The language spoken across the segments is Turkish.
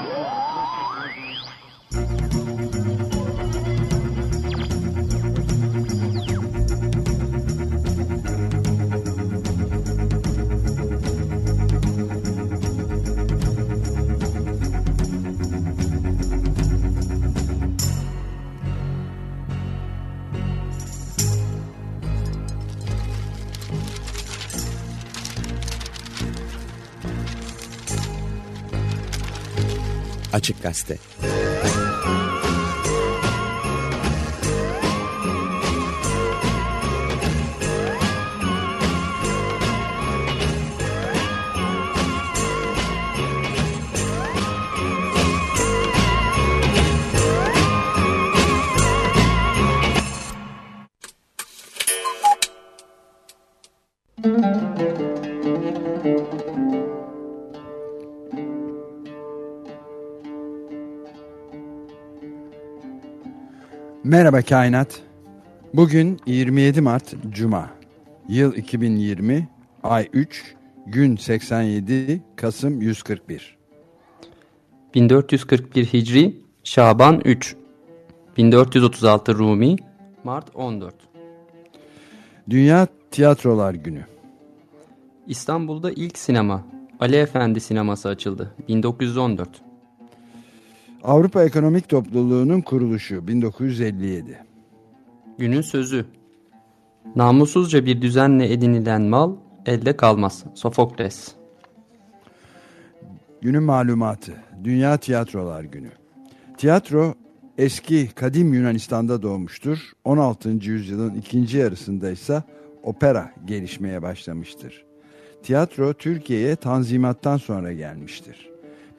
Whoa! Açık Gazete Merhaba Kainat. Bugün 27 Mart Cuma. Yıl 2020, ay 3, gün 87, Kasım 141. 1441 Hicri, Şaban 3. 1436 Rumi, Mart 14. Dünya Tiyatrolar Günü. İstanbul'da ilk sinema, Ali Efendi sineması açıldı. 1914. Avrupa Ekonomik Topluluğu'nun kuruluşu 1957. Günün sözü. Namussuzca bir düzenle edinilen mal elde kalmaz. Sofokles. Günün malumatı. Dünya Tiyatrolar Günü. Tiyatro eski kadim Yunanistan'da doğmuştur. 16. yüzyılın ikinci yarısında ise opera gelişmeye başlamıştır. Tiyatro Türkiye'ye Tanzimat'tan sonra gelmiştir.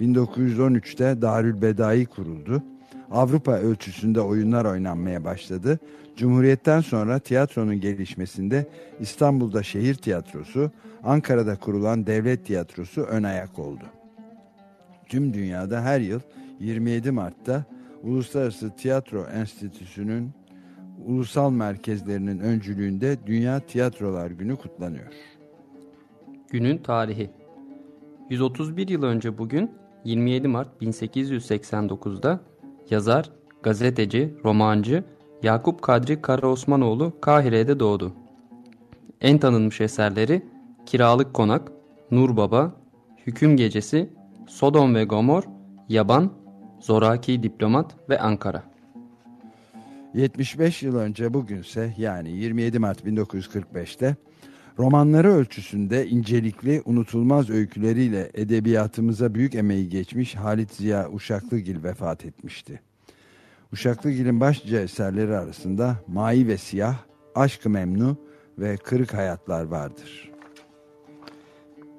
1913'te Darül Bedai kuruldu. Avrupa ölçüsünde oyunlar oynanmaya başladı. Cumhuriyetten sonra tiyatronun gelişmesinde İstanbul'da şehir tiyatrosu, Ankara'da kurulan devlet tiyatrosu ön ayak oldu. Tüm dünyada her yıl 27 Mart'ta Uluslararası Tiyatro Enstitüsü'nün ulusal merkezlerinin öncülüğünde Dünya Tiyatrolar Günü kutlanıyor. Günün tarihi 131 yıl önce bugün 27 Mart 1889'da yazar, gazeteci, romancı Yakup Kadri Karaosmanoğlu Kahire'de doğdu. En tanınmış eserleri Kiralık Konak, Nur Baba, Hüküm Gecesi, Sodom ve Gomor, Yaban, Zoraki Diplomat ve Ankara. 75 yıl önce bugünse yani 27 Mart 1945'te romanları ölçüsünde incelikli, unutulmaz öyküleriyle edebiyatımıza büyük emeği geçmiş Halit Ziya Uşaklıgil vefat etmişti. Uşaklıgil'in başlıca eserleri arasında Mai ve Siyah, Aşk-ı Memnu ve Kırık Hayatlar vardır.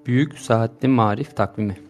Büyük Saatli Marif Takvimi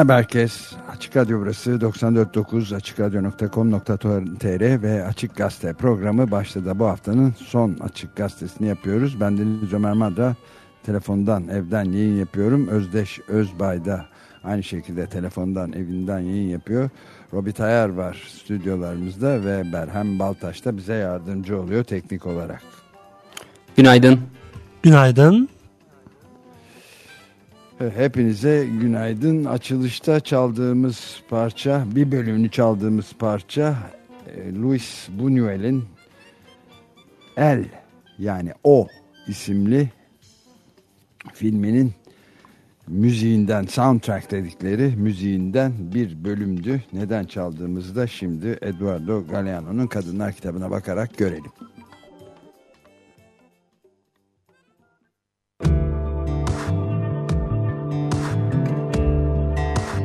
Merhaba herkes. Açık Radyo burası 94.9 açıkradyo.com.tr ve Açık Gazete programı başladı. Bu haftanın son Açık Gazetesini yapıyoruz. Ben Deniz Ömer Madra telefondan evden yayın yapıyorum. Özdeş Özbay da aynı şekilde telefondan evinden yayın yapıyor. Robi Tayar var stüdyolarımızda ve Berhem Baltaş da bize yardımcı oluyor teknik olarak. Günaydın. Günaydın. Hepinize günaydın. Açılışta çaldığımız parça, bir bölümünü çaldığımız parça e, Luis Buñuel'in El yani O isimli filminin müziğinden, soundtrack dedikleri müziğinden bir bölümdü. Neden çaldığımızı da şimdi Eduardo Galeano'nun Kadınlar kitabına bakarak görelim.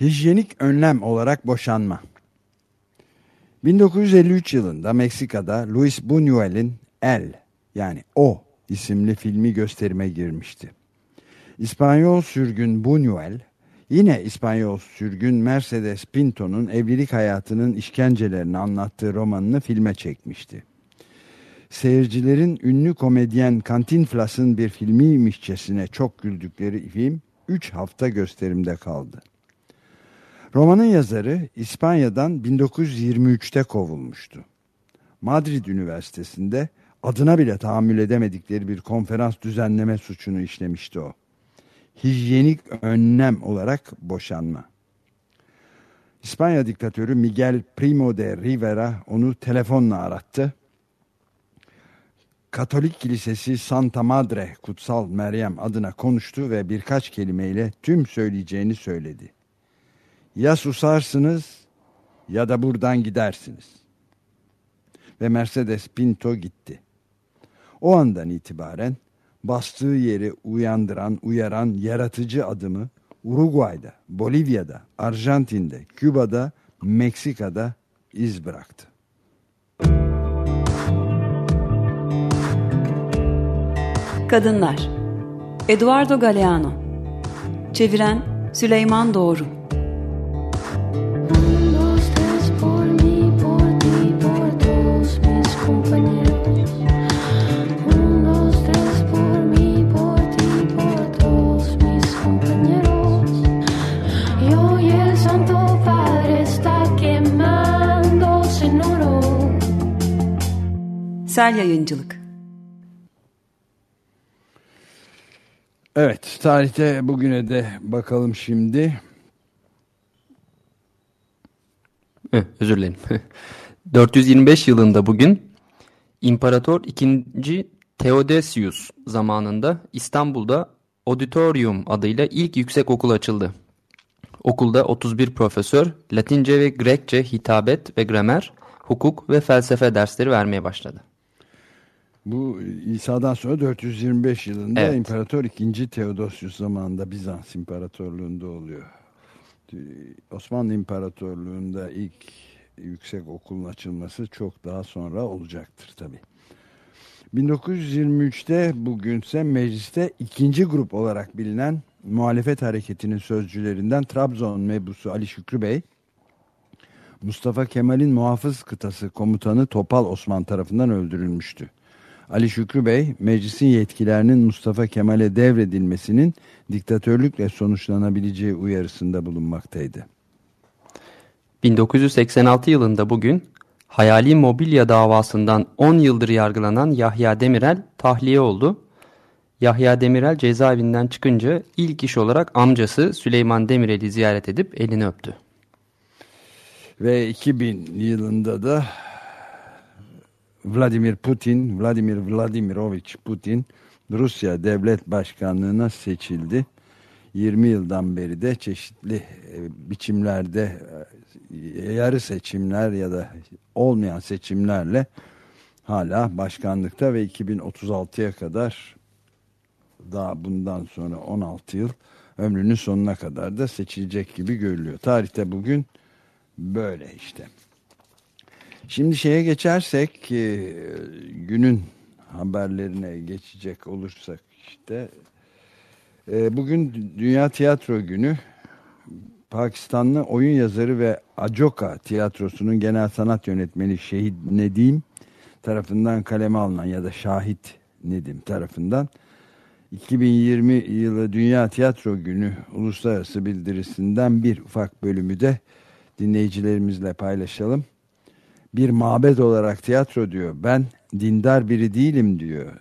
Hijyenik önlem olarak boşanma. 1953 yılında Meksika'da Luis Buñuel'in El yani O isimli filmi gösterime girmişti. İspanyol sürgün Buñuel, yine İspanyol sürgün Mercedes Pinto'nun evlilik hayatının işkencelerini anlattığı romanını filme çekmişti. Seyircilerin ünlü komedyen Cantinflas'ın bir filmiymişçesine çok güldükleri film 3 hafta gösterimde kaldı. Romanın yazarı İspanya'dan 1923'te kovulmuştu. Madrid Üniversitesi'nde adına bile tahammül edemedikleri bir konferans düzenleme suçunu işlemişti o. Hijyenik önlem olarak boşanma. İspanya diktatörü Miguel Primo de Rivera onu telefonla arattı. Katolik Kilisesi Santa Madre Kutsal Meryem adına konuştu ve birkaç kelimeyle tüm söyleyeceğini söyledi. Ya susarsınız ya da buradan gidersiniz. Ve Mercedes Pinto gitti. O andan itibaren bastığı yeri uyandıran, uyaran yaratıcı adımı Uruguay'da, Bolivya'da, Arjantin'de, Küba'da, Meksika'da iz bıraktı. Kadınlar Eduardo Galeano Çeviren Süleyman Doğru Sel Yayıncılık Evet, tarihte bugüne de bakalım şimdi. özür dilerim. 425 yılında bugün İmparator II. Theodosius zamanında İstanbul'da Auditorium adıyla ilk yüksek okul açıldı. Okulda 31 profesör Latince ve Grekçe hitabet ve gramer, hukuk ve felsefe dersleri vermeye başladı. Bu İsa'dan sonra 425 yılında Evet. İmparator 2. Theodosius zamanında Bizans İmparatorluğu'nda oluyor. Osmanlı İmparatorluğu'nda ilk yüksek okulun açılması çok daha sonra olacaktır tabi. 1923'te bugünse mecliste ikinci grup olarak bilinen muhalefet hareketinin sözcülerinden Trabzon mebusu Ali Şükrü Bey, Mustafa Kemal'in muhafız kıtası komutanı Topal Osman tarafından öldürülmüştü. Ali Şükrü Bey, meclisin yetkilerinin Mustafa Kemal'e devredilmesinin diktatörlükle sonuçlanabileceği uyarısında bulunmaktaydı. 1986 yılında bugün hayali mobilya davasından 10 yıldır yargılanan Yahya Demirel tahliye oldu. Yahya Demirel cezaevinden çıkınca ilk iş olarak amcası Süleyman Demirel'i ziyaret edip elini öptü. Ve 2000 yılında da Vladimir Putin, Vladimir Vladimirovich Putin Rusya devlet başkanlığına seçildi. 20 yıldan beri de çeşitli e, biçimlerde e, yarı seçimler ya da olmayan seçimlerle hala başkanlıkta ve 2036'ya kadar daha bundan sonra 16 yıl ömrünün sonuna kadar da seçilecek gibi görülüyor. Tarihte bugün böyle işte. Şimdi şeye geçersek e, günün haberlerine geçecek olursak işte e, bugün Dünya Tiyatro Günü Pakistanlı oyun yazarı ve Ajoka Tiyatrosu'nun genel sanat yönetmeni Şehit Nedim tarafından kaleme alınan ya da Şahit Nedim tarafından 2020 yılı Dünya Tiyatro Günü uluslararası bildirisinden bir ufak bölümü de dinleyicilerimizle paylaşalım. Bir mabed olarak tiyatro diyor. Ben dindar biri değilim diyor.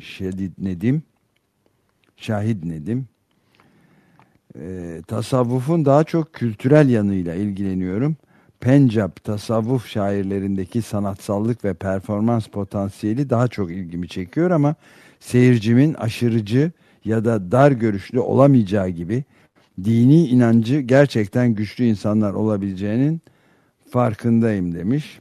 Şedid Nedim. Şahit Nedim. Ee, tasavvufun daha çok kültürel yanıyla ilgileniyorum. Pencap tasavvuf şairlerindeki sanatsallık ve performans potansiyeli daha çok ilgimi çekiyor ama seyircimin aşırıcı ya da dar görüşlü olamayacağı gibi dini inancı gerçekten güçlü insanlar olabileceğinin farkındayım demiş.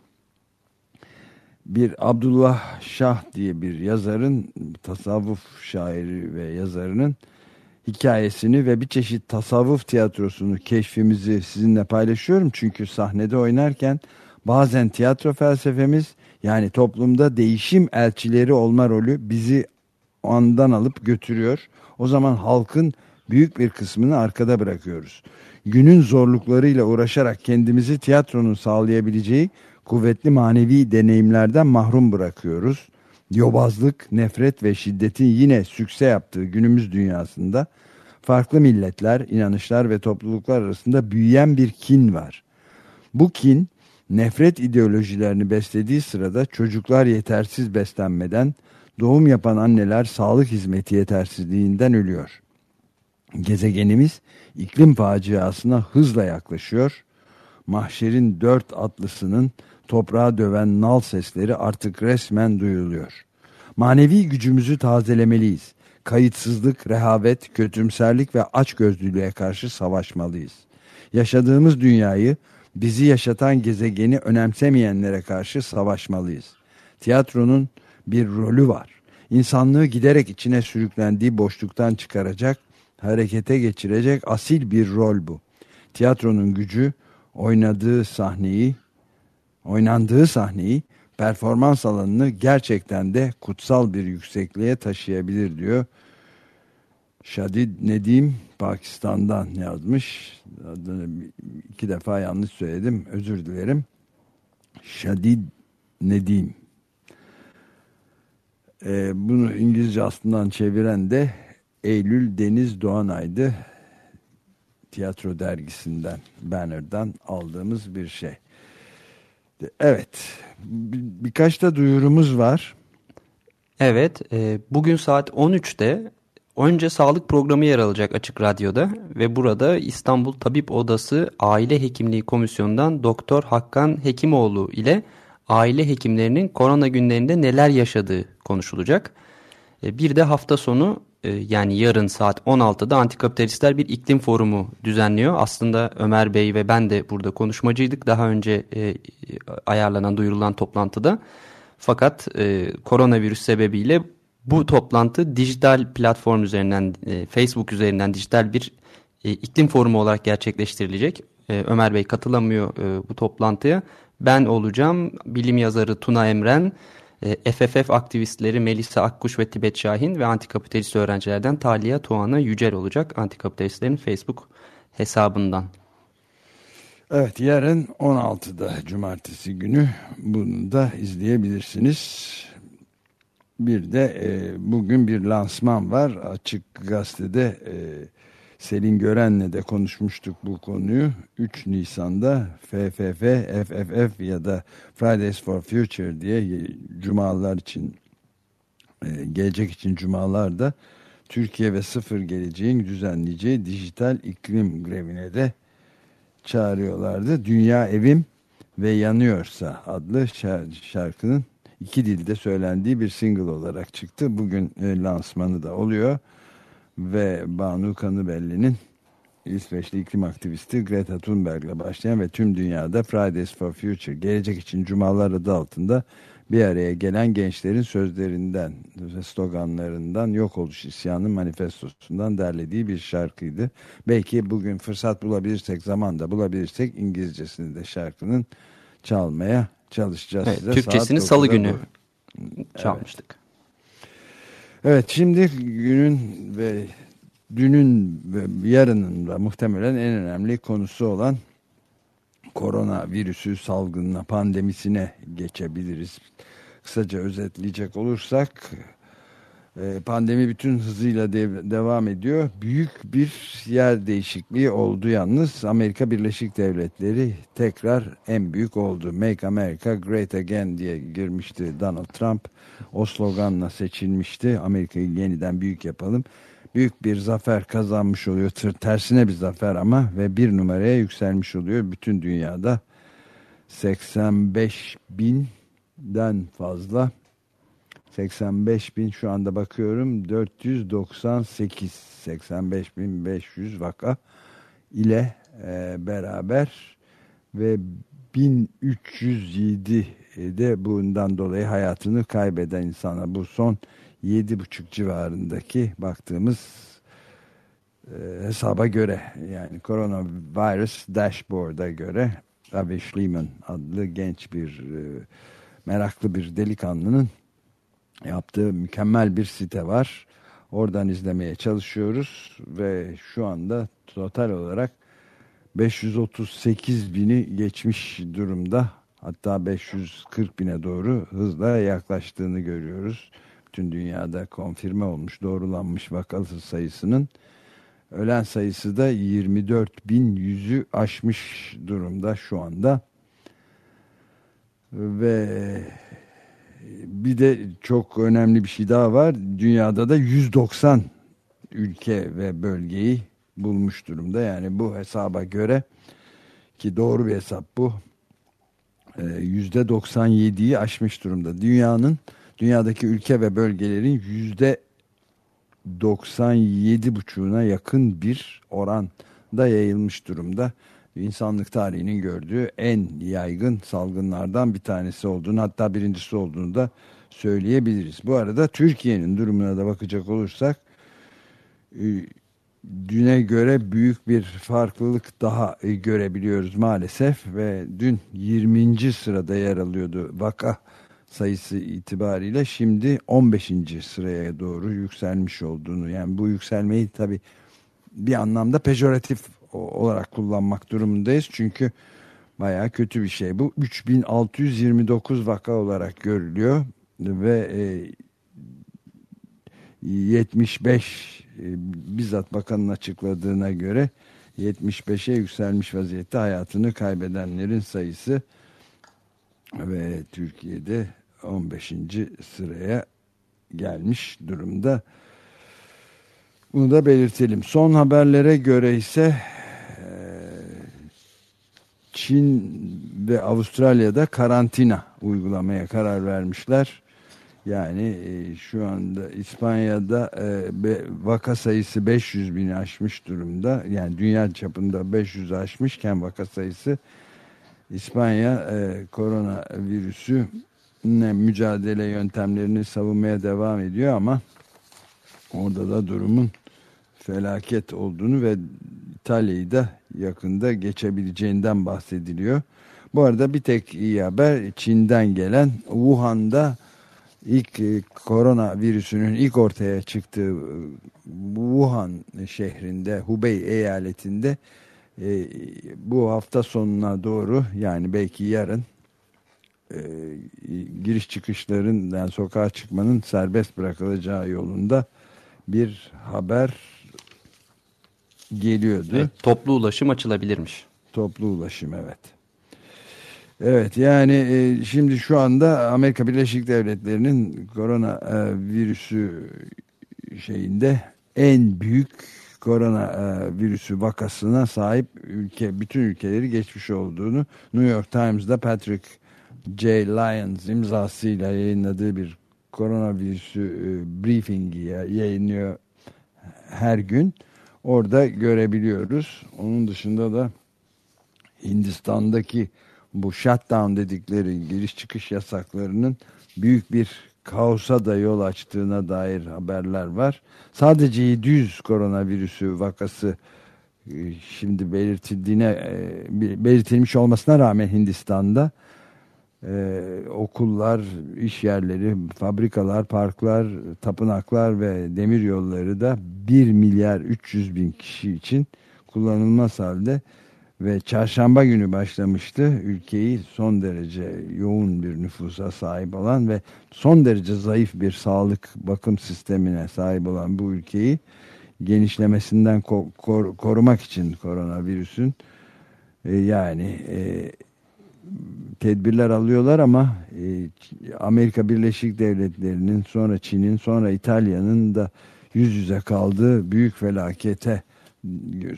Bir Abdullah Şah diye bir yazarın, tasavvuf şairi ve yazarının hikayesini ve bir çeşit tasavvuf tiyatrosunu keşfimizi sizinle paylaşıyorum. Çünkü sahnede oynarken bazen tiyatro felsefemiz yani toplumda değişim elçileri olma rolü bizi andan alıp götürüyor. O zaman halkın büyük bir kısmını arkada bırakıyoruz. Günün zorluklarıyla uğraşarak kendimizi tiyatronun sağlayabileceği kuvvetli manevi deneyimlerden mahrum bırakıyoruz. Yobazlık, nefret ve şiddetin yine sükse yaptığı günümüz dünyasında farklı milletler, inanışlar ve topluluklar arasında büyüyen bir kin var. Bu kin, nefret ideolojilerini beslediği sırada çocuklar yetersiz beslenmeden, doğum yapan anneler sağlık hizmeti yetersizliğinden ölüyor. Gezegenimiz iklim faciasına hızla yaklaşıyor. Mahşerin dört atlısının toprağa döven nal sesleri artık resmen duyuluyor. Manevi gücümüzü tazelemeliyiz. Kayıtsızlık, rehavet, kötümserlik ve açgözlülüğe karşı savaşmalıyız. Yaşadığımız dünyayı, bizi yaşatan gezegeni önemsemeyenlere karşı savaşmalıyız. Tiyatronun bir rolü var. İnsanlığı giderek içine sürüklendiği boşluktan çıkaracak, harekete geçirecek asil bir rol bu. Tiyatronun gücü oynadığı sahneyi, oynandığı sahneyi, performans alanını gerçekten de kutsal bir yüksekliğe taşıyabilir diyor. Şadid Nedim Pakistan'dan yazmış. Adını iki defa yanlış söyledim. Özür dilerim. Şadid Nedim. Ee, bunu İngilizce aslından çeviren de Eylül Deniz Doğanay'dı. Tiyatro dergisinden, banner'dan aldığımız bir şey. Evet, bir, birkaç da duyurumuz var. Evet, e, bugün saat 13'te önce sağlık programı yer alacak Açık Radyo'da ve burada İstanbul Tabip Odası Aile Hekimliği Komisyonu'ndan Doktor Hakkan Hekimoğlu ile aile hekimlerinin korona günlerinde neler yaşadığı konuşulacak. E, bir de hafta sonu yani yarın saat 16'da Antikapitalistler bir iklim forumu düzenliyor. Aslında Ömer Bey ve ben de burada konuşmacıydık daha önce e, ayarlanan duyurulan toplantıda. Fakat e, koronavirüs sebebiyle bu toplantı dijital platform üzerinden, e, Facebook üzerinden dijital bir e, iklim forumu olarak gerçekleştirilecek. E, Ömer Bey katılamıyor e, bu toplantıya. Ben olacağım, bilim yazarı Tuna Emren, e, FFF aktivistleri Melisa Akkuş ve Tibet Şahin ve antikapitalist öğrencilerden Talia Tuana Yücel olacak antikapitalistlerin Facebook hesabından. Evet yarın 16'da cumartesi günü bunu da izleyebilirsiniz. Bir de e, bugün bir lansman var. Açık Gazete'de e, Selin Gören'le de konuşmuştuk bu konuyu. 3 Nisan'da FFF, FFF ya da Fridays for Future diye cumalar için e, gelecek için cumalarda Türkiye ve Sıfır Geleceğin düzenleyeceği dijital iklim grevine de çağırıyorlardı. Dünya Evim ve Yanıyorsa adlı şarkının iki dilde söylendiği bir single olarak çıktı. Bugün e, lansmanı da oluyor ve Banu Kanıbelli'nin İsveçli iklim aktivisti Greta Thunberg'le başlayan ve tüm dünyada Fridays for Future gelecek için cumalar adı altında bir araya gelen gençlerin sözlerinden sloganlarından yok oluş isyanı manifestosundan derlediği bir şarkıydı. Belki bugün fırsat bulabilirsek zaman da bulabilirsek İngilizcesini de şarkının çalmaya çalışacağız evet, size. Türkçesini salı günü bu. çalmıştık. Evet şimdi günün ve dünün ve yarının da muhtemelen en önemli konusu olan korona virüsü salgınına, pandemisine geçebiliriz. Kısaca özetleyecek olursak e, pandemi bütün hızıyla dev devam ediyor. Büyük bir yer değişikliği oldu yalnız. Amerika Birleşik Devletleri tekrar en büyük oldu. Make America Great Again diye girmişti Donald Trump. O sloganla seçilmişti. Amerika'yı yeniden büyük yapalım. Büyük bir zafer kazanmış oluyor. Tersine bir zafer ama ve bir numaraya yükselmiş oluyor. Bütün dünyada 85 binden fazla 85 bin şu anda bakıyorum 498 85 bin 500 vaka ile e, beraber ve 1307 de bundan dolayı hayatını kaybeden insana bu son 7,5 civarındaki baktığımız e, hesaba göre yani Coronavirus Dashboard'a göre Avi Schliemann adlı genç bir e, meraklı bir delikanlının yaptığı mükemmel bir site var. Oradan izlemeye çalışıyoruz ve şu anda total olarak 538 bini geçmiş durumda. Hatta 540 bine doğru hızla yaklaştığını görüyoruz. Bütün dünyada konfirme olmuş, doğrulanmış vakalı sayısının. Ölen sayısı da 24 bin yüzü aşmış durumda şu anda. Ve bir de çok önemli bir şey daha var. Dünyada da 190 ülke ve bölgeyi bulmuş durumda. Yani bu hesaba göre ki doğru bir hesap bu. %97'yi ee, aşmış durumda. Dünyanın dünyadaki ülke ve bölgelerin yüzde 97,5'una yakın bir oranda yayılmış durumda insanlık tarihinin gördüğü en yaygın salgınlardan bir tanesi olduğunu hatta birincisi olduğunu da söyleyebiliriz. Bu arada Türkiye'nin durumuna da bakacak olursak e, düne göre büyük bir farklılık daha e, görebiliyoruz maalesef ve dün 20. sırada yer alıyordu vaka sayısı itibariyle şimdi 15. sıraya doğru yükselmiş olduğunu yani bu yükselmeyi tabi bir anlamda pejoratif olarak kullanmak durumundayız. Çünkü baya kötü bir şey. Bu 3629 vaka olarak görülüyor ve e, 75 e, bizzat bakanın açıkladığına göre 75'e yükselmiş vaziyette hayatını kaybedenlerin sayısı ve Türkiye'de 15. sıraya gelmiş durumda. Bunu da belirtelim. Son haberlere göre ise Çin ve Avustralya'da karantina uygulamaya karar vermişler. Yani e, şu anda İspanya'da e, vaka sayısı 500 bini aşmış durumda. Yani dünya çapında 500 aşmışken vaka sayısı İspanya e, korona virüsü mücadele yöntemlerini savunmaya devam ediyor ama orada da durumun felaket olduğunu ve İtalya'yı da yakında geçebileceğinden bahsediliyor. Bu arada bir tek iyi haber Çin'den gelen Wuhan'da ilk e, korona virüsünün ilk ortaya çıktığı e, Wuhan şehrinde Hubei eyaletinde e, bu hafta sonuna doğru yani belki yarın e, giriş çıkışların yani sokağa çıkmanın serbest bırakılacağı yolunda bir haber geliyordu. Evet, toplu ulaşım açılabilirmiş. Toplu ulaşım evet. Evet yani e, şimdi şu anda Amerika Birleşik Devletleri'nin korona e, virüsü şeyinde en büyük korona e, virüsü vakasına sahip ülke bütün ülkeleri geçmiş olduğunu New York Times'da Patrick J. Lyons imzasıyla yayınladığı bir koronavirüsü e, briefingi yayınlıyor her gün. Orada görebiliyoruz. Onun dışında da Hindistan'daki bu shutdown dedikleri giriş çıkış yasaklarının büyük bir kaosa da yol açtığına dair haberler var. Sadece 700 koronavirüsü vakası e, şimdi belirtildiğine e, belirtilmiş olmasına rağmen Hindistan'da e, okullar, iş yerleri, fabrikalar, parklar, tapınaklar ve demir yolları da 1 milyar 300 bin kişi için kullanılmaz halde ve çarşamba günü başlamıştı. Ülkeyi son derece yoğun bir nüfusa sahip olan ve son derece zayıf bir sağlık bakım sistemine sahip olan bu ülkeyi genişlemesinden ko kor korumak için koronavirüsün e, yani e, tedbirler alıyorlar ama e, Amerika Birleşik Devletleri'nin sonra Çin'in sonra İtalya'nın da yüz yüze kaldığı büyük felakete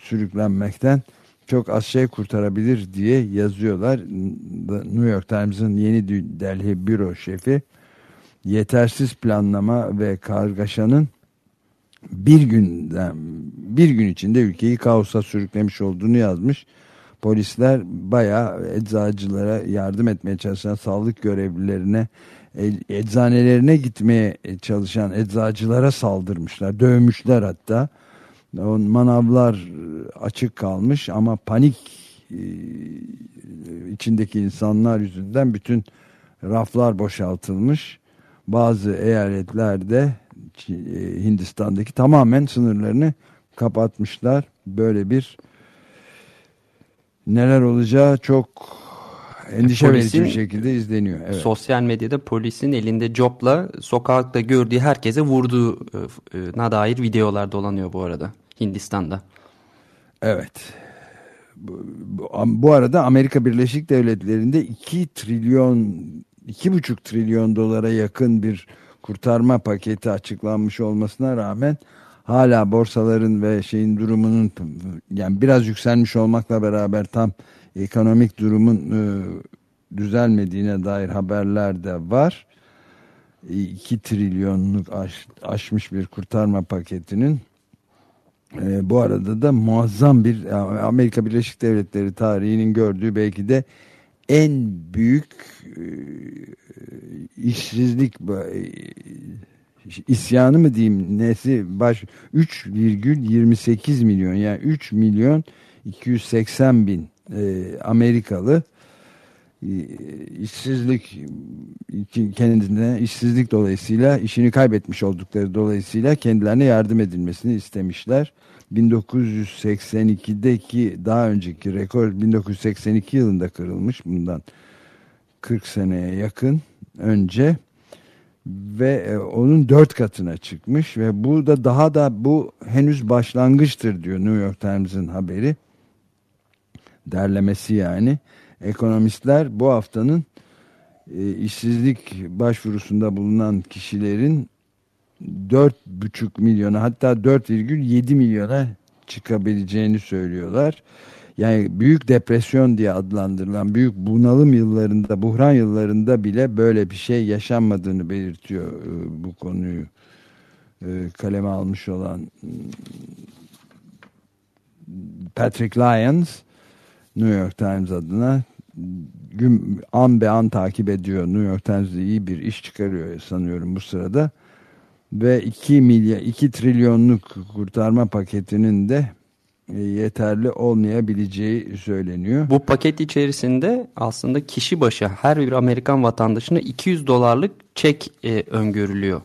sürüklenmekten çok az şey kurtarabilir diye yazıyorlar. New York Times'ın yeni Delhi büro şefi yetersiz planlama ve kargaşanın bir günden bir gün içinde ülkeyi kaosa sürüklemiş olduğunu yazmış. Polisler bayağı eczacılara yardım etmeye çalışan sağlık görevlilerine eczanelerine gitmeye çalışan eczacılara saldırmışlar. Dövmüşler hatta. Manavlar açık kalmış ama panik e, içindeki insanlar yüzünden bütün raflar boşaltılmış. Bazı eyaletlerde e, Hindistan'daki tamamen sınırlarını kapatmışlar. Böyle bir neler olacağı çok endişe verici bir şekilde izleniyor. Evet. Sosyal medyada polisin elinde copla sokakta gördüğü herkese vurduğuna dair videolar dolanıyor bu arada Hindistan'da. Evet. Bu, arada Amerika Birleşik Devletleri'nde 2 trilyon 2,5 trilyon dolara yakın bir kurtarma paketi açıklanmış olmasına rağmen hala borsaların ve şeyin durumunun yani biraz yükselmiş olmakla beraber tam ekonomik durumun e, düzelmediğine dair haberler de var. 2 trilyonluk aş, aşmış bir kurtarma paketinin e, bu arada da muazzam bir Amerika Birleşik Devletleri tarihinin gördüğü belki de en büyük e, işsizlik e, isyanı mı diyeyim nesi? Baş 3,28 milyon yani 3 milyon 280 bin e, Amerikalı e, işsizlik kendine işsizlik dolayısıyla işini kaybetmiş oldukları dolayısıyla kendilerine yardım edilmesini istemişler. 1982'deki daha önceki rekor 1982 yılında kırılmış bundan 40 seneye yakın önce ve e, onun dört katına çıkmış ve bu da daha da bu henüz başlangıçtır diyor New York Times'ın haberi derlemesi yani ekonomistler bu haftanın e, işsizlik başvurusunda bulunan kişilerin 4,5 milyona hatta 4,7 milyona çıkabileceğini söylüyorlar. Yani büyük depresyon diye adlandırılan büyük bunalım yıllarında, buhran yıllarında bile böyle bir şey yaşanmadığını belirtiyor e, bu konuyu e, kaleme almış olan Patrick Lyons New York Times adına gün, an be an takip ediyor. New York Times iyi bir iş çıkarıyor sanıyorum bu sırada. Ve 2 milyar 2 trilyonluk kurtarma paketinin de e, yeterli olmayabileceği söyleniyor. Bu paket içerisinde aslında kişi başı her bir Amerikan vatandaşına 200 dolarlık çek e, öngörülüyor.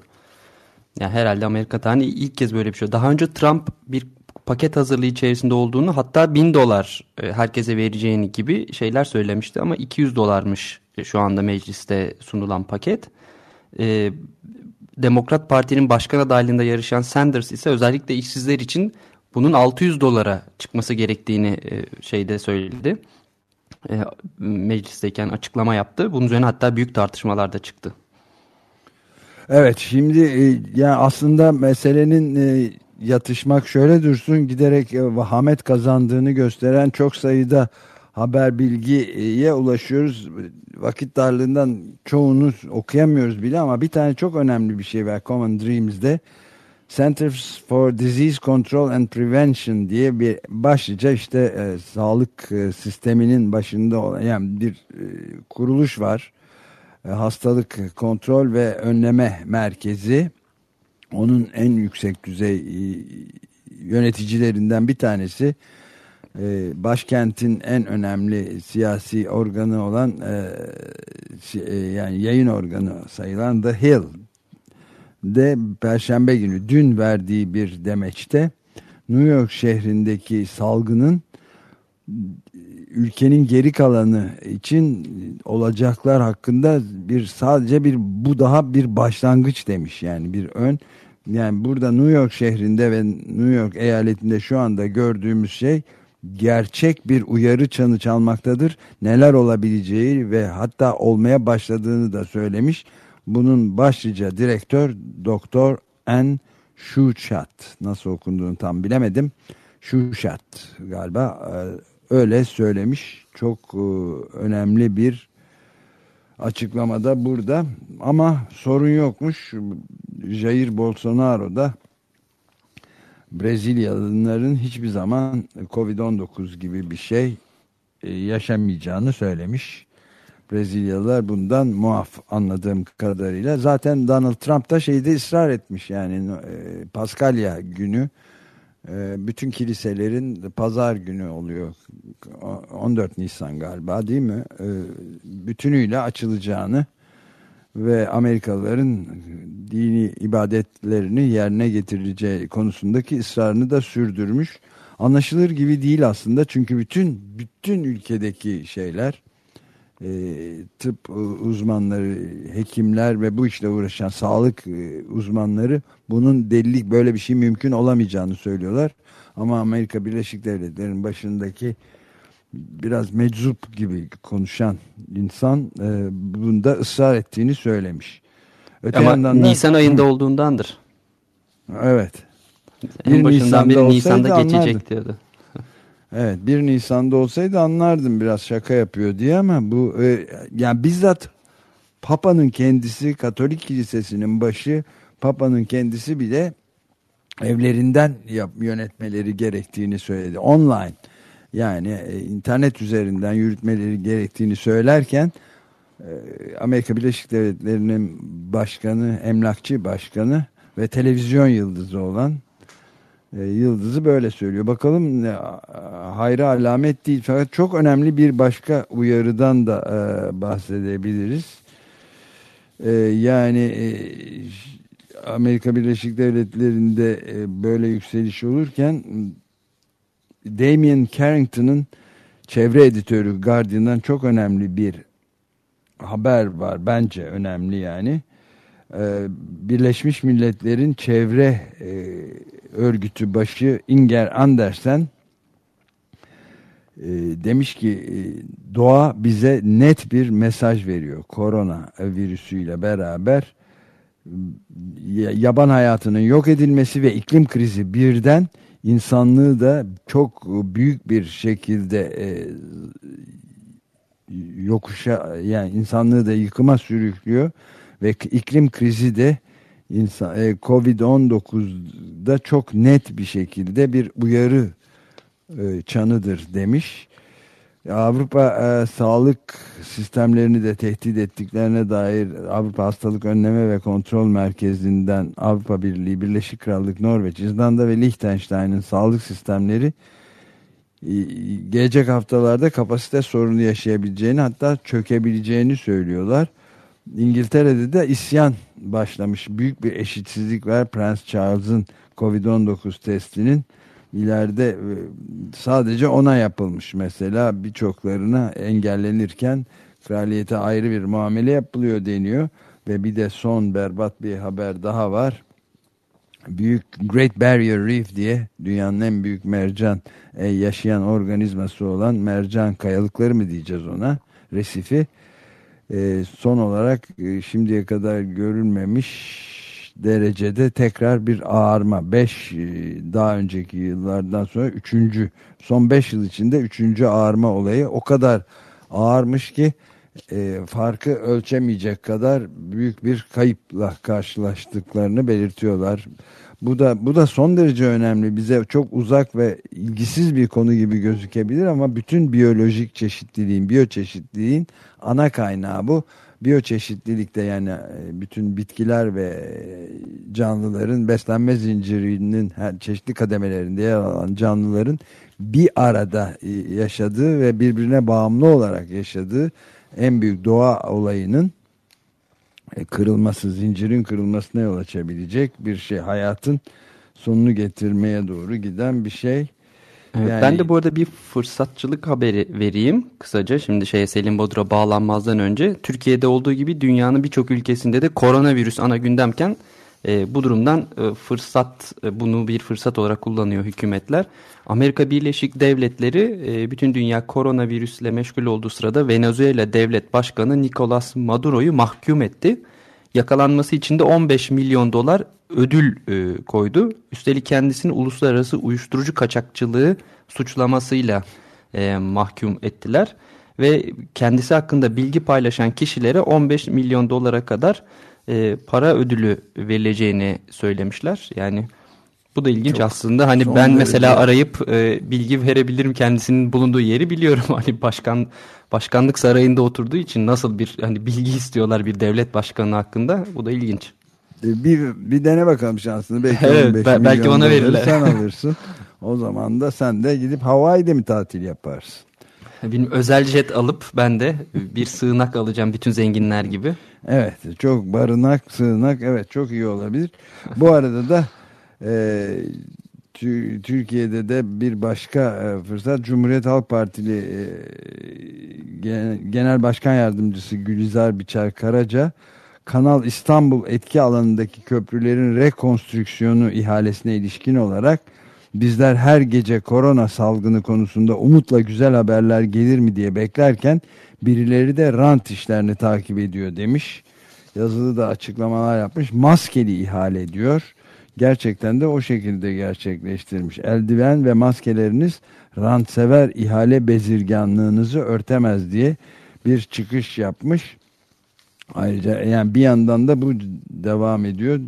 Yani herhalde Amerika'da hani ilk kez böyle bir şey. Daha önce Trump bir paket hazırlığı içerisinde olduğunu hatta 1000 dolar e, herkese vereceğini gibi şeyler söylemişti ama 200 dolarmış e, şu anda mecliste sunulan paket. E, Demokrat Parti'nin başkan adaylığında yarışan Sanders ise özellikle işsizler için bunun 600 dolara çıkması gerektiğini şeyde söyledi. E, meclisteyken açıklama yaptı. Bunun üzerine hatta büyük tartışmalar da çıktı. Evet şimdi yani aslında meselenin yatışmak şöyle dursun giderek e, vahamet kazandığını gösteren çok sayıda haber bilgiye ulaşıyoruz. Vakit darlığından çoğunu okuyamıyoruz bile ama bir tane çok önemli bir şey var Common Dreams'de. Centers for Disease Control and Prevention diye bir başlıca işte e, sağlık e, sisteminin başında olan yani bir e, kuruluş var. E, hastalık kontrol ve önleme merkezi. Onun en yüksek düzey e, yöneticilerinden bir tanesi. E, başkentin en önemli siyasi organı olan e, yani yayın organı sayılan The Hill de Perşembe günü dün verdiği bir demeçte New York şehrindeki salgının ülkenin geri kalanı için olacaklar hakkında bir sadece bir bu daha bir başlangıç demiş yani bir ön yani burada New York şehrinde ve New York eyaletinde şu anda gördüğümüz şey gerçek bir uyarı çanı çalmaktadır. Neler olabileceği ve hatta olmaya başladığını da söylemiş. Bunun başlıca direktör Doktor N. Şuşat nasıl okunduğunu tam bilemedim. Şuşat galiba e, öyle söylemiş. Çok e, önemli bir açıklamada burada ama sorun yokmuş. Jair Bolsonaro da Brezilyalıların hiçbir zaman Covid-19 gibi bir şey e, yaşamayacağını söylemiş. Brezilyalılar bundan muaf anladığım kadarıyla. Zaten Donald Trump da şeyde ısrar etmiş yani e, Paskalya günü bütün kiliselerin pazar günü oluyor 14 Nisan galiba değil mi? E, bütünüyle açılacağını ve Amerikalıların dini ibadetlerini yerine getireceği konusundaki ısrarını da sürdürmüş. Anlaşılır gibi değil aslında çünkü bütün bütün ülkedeki şeyler e, tıp uzmanları, hekimler ve bu işle uğraşan sağlık e, uzmanları bunun delilik böyle bir şey mümkün olamayacağını söylüyorlar. Ama Amerika Birleşik Devletleri'nin başındaki biraz meczup gibi konuşan insan e, bunda ısrar ettiğini söylemiş. Öte Ama yandan da, Nisan ayında olduğundandır. Evet. En bir başından Nisan'da beri Nisan'da geçecek anlardım. diyordu. Evet bir Nisan'da olsaydı anlardım biraz şaka yapıyor diye ama bu e, yani bizzat Papa'nın kendisi Katolik Kilisesi'nin başı Papa'nın kendisi bile evlerinden yap, yönetmeleri gerektiğini söyledi. Online yani e, internet üzerinden yürütmeleri gerektiğini söylerken e, Amerika Birleşik Devletleri'nin başkanı, emlakçı başkanı ve televizyon yıldızı olan e, yıldızı böyle söylüyor. Bakalım hayra alamet değil fakat çok önemli bir başka uyarıdan da e, bahsedebiliriz. E, yani Amerika Birleşik Devletleri'nde böyle yükseliş olurken Damien Carrington'ın çevre editörü Guardian'dan çok önemli bir haber var. Bence önemli yani. Ee, Birleşmiş Milletler'in çevre e, örgütü başı Inger Andersen e, demiş ki e, doğa bize net bir mesaj veriyor. Korona virüsüyle beraber yaban hayatının yok edilmesi ve iklim krizi birden insanlığı da çok büyük bir şekilde yokuşa yani insanlığı da yıkıma sürüklüyor ve iklim krizi de e, Covid-19'da çok net bir şekilde bir uyarı e, çanıdır demiş. Avrupa e, sağlık sistemlerini de tehdit ettiklerine dair Avrupa Hastalık Önleme ve Kontrol Merkezi'nden Avrupa Birliği, Birleşik Krallık, Norveç, İzlanda ve Liechtenstein'in sağlık sistemleri gelecek haftalarda kapasite sorunu yaşayabileceğini hatta çökebileceğini söylüyorlar. İngiltere'de de isyan başlamış. Büyük bir eşitsizlik var. Prens Charles'ın Covid-19 testinin ileride e, sadece ona yapılmış mesela birçoklarına engellenirken kraliyete ayrı bir muamele yapılıyor deniyor ve bir de son berbat bir haber daha var. Büyük Great Barrier Reef diye dünyanın en büyük mercan e, yaşayan organizması olan mercan kayalıkları mı diyeceğiz ona resifi e, son olarak şimdiye kadar görülmemiş derecede tekrar bir ağarma 5 e, daha önceki yıllardan sonra 3. son 5 yıl içinde 3. ağarma olayı o kadar ağırmış ki e, farkı ölçemeyecek kadar büyük bir kayıpla karşılaştıklarını belirtiyorlar. Bu da bu da son derece önemli. Bize çok uzak ve ilgisiz bir konu gibi gözükebilir ama bütün biyolojik çeşitliliğin, biyoçeşitliliğin ana kaynağı bu biyoçeşitlilikte yani e, bütün bitkiler ve e, canlıların beslenme zincirinin her çeşitli kademelerinde yer alan canlıların bir arada e, yaşadığı ve birbirine bağımlı olarak yaşadığı en büyük doğa olayının kırılması, zincirin kırılmasına yol açabilecek bir şey. Hayatın sonunu getirmeye doğru giden bir şey. Evet, yani... Ben de bu arada bir fırsatçılık haberi vereyim kısaca. Şimdi şeye Selim Bodur'a bağlanmazdan önce Türkiye'de olduğu gibi dünyanın birçok ülkesinde de koronavirüs ana gündemken e, bu durumdan e, fırsat e, bunu bir fırsat olarak kullanıyor hükümetler. Amerika Birleşik Devletleri e, bütün dünya koronavirüsle meşgul olduğu sırada Venezuela Devlet Başkanı Nicolas Maduro'yu mahkum etti. Yakalanması için de 15 milyon dolar ödül e, koydu. Üstelik kendisini uluslararası uyuşturucu kaçakçılığı suçlamasıyla e, mahkum ettiler. Ve kendisi hakkında bilgi paylaşan kişilere 15 milyon dolara kadar e, para ödülü verileceğini söylemişler. Yani bu da ilginç Çok aslında. Hani ben mesela derece. arayıp e, bilgi verebilirim kendisinin bulunduğu yeri biliyorum. Hani başkan başkanlık sarayında oturduğu için nasıl bir hani bilgi istiyorlar bir devlet başkanı hakkında. Bu da ilginç. E, bir, bir dene bakalım şansını. Belki evet, 15 be, belki ona verirler. Sen alırsın. o zaman da sen de gidip Hawaii'de mi tatil yaparsın? Benim özel jet alıp ben de bir sığınak alacağım bütün zenginler gibi. Evet çok barınak sığınak evet çok iyi olabilir. Bu arada da e, Türkiye'de de bir başka e, fırsat Cumhuriyet Halk Partili e, Genel Başkan Yardımcısı Gülizar Biçer Karaca Kanal İstanbul etki alanındaki köprülerin rekonstrüksiyonu ihalesine ilişkin olarak bizler her gece korona salgını konusunda umutla güzel haberler gelir mi diye beklerken birileri de rant işlerini takip ediyor demiş. Yazılı da açıklamalar yapmış. Maskeli ihale diyor. Gerçekten de o şekilde gerçekleştirmiş. Eldiven ve maskeleriniz rantsever ihale bezirganlığınızı örtemez diye bir çıkış yapmış. Ayrıca yani bir yandan da bu devam ediyor.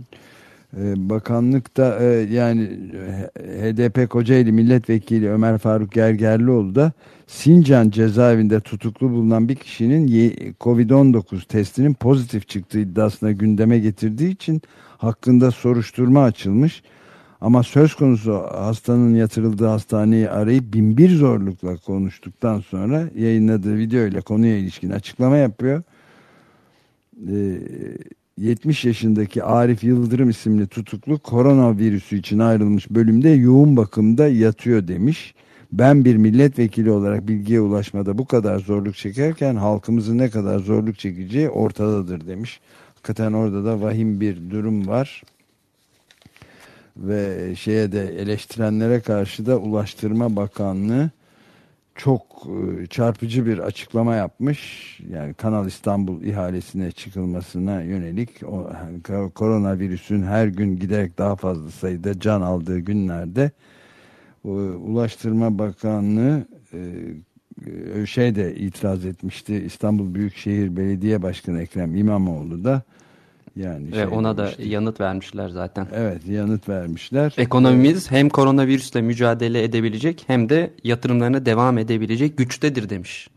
Ee, bakanlıkta e, yani HDP Kocaeli Milletvekili Ömer Faruk Gergerlioğlu da Sincan cezaevinde tutuklu bulunan bir kişinin Covid-19 testinin pozitif çıktığı iddiasına gündeme getirdiği için hakkında soruşturma açılmış. Ama söz konusu hastanın yatırıldığı hastaneyi arayıp binbir zorlukla konuştuktan sonra yayınladığı video ile konuya ilişkin açıklama yapıyor. 70 ee, yaşındaki Arif Yıldırım isimli tutuklu koronavirüsü için ayrılmış bölümde yoğun bakımda yatıyor demiş. Ben bir milletvekili olarak bilgiye ulaşmada bu kadar zorluk çekerken halkımızın ne kadar zorluk çekeceği ortadadır demiş. Hakikaten orada da vahim bir durum var. Ve şeye de eleştirenlere karşı da Ulaştırma Bakanlığı çok e, çarpıcı bir açıklama yapmış. Yani Kanal İstanbul ihalesine çıkılmasına yönelik o, yani koronavirüsün her gün giderek daha fazla sayıda can aldığı günlerde Ulaştırma Bakanlığı e, şey de itiraz etmişti. İstanbul Büyükşehir Belediye Başkanı Ekrem İmamoğlu da Yani Ve şey ona da demiştik. yanıt vermişler zaten. Evet yanıt vermişler. Ekonomimiz hem koronavirüsle mücadele edebilecek hem de yatırımlarına devam edebilecek güçtedir demiş.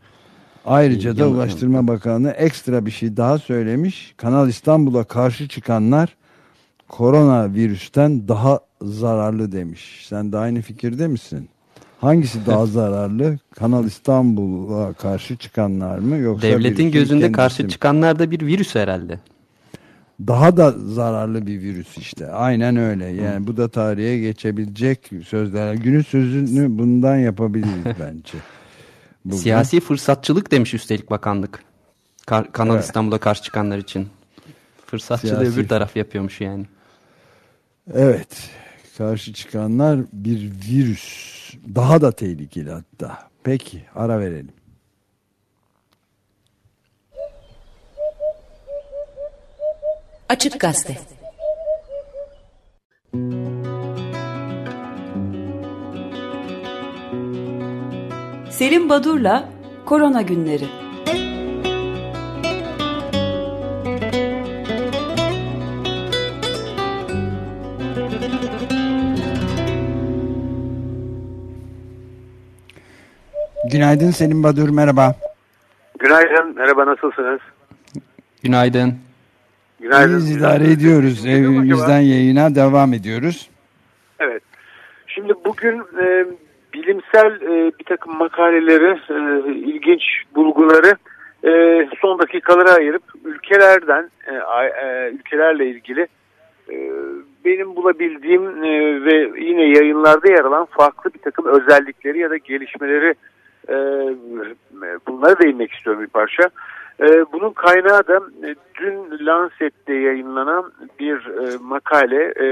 Ayrıca da Ulaştırma Bakanı ekstra bir şey daha söylemiş. Kanal İstanbul'a karşı çıkanlar koronavirüsten daha zararlı demiş. Sen de aynı fikirde misin? Hangisi daha zararlı? Kanal İstanbul'a karşı çıkanlar mı yoksa Devletin gözünde karşı mi? çıkanlar da bir virüs herhalde. Daha da zararlı bir virüs işte. Aynen öyle. Yani bu da tarihe geçebilecek sözler. Günün sözünü bundan yapabiliriz bence. Bugün. Siyasi fırsatçılık demiş üstelik bakanlık. Kar- Kanal Evet. İstanbul'a karşı çıkanlar için. Fırsatçılığı Siyasi- öbür taraf yapıyormuş yani. Evet. Karşı çıkanlar bir virüs. Daha da tehlikeli hatta. Peki ara verelim. Açık Gazete. Selim Badur'la Korona Günleri. Günaydın Selim Badur merhaba. Günaydın, merhaba nasılsınız? Günaydın. Günaydın. İyiyiz idare ediyoruz. Evimizden yayına devam ediyoruz. Evet. Şimdi bugün e, bilimsel e, bir takım makaleleri, e, ilginç bulguları e, son dakikalara ayırıp ülkelerden, e, e, ülkelerle ilgili e, benim bulabildiğim e, ve yine yayınlarda yer alan farklı bir takım özellikleri ya da gelişmeleri e, bunlara değinmek istiyorum bir parça. E, bunun kaynağı da e, dün Lancet'te yayınlanan bir e, makale. E,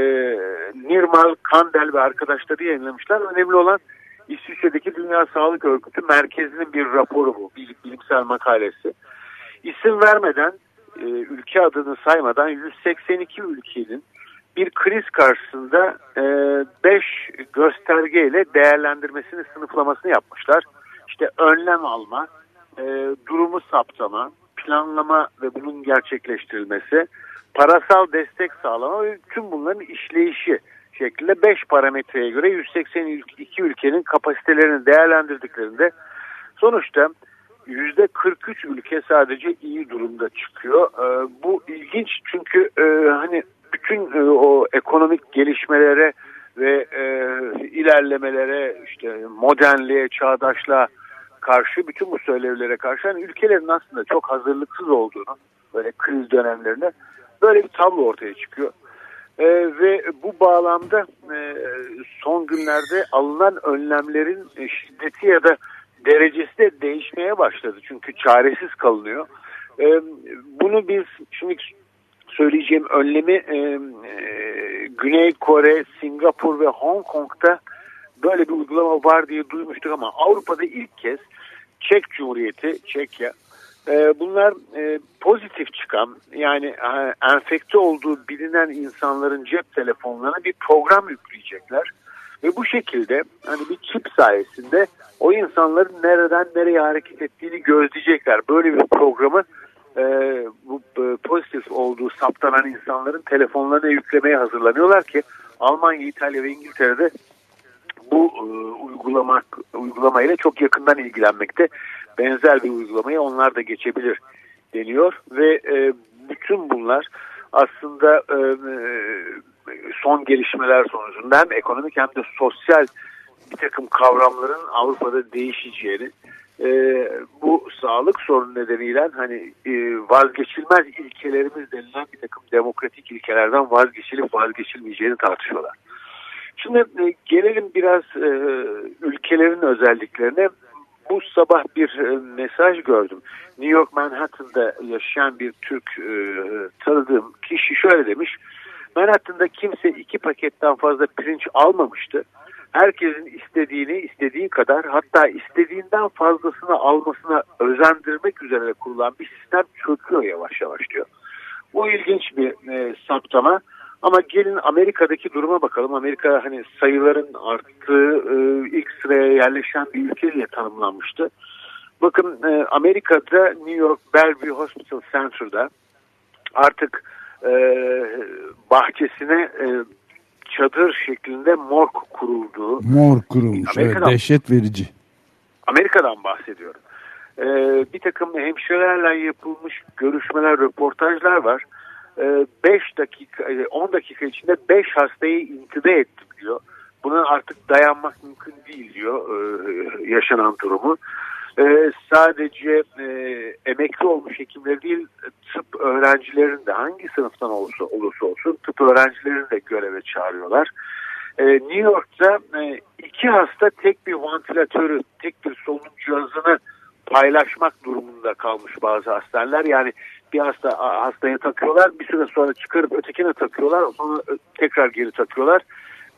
Nirmal Kandel ve arkadaşları yayınlamışlar. Önemli olan İsviçre'deki Dünya Sağlık Örgütü merkezinin bir raporu bu, bir bilimsel makalesi. İsim vermeden, e, ülke adını saymadan 182 ülkenin bir kriz karşısında 5 göstergeyle değerlendirmesini, sınıflamasını yapmışlar. İşte önlem alma, e, durumu saptama, planlama ve bunun gerçekleştirilmesi, parasal destek sağlama ve tüm bunların işleyişi şeklinde 5 parametreye göre 182 ülkenin kapasitelerini değerlendirdiklerinde sonuçta %43 ülke sadece iyi durumda çıkıyor. Ee, bu ilginç çünkü e, hani bütün e, o ekonomik gelişmelere ve e, ilerlemelere işte modernliğe, çağdaşlığa karşı bütün bu söylevlere karşı hani ülkelerin aslında çok hazırlıksız olduğunu böyle kriz dönemlerine böyle bir tablo ortaya çıkıyor. Ee, ve bu bağlamda e, son günlerde alınan önlemlerin e, şiddeti ya da derecesi de değişmeye başladı. Çünkü çaresiz kalınıyor. Ee, bunu biz şimdi söyleyeceğim önlemi e, e, Güney Kore, Singapur ve Hong Kong'da böyle bir uygulama var diye duymuştuk ama Avrupa'da ilk kez Çek Cumhuriyeti, Çekya e, bunlar e, pozitif çıkan yani e, enfekte olduğu bilinen insanların cep telefonlarına bir program yükleyecekler. Ve bu şekilde hani bir çip sayesinde o insanların nereden nereye hareket ettiğini gözleyecekler. Böyle bir programı e, bu e, pozitif olduğu saptanan insanların telefonlarına yüklemeye hazırlanıyorlar ki Almanya, İtalya ve İngiltere'de bu e, uygulamak uygulamayla çok yakından ilgilenmekte. Benzer bir uygulamaya onlar da geçebilir deniyor ve e, bütün bunlar aslında e, son gelişmeler sonucunda hem ekonomik hem de sosyal bir takım kavramların Avrupa'da değişeceğini e, bu sağlık sorunu nedeniyle hani e, vazgeçilmez ilkelerimiz denilen bir takım demokratik ilkelerden vazgeçilip vazgeçilmeyeceğini tartışıyorlar. Şimdi e, gelelim biraz e, ülkelerin özelliklerine. Bu sabah bir e, mesaj gördüm. New York Manhattan'da yaşayan bir Türk tanıdığım kişi şöyle demiş. Manhattan'da kimse iki paketten fazla pirinç almamıştı. Herkesin istediğini istediği kadar hatta istediğinden fazlasını almasına özendirmek üzere kurulan bir sistem çöküyor yavaş yavaş diyor. Bu ilginç bir e, saptama. Ama gelin Amerika'daki duruma bakalım. Amerika hani sayıların arttığı e, ilk sıraya yerleşen bir ülke diye tanımlanmıştı. Bakın e, Amerika'da New York Bellevue Hospital Center'da artık e, bahçesine e, çadır şeklinde morg kurulduğu. Morg kurulmuş. Evet, dehşet verici. Amerika'dan bahsediyorum. E, bir takım hemşirelerle yapılmış görüşmeler, röportajlar var. 5 e, dakika, 10 e, dakika içinde 5 hastayı intide etti diyor. Buna artık dayanmak mümkün değil diyor e, yaşanan durumu. E, sadece e, emekli olmuş hekimleri değil tıp öğrencilerin de hangi sınıftan olursa, olursa olsun tıp öğrencilerini de göreve çağırıyorlar. E, New York'ta iki hasta tek bir vantilatörü, tek bir solunum cihazını paylaşmak durumunda kalmış bazı hastaneler. Yani bir hasta hastaya takıyorlar, bir süre sonra çıkarıp ötekine takıyorlar, sonra tekrar geri takıyorlar.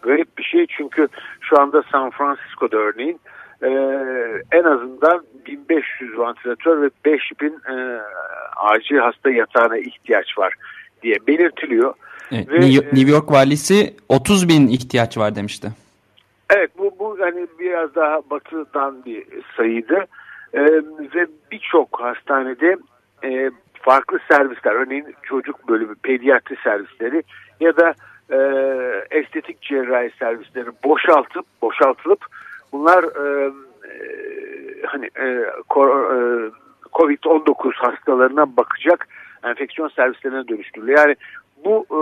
Garip bir şey çünkü şu anda San Francisco'da örneğin e, en azından 1500 vantilatör ve 5000 e, acil hasta yatağına ihtiyaç var diye belirtiliyor. Evet, ve, New York valisi 30 bin ihtiyaç var demişti. Evet bu, bu hani biraz daha batıdan bir sayıydı. Ee, ve birçok hastanede e, farklı servisler örneğin çocuk bölümü pediatri servisleri ya da e, estetik cerrahi servisleri boşaltıp boşaltılıp bunlar e, e, hani e, e, Covid-19 hastalarına bakacak enfeksiyon servislerine dönüştürülüyor. Yani bu e,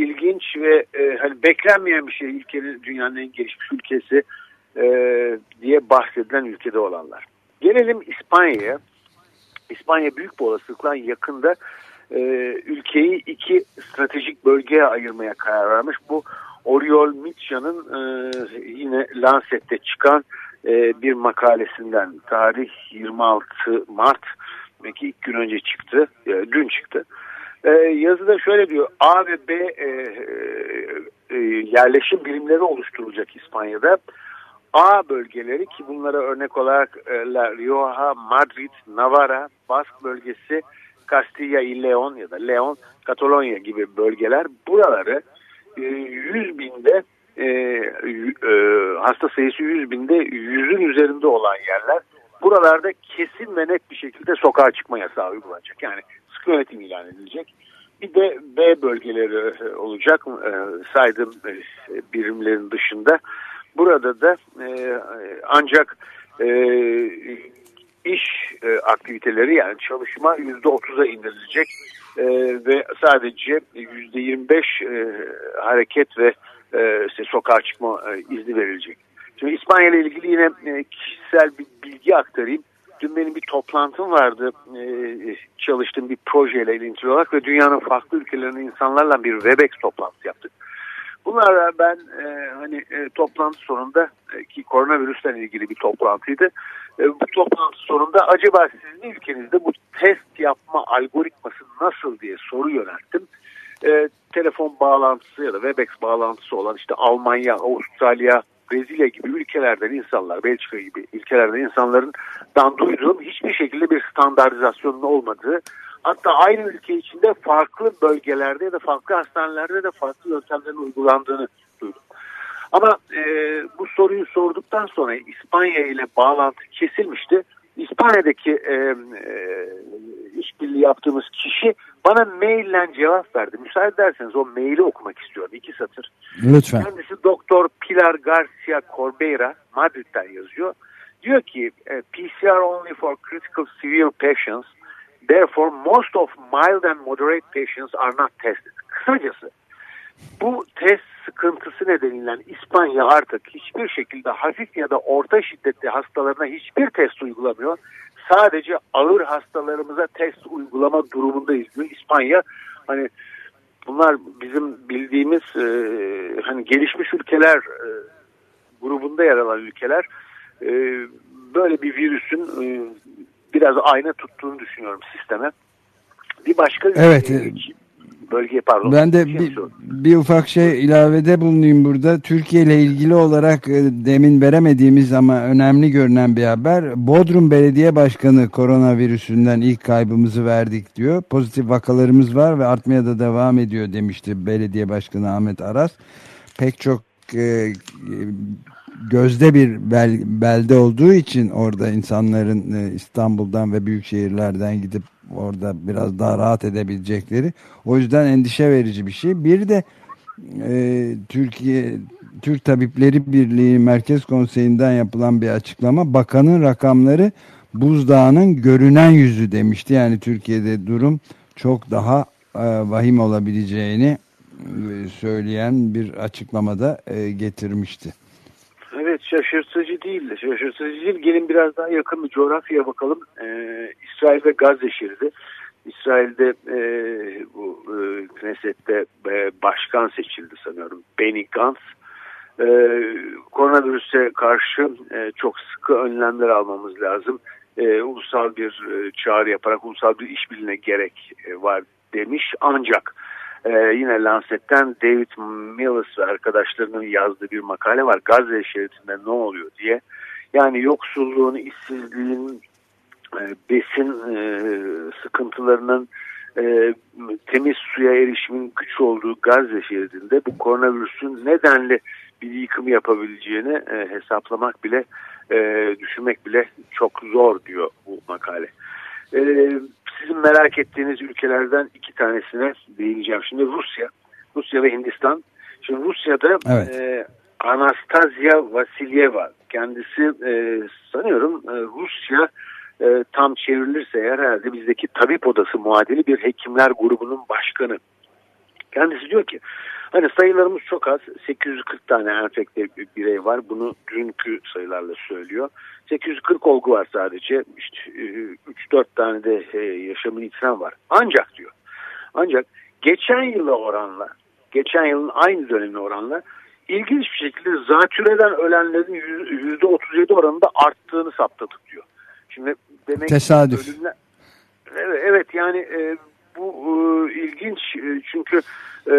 ilginç ve e, hani beklenmeyen bir şey ülkenin dünyanın en gelişmiş ülkesi e, diye bahsedilen ülkede olanlar. Gelelim İspanya'ya. İspanya büyük bir olasılıkla yakında e, ülkeyi iki stratejik bölgeye ayırmaya karar vermiş. Bu Oriol Mitja'nın e, yine Lancet'te çıkan e, bir makalesinden tarih 26 Mart belki ilk gün önce çıktı, e, dün çıktı. E, yazıda şöyle diyor A ve B e, e, yerleşim birimleri oluşturulacak İspanya'da. A bölgeleri ki bunlara örnek olarak e, La Rioja, Madrid, Navarra, Bask bölgesi, Castilla y León ya da León, Katalonya gibi bölgeler buraları e, 100 binde e, e, hasta sayısı 100 binde yüzün üzerinde olan yerler buralarda kesin ve net bir şekilde sokağa çıkma yasağı uygulanacak. Yani sıkı yönetim ilan edilecek. Bir de B bölgeleri e, olacak e, saydığım e, birimlerin dışında. Burada da e, ancak e, iş e, aktiviteleri yani çalışma yüzde otuza indirilecek e, ve sadece yüzde yirmi beş e, hareket ve e, işte sokağa çıkma e, izni verilecek. Şimdi İspanya ile ilgili yine e, kişisel bir bilgi aktarayım. Dün benim bir toplantım vardı e, çalıştığım bir projeyle ilintili olarak ve dünyanın farklı ülkelerinin insanlarla bir Webex toplantısı yaptık. Bunlarla ben e, hani e, toplantı sonunda e, ki koronavirüsten ilgili bir toplantıydı. E, bu toplantı sonunda acaba sizin ülkenizde bu test yapma algoritması nasıl diye soru yönelttim. E, telefon bağlantısı ya da Webex bağlantısı olan işte Almanya, Avustralya, Brezilya gibi ülkelerden insanlar, Belçika gibi ülkelerden insanların dan duyduğum hiçbir şekilde bir standartizasyonun olmadığı Hatta aynı ülke içinde farklı bölgelerde ya da farklı hastanelerde de farklı yöntemlerin uygulandığını duydum. Ama e, bu soruyu sorduktan sonra İspanya ile bağlantı kesilmişti. İspanya'daki e, e, işbirliği yaptığımız kişi bana maille cevap verdi. Müsaade ederseniz o maili okumak istiyorum. iki satır. Lütfen. Kendisi Doktor Pilar Garcia Corbeira Madrid'den yazıyor. Diyor ki e, PCR only for critical severe patients Therefore, most of mild and moderate patients are not tested. Kısacası bu test sıkıntısı nedeniyle İspanya artık hiçbir şekilde hafif ya da orta şiddetli hastalarına hiçbir test uygulamıyor. Sadece ağır hastalarımıza test uygulama durumundayız İspanya. Hani bunlar bizim bildiğimiz e, hani gelişmiş ülkeler e, grubunda yer alan ülkeler e, böyle bir virüsün e, biraz ayna tuttuğunu düşünüyorum sisteme. Bir başka evet. E, bölgeye pardon. Ben de bir, bir ufak şey ilavede bulunayım burada. Türkiye ile ilgili olarak e, demin veremediğimiz ama önemli görünen bir haber. Bodrum Belediye Başkanı koronavirüsünden ilk kaybımızı verdik diyor. Pozitif vakalarımız var ve artmaya da devam ediyor demişti Belediye Başkanı Ahmet Aras. Pek çok e, gözde bir bel, belde olduğu için orada insanların e, İstanbul'dan ve büyük şehirlerden gidip orada biraz daha rahat edebilecekleri. O yüzden endişe verici bir şey. Bir de e, Türkiye Türk Tabipleri Birliği Merkez Konseyi'nden yapılan bir açıklama. Bakanın rakamları buzdağının görünen yüzü demişti. Yani Türkiye'de durum çok daha e, vahim olabileceğini e, söyleyen bir açıklamada e, getirmişti. Evet şaşırtıcı değil. Şaşırtıcı değil. Gelin biraz daha yakın bir coğrafyaya bakalım. Ee, İsrail ve Gazze şeridi. İsrail'de e, bu e, Knesset'te e, başkan seçildi sanıyorum. Benny Gantz. E, koronavirüse karşı e, çok sıkı önlemler almamız lazım. E, ulusal bir e, çağrı yaparak ulusal bir işbirliğine gerek e, var demiş. Ancak ee, yine Lancet'ten David Mills ve arkadaşlarının yazdığı bir makale var. Gazze şeridinde ne oluyor diye. Yani yoksulluğun, işsizliğin, e, besin e, sıkıntılarının, e, temiz suya erişimin güç olduğu Gazze şeridinde bu koronavirüsün nedenli bir yıkım yapabileceğini e, hesaplamak bile, e, düşünmek bile çok zor diyor bu makale. E, sizin merak ettiğiniz ülkelerden iki tanesine değineceğim. Şimdi Rusya, Rusya ve Hindistan. Şimdi Rusya'da evet. e, Anastasia Vasilyeva kendisi e, sanıyorum e, Rusya e, tam çevrilirse herhalde bizdeki tabip odası muadili bir hekimler grubunun başkanı. Kendisi diyor ki hani sayılarımız çok az 840 tane enfekte birey var bunu dünkü sayılarla söylüyor. 840 olgu var sadece. İşte 3-4 e, tane de e, yaşamını yitiren var. Ancak diyor. Ancak geçen yıla oranla, geçen yılın aynı dönemine oranla ilginç bir şekilde zatürreden ölenlerin %37 oranında arttığını saptadık diyor. Şimdi demek Tesadüf. Ölümler, evet, evet yani e, bu e, ilginç e, çünkü e,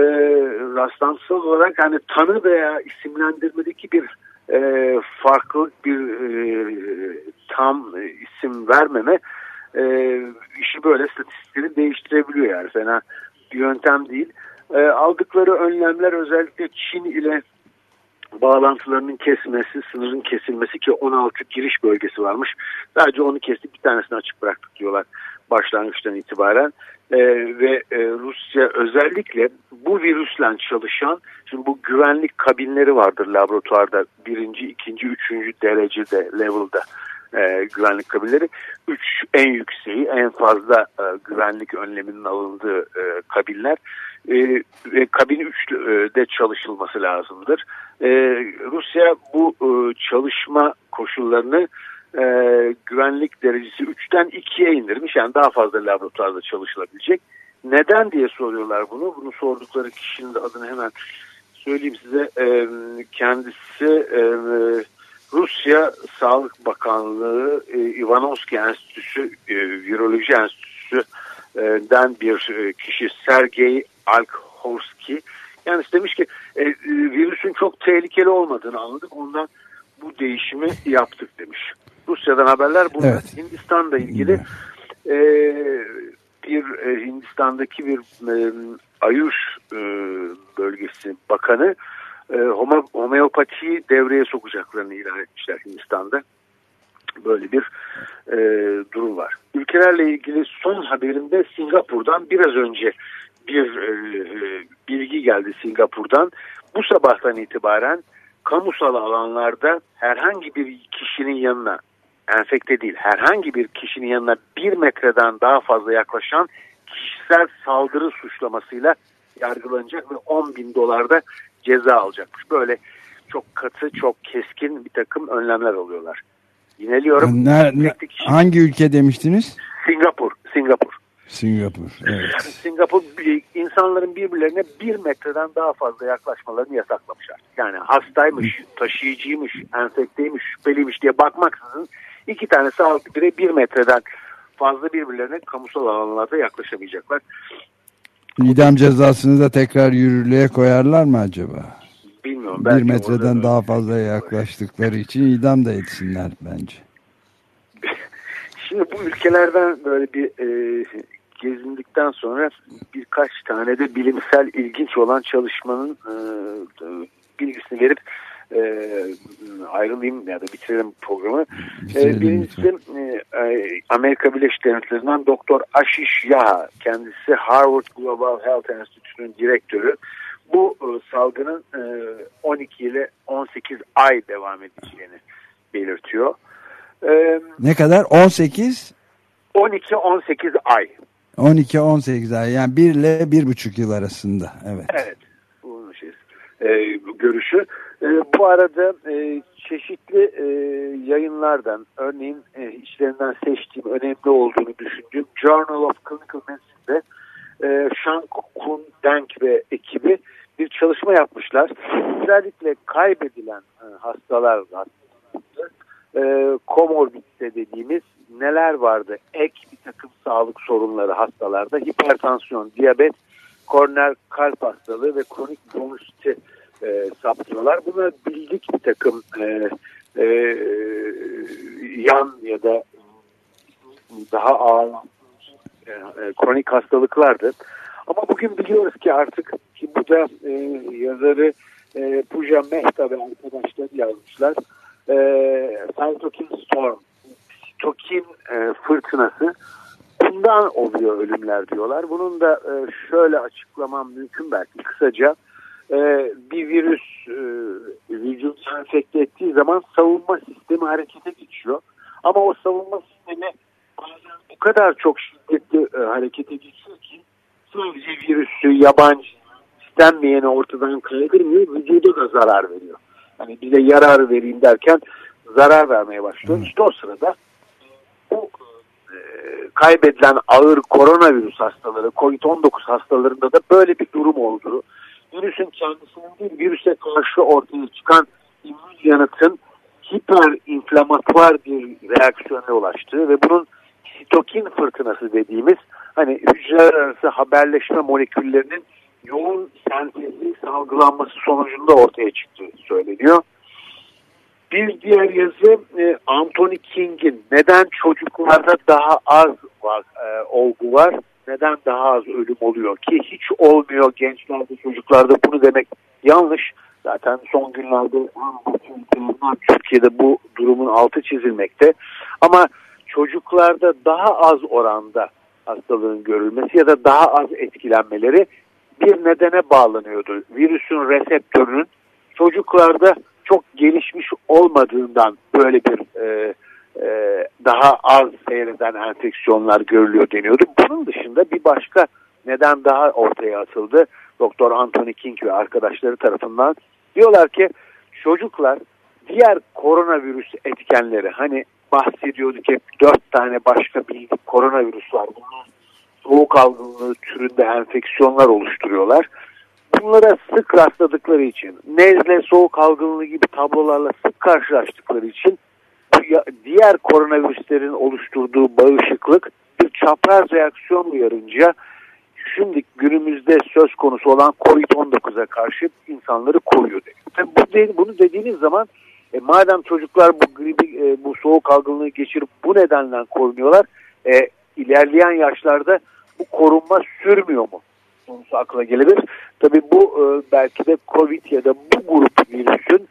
rastlantısal olarak hani tanı veya isimlendirmedeki bir e, farklılık bir e, tam isim vermeme e, işi böyle statistikleri değiştirebiliyor yani fena bir yöntem değil. E, aldıkları önlemler özellikle Çin ile bağlantılarının kesmesi, sınırın kesilmesi ki 16 giriş bölgesi varmış. Sadece onu kestik bir tanesini açık bıraktık diyorlar başlangıçtan itibaren e, ve e, Rusya özellikle bu virüsle çalışan şimdi bu güvenlik kabinleri vardır laboratuvarda birinci, ikinci, üçüncü derecede level'da e, güvenlik kabinleri. Üç en yükseği en fazla e, güvenlik önleminin alındığı e, kabinler e, ve kabin 3'de çalışılması lazımdır. E, Rusya bu e, çalışma koşullarını e, güvenlik derecesi 3'ten 2'ye indirmiş. Yani daha fazla laboratuvarda çalışılabilecek. Neden diye soruyorlar bunu. Bunu sordukları kişinin de adını hemen söyleyeyim size. E, kendisi e, Rusya Sağlık Bakanlığı e, Ivanovski Enstitüsü, e, Viroloji Enstitüsü'den bir e, kişi Sergey Alkhorski. Yani demiş ki e, virüsün çok tehlikeli olmadığını anladık. Ondan bu değişimi yaptık demiş. Rusya'dan haberler bunlar. Evet. Hindistan'da ilgili e, bir e, Hindistan'daki bir e, Ayuş e, bölgesi bakanı e, homo, homeopatiyi devreye sokacaklarını ilan etmişler Hindistan'da. Böyle bir e, durum var. Ülkelerle ilgili son haberimde Singapur'dan biraz önce bir e, bilgi geldi Singapur'dan. Bu sabahtan itibaren kamusal alanlarda herhangi bir kişinin yanına enfekte değil herhangi bir kişinin yanına bir metreden daha fazla yaklaşan kişisel saldırı suçlamasıyla yargılanacak ve 10 bin dolarda ceza alacakmış. Böyle çok katı, çok keskin bir takım önlemler alıyorlar. Yineliyorum. Ne, ne, hangi ülke demiştiniz? Singapur. Singapur. Singapur. Evet. Singapur insanların birbirlerine bir metreden daha fazla yaklaşmalarını yasaklamışlar. Yani hastaymış, taşıyıcıymış, enfekteymiş, şüpheliymiş diye bakmaksızın iki tane sağlıklı birey bir metreden fazla birbirlerine kamusal alanlarda yaklaşamayacaklar. İdam cezasını da tekrar yürürlüğe koyarlar mı acaba? Bilmiyorum. Bir metreden daha fazla yaklaştıkları için idam da etsinler bence. Şimdi bu ülkelerden böyle bir e, gezindikten sonra birkaç tane de bilimsel ilginç olan çalışmanın e, bilgisini verip e, ayrılayım ya da bitirelim programı. E, bitirelim, e, birincisi e, Amerika Birleşik Devletleri'nden Doktor Ashish Yaha kendisi Harvard Global Health Enstitüsü'nün direktörü bu e, salgının e, 12 ile 18 ay devam edeceğini belirtiyor. E, ne kadar? 18? 12-18 ay. 12-18 ay yani 1 ile 1,5 yıl arasında. Evet. Evet. Bu şey, e, görüşü. E, bu arada e, çeşitli e, yayınlardan örneğin e, içlerinden seçtiğim önemli olduğunu düşündüğüm Journal of Clinical Medicine'de e, Shang Kun Deng ve ekibi bir çalışma yapmışlar. Özellikle kaybedilen e, hastalar. E, komorbidite dediğimiz neler vardı? Ek bir takım sağlık sorunları hastalarda. Hipertansiyon, diyabet, koroner kalp hastalığı ve kronik bronşiti e, saptıyorlar. Buna bildik bir takım e, e, yan ya da daha ağır e, e, kronik hastalıklardı. Ama bugün biliyoruz ki artık ki bu da e, yazarı e, Puja Mehta ve arkadaşları yazmışlar. E, Cytokine Storm, sitokin e, fırtınası bundan oluyor ölümler diyorlar. Bunun da e, şöyle açıklamam mümkün belki kısaca. Bir virüs e, vücut enfekte ettiği zaman savunma sistemi harekete geçiyor. Ama o savunma sistemi o kadar çok şiddetli e, harekete geçiyor ki sadece virüsü yabancı istenmeyeni ortadan kaydırmıyor, vücuda da zarar veriyor. Hani bize yarar vereyim derken zarar vermeye başlıyor. Hmm. İşte o sırada bu e, kaybedilen ağır koronavirüs hastaları, COVID-19 hastalarında da böyle bir durum olduğu, virüsün kendisinin değil, virüse karşı ortaya çıkan immün yanıtın hiper inflamatuar bir reaksiyona ulaştığı ve bunun sitokin fırtınası dediğimiz hani hücreler arası haberleşme moleküllerinin yoğun sentezli salgılanması sonucunda ortaya çıktığı söyleniyor. Bir diğer yazı e, Anthony King'in neden çocuklarda daha az var, e, olgu var, neden daha az ölüm oluyor ki hiç olmuyor gençlerde çocuklarda bunu demek yanlış. Zaten son günlerde Türkiye'de bu durumun altı çizilmekte. Ama çocuklarda daha az oranda hastalığın görülmesi ya da daha az etkilenmeleri bir nedene bağlanıyordu. Virüsün reseptörünün çocuklarda çok gelişmiş olmadığından böyle bir e, daha az seyreden enfeksiyonlar görülüyor deniyordu. Bunun dışında bir başka neden daha ortaya atıldı. Doktor Anthony King ve arkadaşları tarafından diyorlar ki çocuklar diğer koronavirüs etkenleri hani bahsediyorduk hep dört tane başka bildik koronavirüs var. Bunlar soğuk algınlığı türünde enfeksiyonlar oluşturuyorlar. Bunlara sık rastladıkları için, nezle, soğuk algınlığı gibi tablolarla sık karşılaştıkları için diğer koronavirüslerin oluşturduğu bağışıklık bir çapraz reaksiyon uyarınca şimdi günümüzde söz konusu olan COVID-19'a karşı insanları koruyor. Bu, bunu dediğiniz zaman e, madem çocuklar bu gribi, e, bu soğuk algınlığı geçirip bu nedenle korunuyorlar, e, ilerleyen yaşlarda bu korunma sürmüyor mu? Sonusu akla gelebilir. Tabii bu e, belki de COVID ya da bu grup virüsün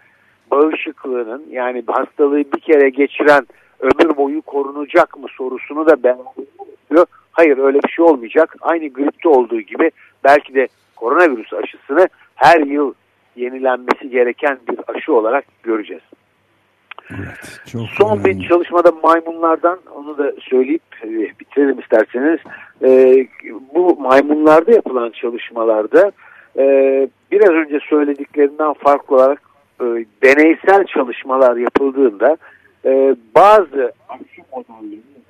bağışıklığının yani hastalığı bir kere geçiren ömür boyu korunacak mı sorusunu da ben diyor. Hayır öyle bir şey olmayacak. Aynı gripte olduğu gibi belki de koronavirüs aşısını her yıl yenilenmesi gereken bir aşı olarak göreceğiz. Evet, çok Son önemli. bir çalışmada maymunlardan onu da söyleyip e, bitirelim isterseniz. E, bu maymunlarda yapılan çalışmalarda e, biraz önce söylediklerinden farklı olarak e, deneysel çalışmalar yapıldığında e, bazı aşı modellerinin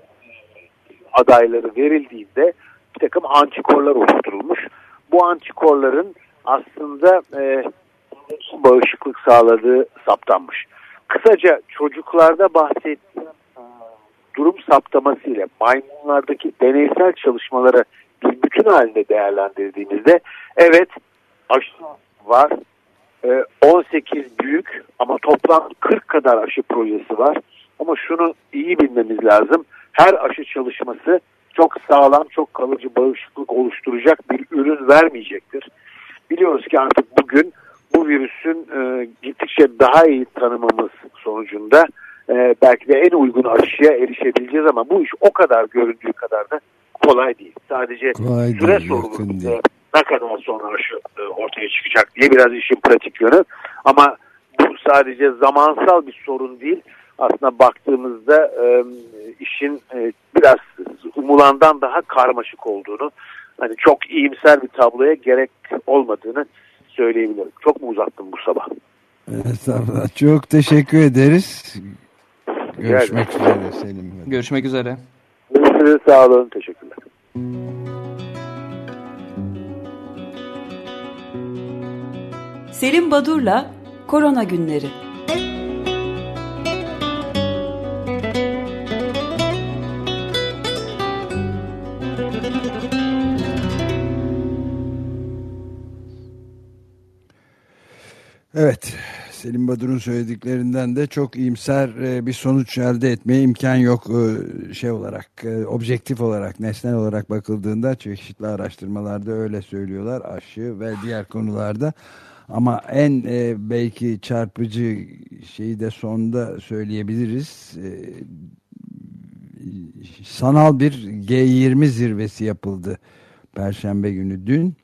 adayları verildiğinde bir takım antikorlar oluşturulmuş. Bu antikorların aslında e, bağışıklık sağladığı saptanmış. Kısaca çocuklarda bahsettiğim e, durum saptaması ile maymunlardaki deneysel çalışmaları bir bütün halinde değerlendirdiğimizde evet aşı var 18 e, büyük ama toplam 40 kadar aşı projesi var. Ama şunu iyi bilmemiz lazım. Her aşı çalışması çok sağlam, çok kalıcı bağışıklık oluşturacak bir ürün vermeyecektir. Biliyoruz ki artık bugün bu virüsün e, gittikçe daha iyi tanımamız sonucunda e, belki de en uygun aşıya erişebileceğiz ama bu iş o kadar göründüğü kadar da kolay değil. Sadece kolay süre sorunu ne kadar sonra aşı e, ortaya çıkacak diye biraz işin pratik yönü. Ama bu sadece zamansal bir sorun değil. Aslında baktığımızda e, işin e, biraz umulandan daha karmaşık olduğunu, hani çok iyimser bir tabloya gerek olmadığını söyleyebilirim. Çok mu uzattım bu sabah? Estağfurullah. Çok teşekkür ederiz. Görüşmek üzere Selim. Görüşmek üzere. Görüşürüz. Sağ olun. Teşekkürler. Selim Badur'la Korona Günleri Evet, Selim Badur'un söylediklerinden de çok iyimser e, bir sonuç elde etmeye imkan yok e, şey olarak, e, objektif olarak, nesnel olarak bakıldığında çeşitli araştırmalarda öyle söylüyorlar aşı ve diğer konularda. Ama en belki çarpıcı şeyi de sonda söyleyebiliriz. Sanal bir G20 zirvesi yapıldı Perşembe günü dün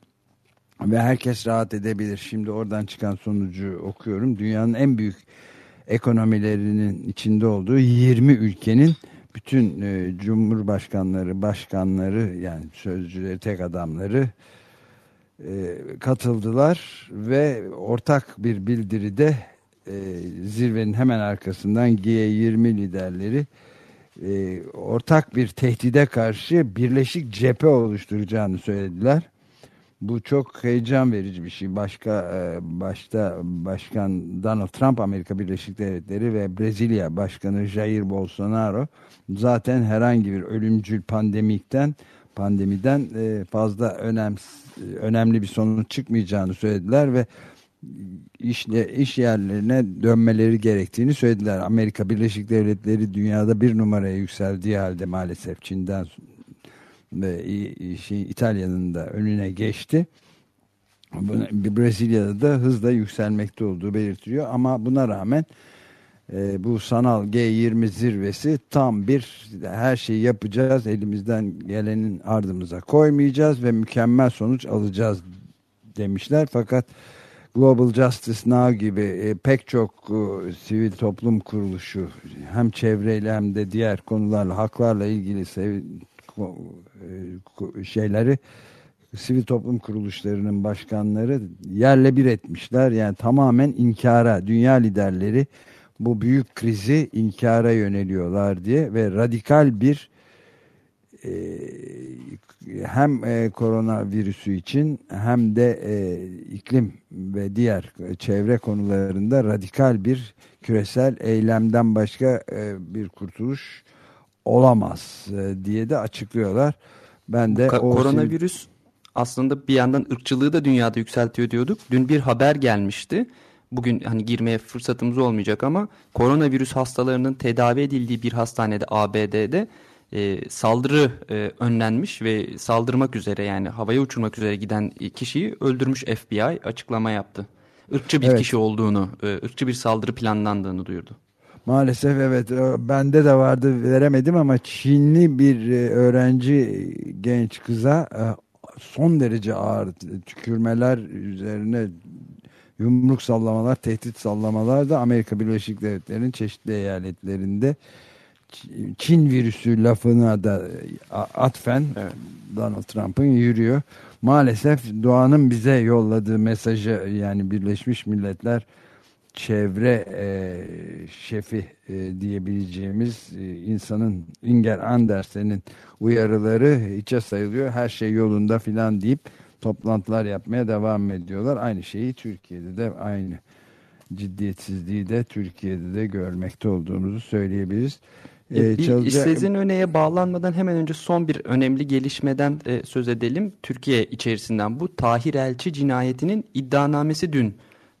ve herkes rahat edebilir. Şimdi oradan çıkan sonucu okuyorum. Dünyanın en büyük ekonomilerinin içinde olduğu 20 ülkenin bütün e, cumhurbaşkanları, başkanları yani sözcüleri, tek adamları e, katıldılar ve ortak bir bildiride e, zirvenin hemen arkasından G20 liderleri e, ortak bir tehdide karşı birleşik cephe oluşturacağını söylediler bu çok heyecan verici bir şey. Başka başta Başkan Donald Trump Amerika Birleşik Devletleri ve Brezilya Başkanı Jair Bolsonaro zaten herhangi bir ölümcül pandemikten pandemiden e, fazla önem, önemli bir sonuç çıkmayacağını söylediler ve iş, iş yerlerine dönmeleri gerektiğini söylediler. Amerika Birleşik Devletleri dünyada bir numaraya yükseldiği halde maalesef Çin'den ve şey, İtalya'nın da önüne geçti. Brezilya'da da hızla yükselmekte olduğu belirtiliyor ama buna rağmen bu sanal G20 zirvesi tam bir her şeyi yapacağız elimizden gelenin ardımıza koymayacağız ve mükemmel sonuç alacağız demişler fakat Global Justice Now gibi e, pek çok e, sivil toplum kuruluşu hem çevreyle hem de diğer konularla haklarla ilgili e, şeyleri sivil toplum kuruluşlarının başkanları yerle bir etmişler. Yani tamamen inkara, dünya liderleri bu büyük krizi inkara yöneliyorlar diye ve radikal bir e, hem e, koronavirüsü için hem de e, iklim ve diğer çevre konularında radikal bir küresel eylemden başka e, bir kurtuluş olamaz e, diye de açıklıyorlar. Ben de Ka o koronavirüs aslında bir yandan ırkçılığı da dünyada yükseltiyor diyorduk. Dün bir haber gelmişti. Bugün hani girmeye fırsatımız olmayacak ama koronavirüs hastalarının tedavi edildiği bir hastanede ABD'de e, saldırı e, önlenmiş ve saldırmak üzere yani havaya uçurmak üzere giden kişiyi öldürmüş FBI açıklama yaptı. Irkçı bir evet. kişi olduğunu, e, ırkçı bir saldırı planlandığını duyurdu. Maalesef evet bende de vardı veremedim ama Çinli bir e, öğrenci genç kıza e, son derece ağır tükürmeler üzerine yumruk sallamalar, tehdit sallamalar da Amerika Birleşik Devletleri'nin çeşitli eyaletlerinde Çin virüsü lafına da atfen evet. Donald Trump'ın yürüyor. Maalesef doğanın bize yolladığı mesajı yani Birleşmiş Milletler çevre e, şefi e, diyebileceğimiz e, insanın Inger Andersen'in uyarıları hiçe sayılıyor. Her şey yolunda filan deyip toplantılar yapmaya devam ediyorlar. Aynı şeyi Türkiye'de de aynı ciddiyetsizliği de Türkiye'de de görmekte olduğumuzu söyleyebiliriz. Ee, çalacak... İstediğin öneye bağlanmadan hemen önce son bir önemli gelişmeden e, söz edelim. Türkiye içerisinden bu Tahir Elçi cinayetinin iddianamesi dün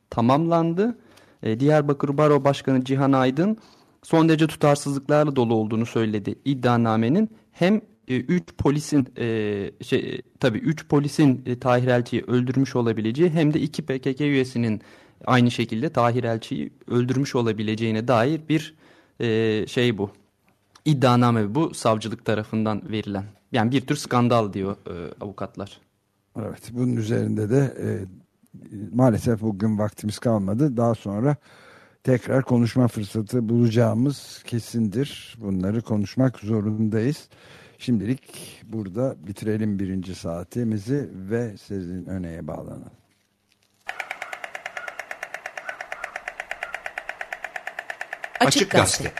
tamamlandı. E, Diyarbakır Baro Başkanı Cihan Aydın son derece tutarsızlıklarla dolu olduğunu söyledi iddianamenin. Hem 3 e, polisin e, şey tabii 3 polisin e, Tahir Elçi'yi öldürmüş olabileceği hem de 2 PKK üyesinin aynı şekilde Tahir Elçi'yi öldürmüş olabileceğine dair bir e, şey bu. İddianame bu savcılık tarafından verilen. Yani bir tür skandal diyor e, avukatlar. Evet bunun üzerinde de e, maalesef bugün vaktimiz kalmadı. Daha sonra tekrar konuşma fırsatı bulacağımız kesindir. Bunları konuşmak zorundayız. Şimdilik burada bitirelim birinci saatimizi ve sizin öneye bağlanalım. Açık Gazete.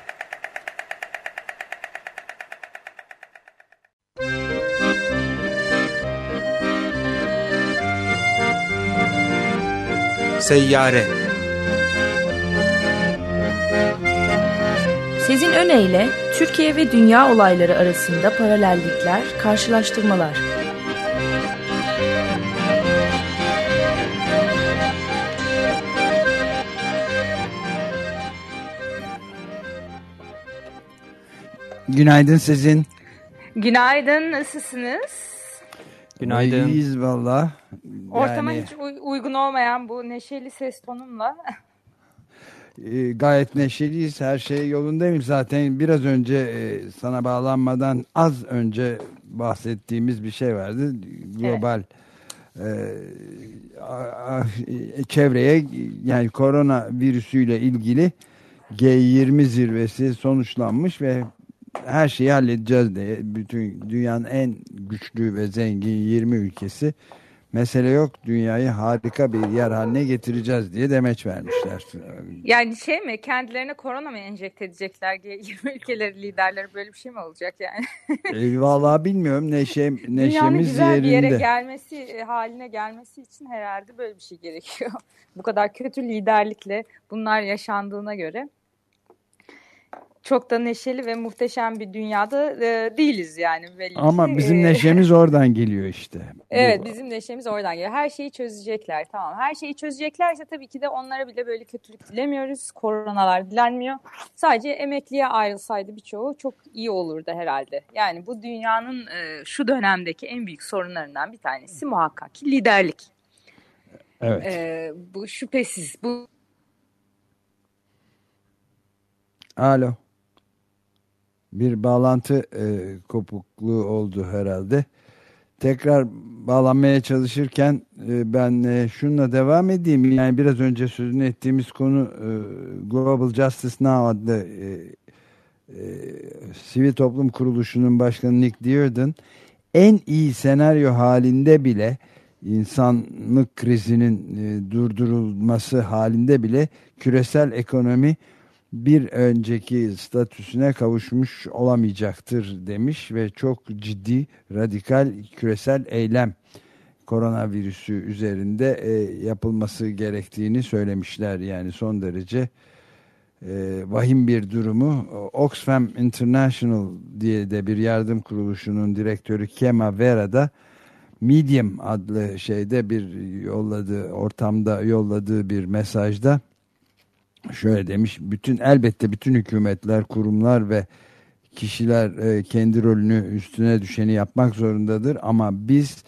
Seyyare Sezin Öne Türkiye ve dünya olayları arasında paralellikler, karşılaştırmalar. Günaydın sizin. Günaydın, nasılsınız? Günaydın. İyiyiz valla. Ortama hiç uygun olmayan bu neşeli ses tonumla. e, gayet neşeliyiz. Her şey yolundayım. Zaten biraz önce e, sana bağlanmadan az önce bahsettiğimiz bir şey vardı. Global evet. çevreye yani korona virüsüyle ilgili G20 zirvesi sonuçlanmış ve her şeyi halledeceğiz diye bütün dünyanın en güçlü ve zengin 20 ülkesi mesele yok dünyayı harika bir yer haline getireceğiz diye demeç vermişler. Yani şey mi kendilerine korona mı enjekte edecekler G20 ülkeleri liderleri böyle bir şey mi olacak yani? e, vallahi bilmiyorum neşe, neşemiz Dünyanın güzel yerinde. bir yere gelmesi e, haline gelmesi için herhalde böyle bir şey gerekiyor. Bu kadar kötü liderlikle bunlar yaşandığına göre çok da neşeli ve muhteşem bir dünyada e, değiliz yani belli Ama ki. bizim e, neşemiz oradan geliyor işte. Evet Bu- bizim neşemiz oradan geliyor. Her şeyi çözecekler tamam. Her şeyi çözeceklerse tabii ki de onlara bile böyle kötülük dilemiyoruz. Koronalar dilenmiyor. Sadece emekliye ayrılsaydı birçoğu çok iyi olurdu herhalde. Yani bu dünyanın e, şu dönemdeki en büyük sorunlarından bir tanesi muhakkak ki liderlik. Evet. E, bu şüphesiz bu Alo. Bir bağlantı e, kopukluğu oldu herhalde. Tekrar bağlanmaya çalışırken e, ben e, şununla devam edeyim. Yani biraz önce sözünü ettiğimiz konu e, Global Justice Now adlı e, e, sivil toplum kuruluşunun başkanı Nick Dearden en iyi senaryo halinde bile insanlık krizinin e, durdurulması halinde bile küresel ekonomi bir önceki statüsüne kavuşmuş olamayacaktır demiş ve çok ciddi radikal küresel eylem koronavirüsü üzerinde e, yapılması gerektiğini söylemişler. Yani son derece e, vahim bir durumu. Oxfam International diye de bir yardım kuruluşunun direktörü Kema Vera da Medium adlı şeyde bir yolladığı ortamda yolladığı bir mesajda şöyle demiş bütün elbette bütün hükümetler kurumlar ve kişiler e, kendi rolünü üstüne düşeni yapmak zorundadır ama biz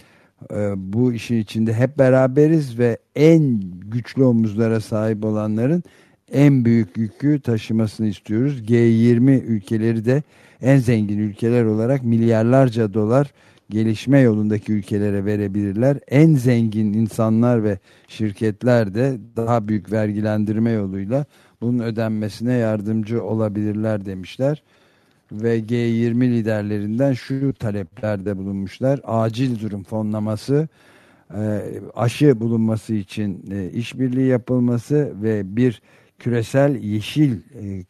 e, bu işin içinde hep beraberiz ve en güçlü omuzlara sahip olanların en büyük yükü taşımasını istiyoruz. G20 ülkeleri de en zengin ülkeler olarak milyarlarca dolar gelişme yolundaki ülkelere verebilirler. En zengin insanlar ve şirketler de daha büyük vergilendirme yoluyla bunun ödenmesine yardımcı olabilirler demişler. Ve G20 liderlerinden şu taleplerde bulunmuşlar. Acil durum fonlaması, e, aşı bulunması için e, işbirliği yapılması ve bir küresel yeşil e,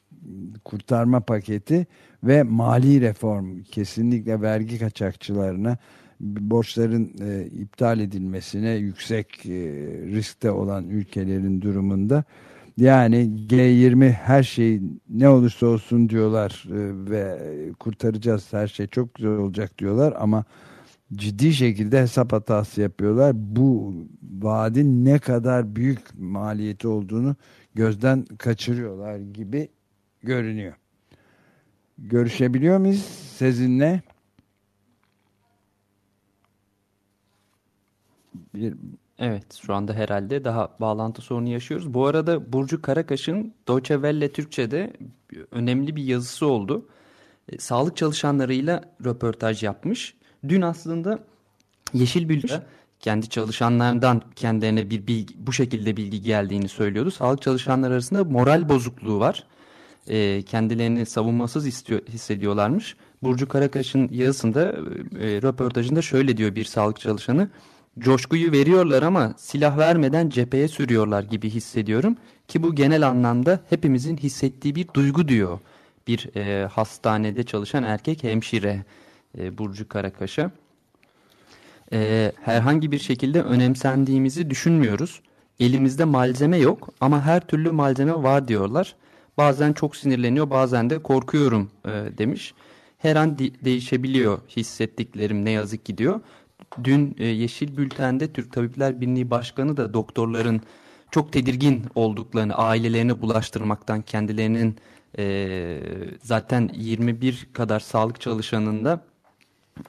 kurtarma paketi ve mali reform kesinlikle vergi kaçakçılarına borçların e, iptal edilmesine yüksek e, riskte olan ülkelerin durumunda yani G20 her şey ne olursa olsun diyorlar e, ve kurtaracağız her şey çok güzel olacak diyorlar ama ciddi şekilde hesap hatası yapıyorlar. Bu vaadin ne kadar büyük maliyeti olduğunu gözden kaçırıyorlar gibi görünüyor. Görüşebiliyor muyuz sizinle? Bir Evet şu anda herhalde daha bağlantı sorunu yaşıyoruz. Bu arada Burcu Karakaş'ın Deutsche Welle Türkçe'de önemli bir yazısı oldu. E, sağlık çalışanlarıyla röportaj yapmış. Dün aslında Yeşil Bülbül kendi çalışanlardan kendilerine bir bilgi, bu şekilde bilgi geldiğini söylüyordu. Sağlık çalışanları arasında moral bozukluğu var. E, kendilerini savunmasız istiyor, hissediyorlarmış. Burcu Karakaş'ın yazısında, e, röportajında şöyle diyor bir sağlık çalışanı. Coşkuyu veriyorlar ama silah vermeden cepheye sürüyorlar gibi hissediyorum. Ki bu genel anlamda hepimizin hissettiği bir duygu diyor. Bir e, hastanede çalışan erkek hemşire e, Burcu Karakaş'a e, herhangi bir şekilde önemsendiğimizi düşünmüyoruz. Elimizde malzeme yok ama her türlü malzeme var diyorlar. Bazen çok sinirleniyor bazen de korkuyorum e, demiş. Her an de değişebiliyor hissettiklerim ne yazık ki diyor. Dün e, Yeşil Bülten'de Türk Tabipler Birliği Başkanı da doktorların çok tedirgin olduklarını ailelerine bulaştırmaktan kendilerinin e, zaten 21 kadar sağlık çalışanında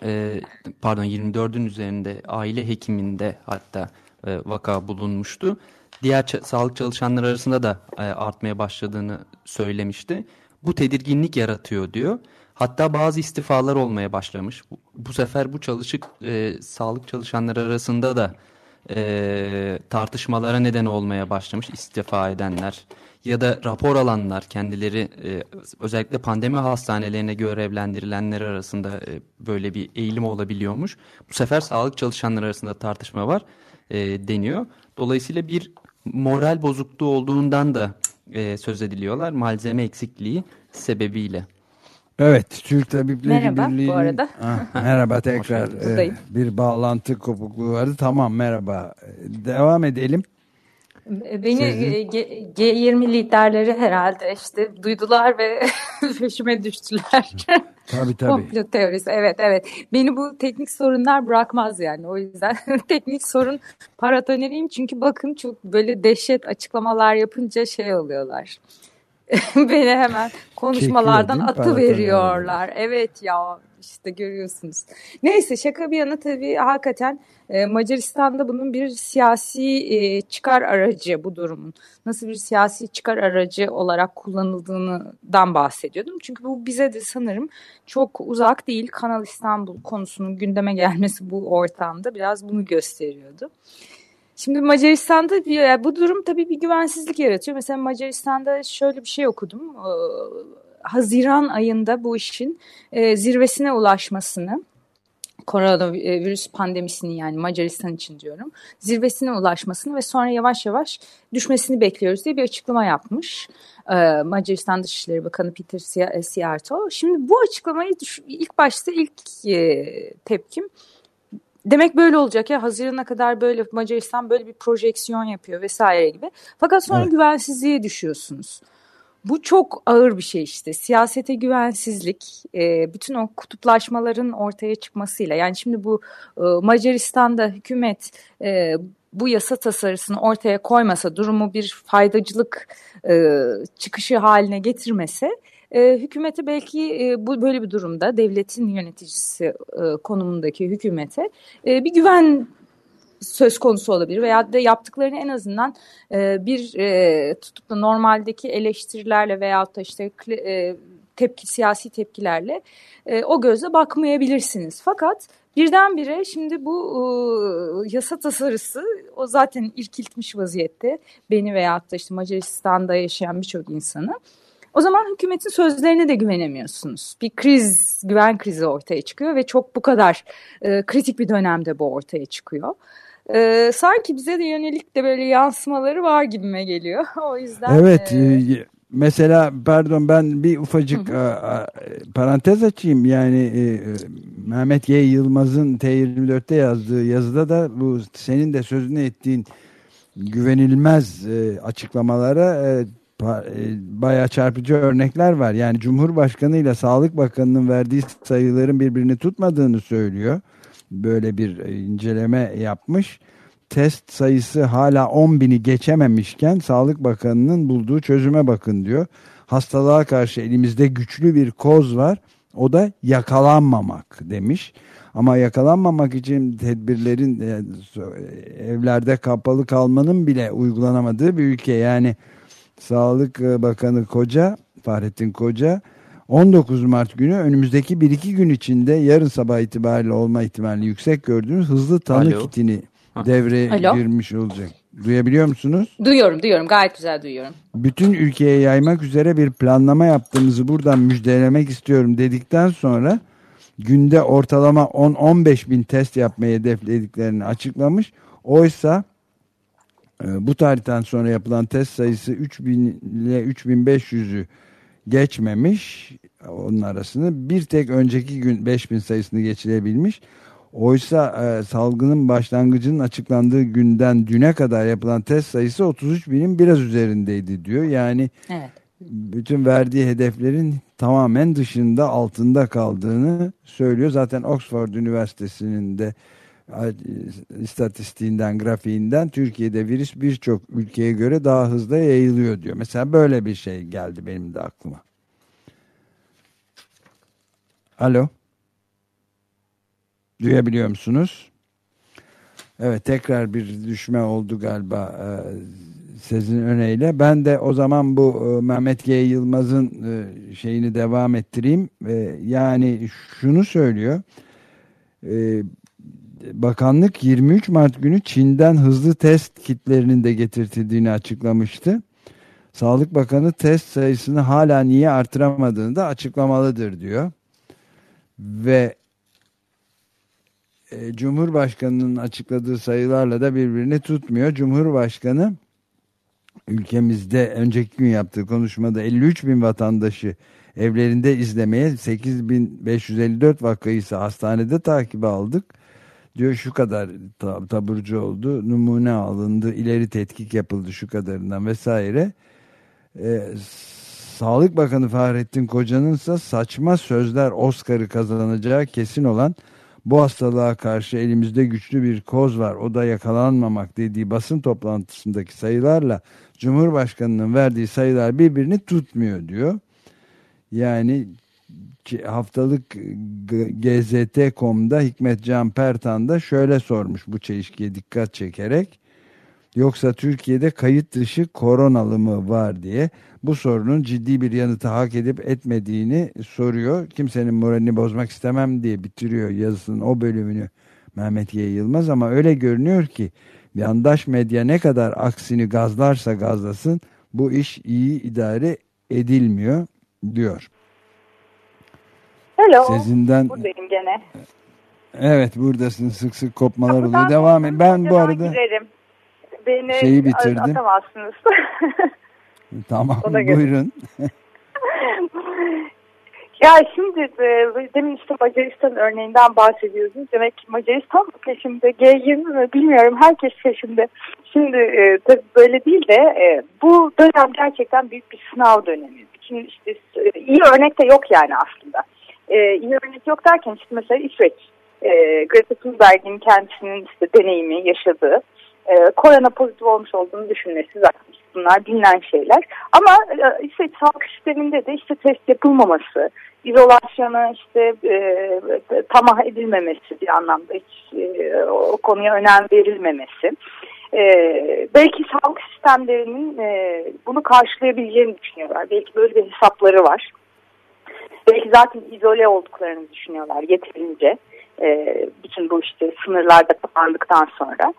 e, pardon 24'ün üzerinde aile hekiminde hatta e, vaka bulunmuştu. Diğer sağlık çalışanları arasında da e, artmaya başladığını söylemişti. Bu tedirginlik yaratıyor diyor. Hatta bazı istifalar olmaya başlamış. Bu, bu sefer bu çalışık e, sağlık çalışanları arasında da e, tartışmalara neden olmaya başlamış istifa edenler ya da rapor alanlar kendileri e, özellikle pandemi hastanelerine görevlendirilenler arasında e, böyle bir eğilim olabiliyormuş. Bu sefer sağlık çalışanları arasında tartışma var e, deniyor. Dolayısıyla bir moral bozukluğu olduğundan da e, söz ediliyorlar malzeme eksikliği sebebiyle. Evet, Türk Tabipleri merhaba, Birliği'nin... bu arada. Ah, merhaba tekrar. ee, bir bağlantı kopukluğu vardı. Tamam merhaba. Devam edelim. Beni G20 liderleri herhalde işte duydular ve peşime düştüler. Tabii tabii. Komplo teorisi evet evet. Beni bu teknik sorunlar bırakmaz yani o yüzden teknik sorun paratoneriyim çünkü bakın çok böyle dehşet açıklamalar yapınca şey oluyorlar. Beni hemen konuşmalardan atı veriyorlar. Evet ya işte görüyorsunuz. Neyse şaka bir yana tabii hakikaten e, Macaristan'da bunun bir siyasi e, çıkar aracı bu durumun. Nasıl bir siyasi çıkar aracı olarak kullanıldığından bahsediyordum. Çünkü bu bize de sanırım çok uzak değil. Kanal İstanbul konusunun gündeme gelmesi bu ortamda biraz bunu gösteriyordu. Şimdi Macaristan'da bu durum tabii bir güvensizlik yaratıyor. Mesela Macaristan'da şöyle bir şey okudum. Ee, Haziran ayında bu işin e, zirvesine ulaşmasını koronavirüs pandemisinin yani Macaristan için diyorum zirvesine ulaşmasını ve sonra yavaş yavaş düşmesini bekliyoruz diye bir açıklama yapmış e, Macaristan Dışişleri Bakanı Peter Siarto. Şimdi bu açıklamayı ilk başta ilk e, tepkim demek böyle olacak ya Haziran'a kadar böyle Macaristan böyle bir projeksiyon yapıyor vesaire gibi. Fakat sonra evet. güvensizliğe düşüyorsunuz. Bu çok ağır bir şey işte. Siyasete güvensizlik, e, bütün o kutuplaşmaların ortaya çıkmasıyla. Yani şimdi bu e, Macaristan'da hükümet e, bu yasa tasarısını ortaya koymasa, durumu bir faydacılık e, çıkışı haline getirmese, e, hükümete belki e, bu böyle bir durumda devletin yöneticisi e, konumundaki hükümete e, bir güven söz konusu olabilir veya da yaptıklarını en azından e, bir e, tutup da normaldeki eleştirilerle veya da işte e, tepki siyasi tepkilerle e, o gözle bakmayabilirsiniz. Fakat birdenbire şimdi bu e, yasa tasarısı o zaten irkiltmiş vaziyette beni veya da işte Macaristan'da yaşayan birçok insanı. O zaman hükümetin sözlerine de güvenemiyorsunuz. Bir kriz, güven krizi ortaya çıkıyor ve çok bu kadar e, kritik bir dönemde bu ortaya çıkıyor. E, sanki bize de yönelik de böyle yansımaları var gibime geliyor. o yüzden... Evet, e, mesela pardon ben bir ufacık A, a, parantez açayım. Yani e, Mehmet Y. Yılmaz'ın T24'te yazdığı yazıda da bu senin de sözünü ettiğin güvenilmez e, açıklamalara e, e, bayağı çarpıcı örnekler var. Yani Cumhurbaşkanı ile Sağlık Bakanı'nın verdiği sayıların birbirini tutmadığını söylüyor. Böyle bir e, inceleme yapmış. Test sayısı hala 10 bini geçememişken Sağlık Bakanı'nın bulduğu çözüme bakın diyor. Hastalığa karşı elimizde güçlü bir koz var. O da yakalanmamak demiş. Ama yakalanmamak için tedbirlerin e, evlerde kapalı kalmanın bile uygulanamadığı bir ülke. Yani Sağlık e, Bakanı Koca Fahrettin Koca 19 Mart günü önümüzdeki 1-2 gün içinde yarın sabah itibariyle olma ihtimali yüksek gördüğünüz hızlı tanı Alo. kitini Ha. devreye Alo. girmiş olacak. Duyabiliyor musunuz? Duyuyorum duyuyorum gayet güzel duyuyorum. bütün ülkeye yaymak üzere bir planlama yaptığımızı buradan müjdelemek istiyorum dedikten sonra günde ortalama 10-15 bin test yapmayı hedeflediklerini açıklamış. Oysa e, bu tarihten sonra yapılan test sayısı 3000 ile 3500'ü geçmemiş onun arasını. Bir tek önceki gün 5000 sayısını geçirebilmiş. Oysa e, salgının başlangıcının açıklandığı günden düne kadar yapılan test sayısı 33 binin biraz üzerindeydi diyor. Yani Evet. bütün verdiği hedeflerin tamamen dışında altında kaldığını söylüyor. Zaten Oxford Üniversitesi'nin de istatistiğinden, grafiğinden Türkiye'de virüs birçok ülkeye göre daha hızlı yayılıyor diyor. Mesela böyle bir şey geldi benim de aklıma. Alo. Duyabiliyor musunuz? Evet tekrar bir düşme oldu galiba e, Sezin öneyle. Ben de o zaman bu e, Mehmet G. Yılmaz'ın e, şeyini devam ettireyim. E, yani şunu söylüyor. E, bakanlık 23 Mart günü Çin'den hızlı test kitlerinin de getirtildiğini açıklamıştı. Sağlık Bakanı test sayısını hala niye artıramadığını da açıklamalıdır diyor. Ve e, Cumhurbaşkanı'nın açıkladığı sayılarla da birbirini tutmuyor. Cumhurbaşkanı ülkemizde önceki gün yaptığı konuşmada 53 bin vatandaşı evlerinde izlemeye 8554 vakayı ise hastanede takibe aldık. Diyor şu kadar tab- taburcu oldu, numune alındı, ileri tetkik yapıldı şu kadarından vesaire. Ee, Sağlık Bakanı Fahrettin Koca'nın ise saçma sözler Oscar'ı kazanacağı kesin olan bu hastalığa karşı elimizde güçlü bir koz var o da yakalanmamak dediği basın toplantısındaki sayılarla Cumhurbaşkanı'nın verdiği sayılar birbirini tutmuyor diyor. Yani haftalık G- GZT.com'da Hikmet Can Pertan da şöyle sormuş bu çelişkiye dikkat çekerek. Yoksa Türkiye'de kayıt dışı koronalı mı var diye bu sorunun ciddi bir yanıtı hak edip etmediğini soruyor. Kimsenin moralini bozmak istemem diye bitiriyor yazısının o bölümünü Mehmet Y. Yılmaz ama öyle görünüyor ki yandaş medya ne kadar aksini gazlarsa gazlasın bu iş iyi idare edilmiyor diyor. Hello. Sezinden Buradayım gene. evet buradasın sık sık kopmalar oluyor. Devam et. Ben bu arada Girerim. Beni Şeyi bitirdim. atamazsınız. tamam buyurun. ya şimdi e, demin işte Macaristan örneğinden bahsediyordunuz. Demek ki Macaristan mı peşinde, G20 mi bilmiyorum. Herkes peşinde. Şimdi e, tabii böyle değil de e, bu dönem gerçekten büyük bir sınav dönemi. Bütün işte e, iyi örnek de yok yani aslında. E, iyi örnek yok derken işte mesela İsveç. E, Greta Thunberg'in kendisinin işte deneyimi, yaşadığı e, korona pozitif olmuş olduğunu düşünmesi zaten işte bunlar bilinen şeyler. Ama e, İsveç sağlık sisteminde de işte test yapılmaması, izolasyona işte e, tamah edilmemesi bir anlamda hiç e, o konuya önem verilmemesi. E, belki sağlık sistemlerinin e, bunu karşılayabileceğini düşünüyorlar. Belki böyle bir hesapları var. Belki zaten izole olduklarını düşünüyorlar yeterince. E, bütün bu işte sınırlarda kapandıktan sonra.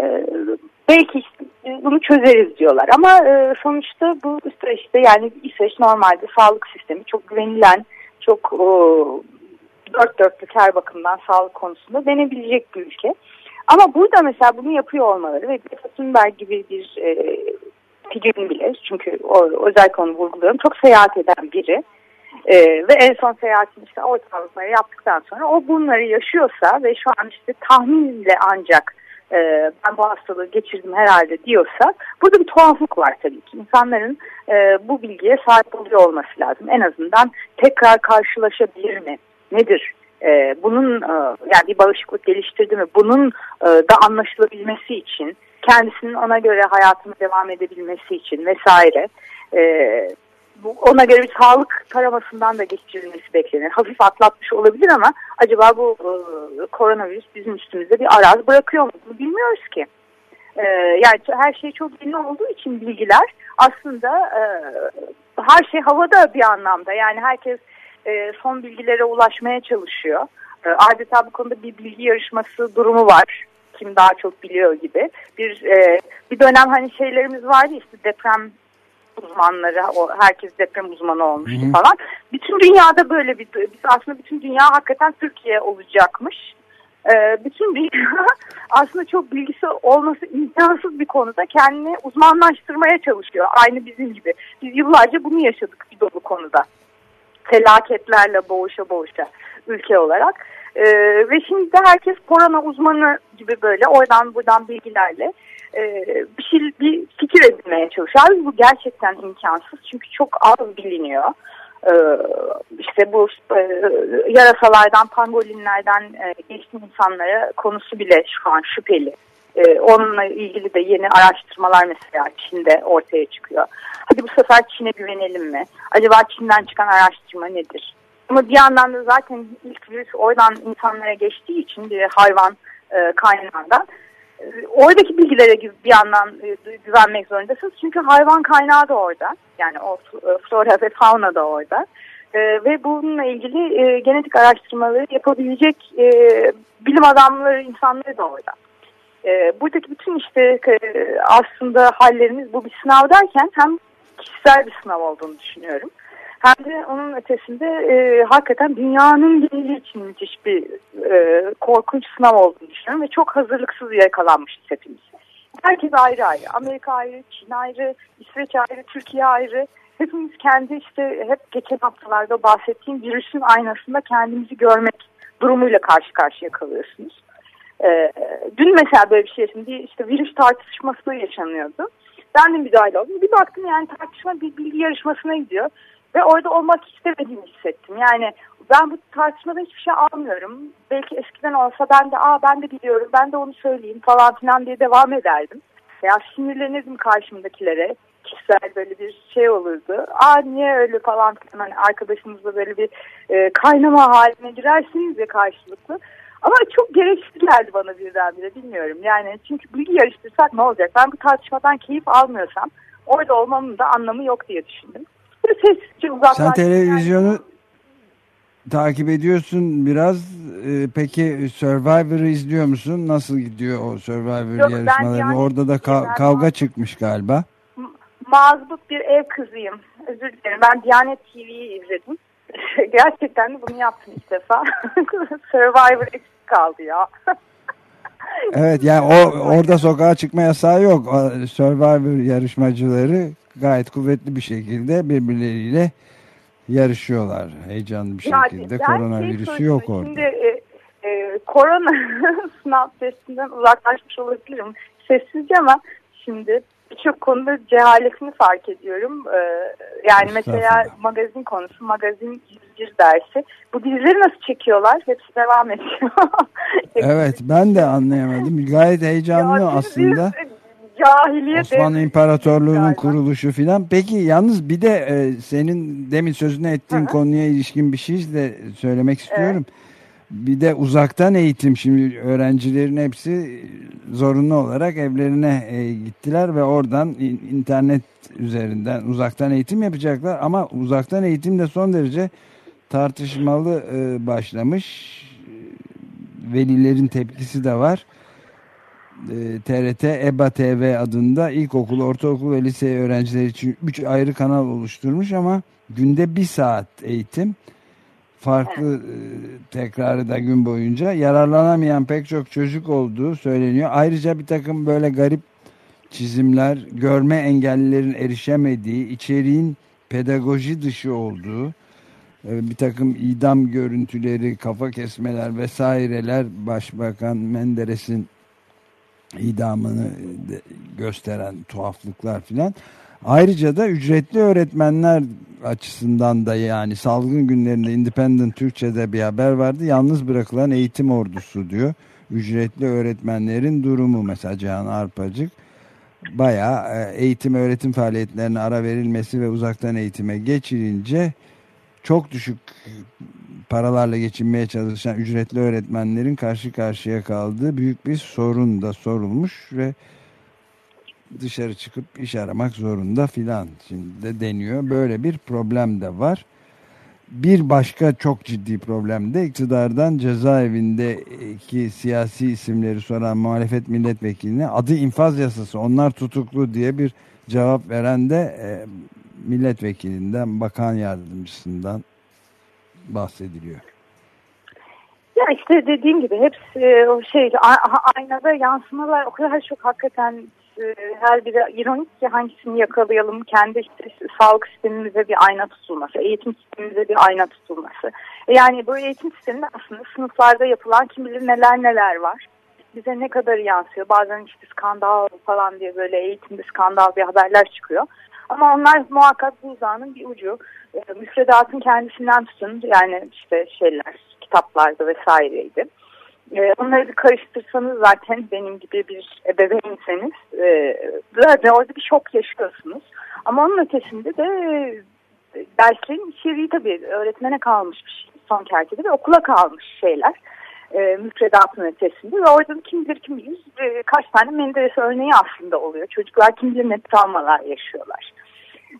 E, belki bunu çözeriz diyorlar. Ama e, sonuçta bu süreçte yani İsveç normalde sağlık sistemi çok güvenilen, çok e, dört dörtlük her bakımdan sağlık konusunda denebilecek bir ülke. Ama burada mesela bunu yapıyor olmaları ve Greta Thunberg gibi bir e, figürün bile çünkü o, özellikle onu vurguluyorum çok seyahat eden biri ee, ve en son seyahatini işte Orta Avrupa'ya yaptıktan sonra o bunları yaşıyorsa ve şu an işte tahminle ancak e, ben bu hastalığı geçirdim herhalde diyorsa burada bir tuhaflık var tabii ki. İnsanların e, bu bilgiye sahip oluyor olması lazım. En azından tekrar karşılaşabilir mi? Nedir? E, bunun e, yani bir bağışıklık geliştirdi mi? Bunun e, da anlaşılabilmesi için kendisinin ona göre hayatını devam edebilmesi için vesaire e, ona göre bir sağlık taramasından da geçirilmesi beklenir. Hafif atlatmış olabilir ama acaba bu e, koronavirüs bizim üstümüzde bir araz bırakıyor mu? Bilmiyoruz ki. E, yani her şey çok yeni olduğu için bilgiler aslında e, her şey havada bir anlamda. Yani herkes e, son bilgilere ulaşmaya çalışıyor. E, adeta bu konuda bir bilgi yarışması durumu var. Kim daha çok biliyor gibi. Bir e, bir dönem hani şeylerimiz vardı işte deprem uzmanları, o herkes deprem uzmanı hı. falan. Bütün dünyada böyle bir, biz aslında bütün dünya hakikaten Türkiye olacakmış. Ee, bütün dünya aslında çok bilgisi olması imkansız bir konuda kendini uzmanlaştırmaya çalışıyor. Aynı bizim gibi. Biz yıllarca bunu yaşadık bir dolu konuda. Felaketlerle boğuşa boğuşa ülke olarak. Ee, ve şimdi de herkes korona uzmanı gibi böyle oradan buradan bilgilerle e, bir şey bir fikir edinmeye çalışıyor. Abi bu gerçekten imkansız çünkü çok az biliniyor. Ee, işte bu e, yarasalardan, pangolinlerden e, insanlara konusu bile şu an şüpheli. Ee, onunla ilgili de yeni araştırmalar mesela Çin'de ortaya çıkıyor. Hadi bu sefer Çin'e güvenelim mi? Acaba Çin'den çıkan araştırma nedir? Ama bir yandan da zaten ilk virüs oradan insanlara geçtiği için bir hayvan e, kaynağından e, oradaki bilgilere bir yandan e, güvenmek zorundasınız. Çünkü hayvan kaynağı da orada. Yani o e, flora ve fauna da orada. E, ve bununla ilgili genetik araştırmaları yapabilecek bilim adamları, insanları da orada. E, buradaki bütün işte aslında hallerimiz bu bir sınav derken hem kişisel bir sınav olduğunu düşünüyorum. Hem de onun ötesinde e, hakikaten dünyanın geneli için müthiş bir e, korkunç sınav olduğunu düşünüyorum ve çok hazırlıksız yakalanmışız hepimiz. Herkes ayrı ayrı. Amerika ayrı, Çin ayrı, İsveç ayrı, Türkiye ayrı. Hepimiz kendi işte hep geçen haftalarda bahsettiğim virüsün aynasında kendimizi görmek durumuyla karşı karşıya kalıyorsunuz. Ee, dün mesela böyle bir şey yaşadım. Bir işte virüs tartışması yaşanıyordu. Ben de müdahale oldum. Bir baktım yani tartışma bir bilgi yarışmasına gidiyor. Ve orada olmak istemediğimi hissettim. Yani ben bu tartışmada hiçbir şey almıyorum. Belki eskiden olsa ben de aa ben de biliyorum ben de onu söyleyeyim falan filan diye devam ederdim. Veya sinirlenirdim karşımdakilere. Kişisel böyle bir şey olurdu. Aa niye öyle falan filan hani arkadaşınızla böyle bir e, kaynama haline girersiniz ya karşılıklı. Ama çok gereksiz geldi bana birdenbire bilmiyorum. Yani çünkü bilgi yarıştırsak ne olacak? Ben bu tartışmadan keyif almıyorsam orada olmamın da anlamı yok diye düşündüm. Sessizce. Sen televizyonu takip ediyorsun biraz. Ee, peki Survivor'ı izliyor musun? Nasıl gidiyor o Survivor Yok, yarışmaları? yani- Orada da ka- kavga çıkmış galiba. mazbut bir ev kızıyım. Özür dilerim. Ben Diyanet TV'yi izledim. Gerçekten de bunu yaptım ilk defa. Survivor eksik kaldı ya. Evet yani o orada sokağa çıkma yasağı yok. Survivor yarışmacıları gayet kuvvetli bir şekilde birbirleriyle yarışıyorlar. Heyecanlı bir şekilde. ben Koronavirüsü şey yok orada. Şimdi e, e, korona sınav testinden uzaklaşmış olabilirim. Sessizce ama şimdi birçok konuda cehaletini fark ediyorum. E, yani mesela magazin konusu, magazin 101 dersi. Bu dizileri nasıl çekiyorlar? Hepsi devam ediyor. Evet ben de anlayamadım. Gayet heyecanlı Ya, aslında. biz Cahiliye Osmanlı İmparatorluğu'nun galiba. kuruluşu filan. Peki yalnız bir de e, senin demin sözünü ettiğin Hı hı. konuya ilişkin bir şey de söylemek istiyorum. Bir de uzaktan eğitim şimdi öğrencilerin hepsi zorunlu olarak evlerine e, gittiler ve oradan in- internet üzerinden uzaktan eğitim yapacaklar ama uzaktan eğitim de son derece tartışmalı e, başlamış. Velilerin tepkisi de var. E, TRT EBA TV adında ilkokul, ortaokul ve lise öğrencileri için 3 ayrı kanal oluşturmuş ama günde bir saat eğitim farklı e, tekrarı da gün boyunca yararlanamayan pek çok çocuk olduğu söyleniyor. Ayrıca bir takım böyle garip çizimler, görme engellilerin erişemediği, içeriğin pedagoji dışı olduğu, e, bir takım idam görüntüleri, kafa kesmeler vesaireler Başbakan Menderes'in idamını de- gösteren tuhaflıklar filan. Ayrıca da ücretli öğretmenler açısından da yani salgın günlerinde Independent Türkçe'de bir haber vardı. Yalnız bırakılan eğitim ordusu diyor. Ücretli öğretmenlerin durumu mesela Cihan Arpacık. Bayağı e, eğitim öğretim faaliyetlerine ara verilmesi ve uzaktan eğitime geçilince çok düşük paralarla geçinmeye çalışan ücretli öğretmenlerin karşı karşıya kaldığı büyük bir sorun da sorulmuş ve dışarı çıkıp iş aramak zorunda filan şimdi de deniyor. Böyle bir problem de var. Bir başka çok ciddi problem de iktidardan cezaevindeki siyasi isimleri soran muhalefet milletvekiline adı infaz yasası onlar tutuklu diye bir cevap veren de e, milletvekilinden bakan yardımcısından bahsediliyor. Ya işte dediğim gibi hepsi e, o şey aynada yansımalar o kadar çok hakikaten e, her biri ironik ki hangisini yakalayalım kendi işte sağlık sistemimize bir ayna tutulması, eğitim sistemimize bir ayna tutulması. E, yani bu eğitim sisteminde aslında sınıflarda yapılan kim bilir neler neler var. Bize ne kadar yansıyor. Bazen işte skandal falan diye böyle eğitimde skandal bir haberler çıkıyor. Ama onlar muhakkak buzdağının bir ucu. Müfredatın kendisinden tutun yani işte şeyler kitaplarda vesaireydi. E, onları bir karıştırsanız zaten benim gibi bir ebeveynseniz e, zaten orada bir şok yaşıyorsunuz. Ama onun ötesinde de e, derslerin içeriği tabii öğretmene kalmış bir şey son kertede ve okula kalmış şeyler e, müfredatın ötesinde ve orada kim bilir kim bilir e, kaç tane Menderes örneği aslında oluyor. Çocuklar kim bilir ne travmalar yaşıyorlar.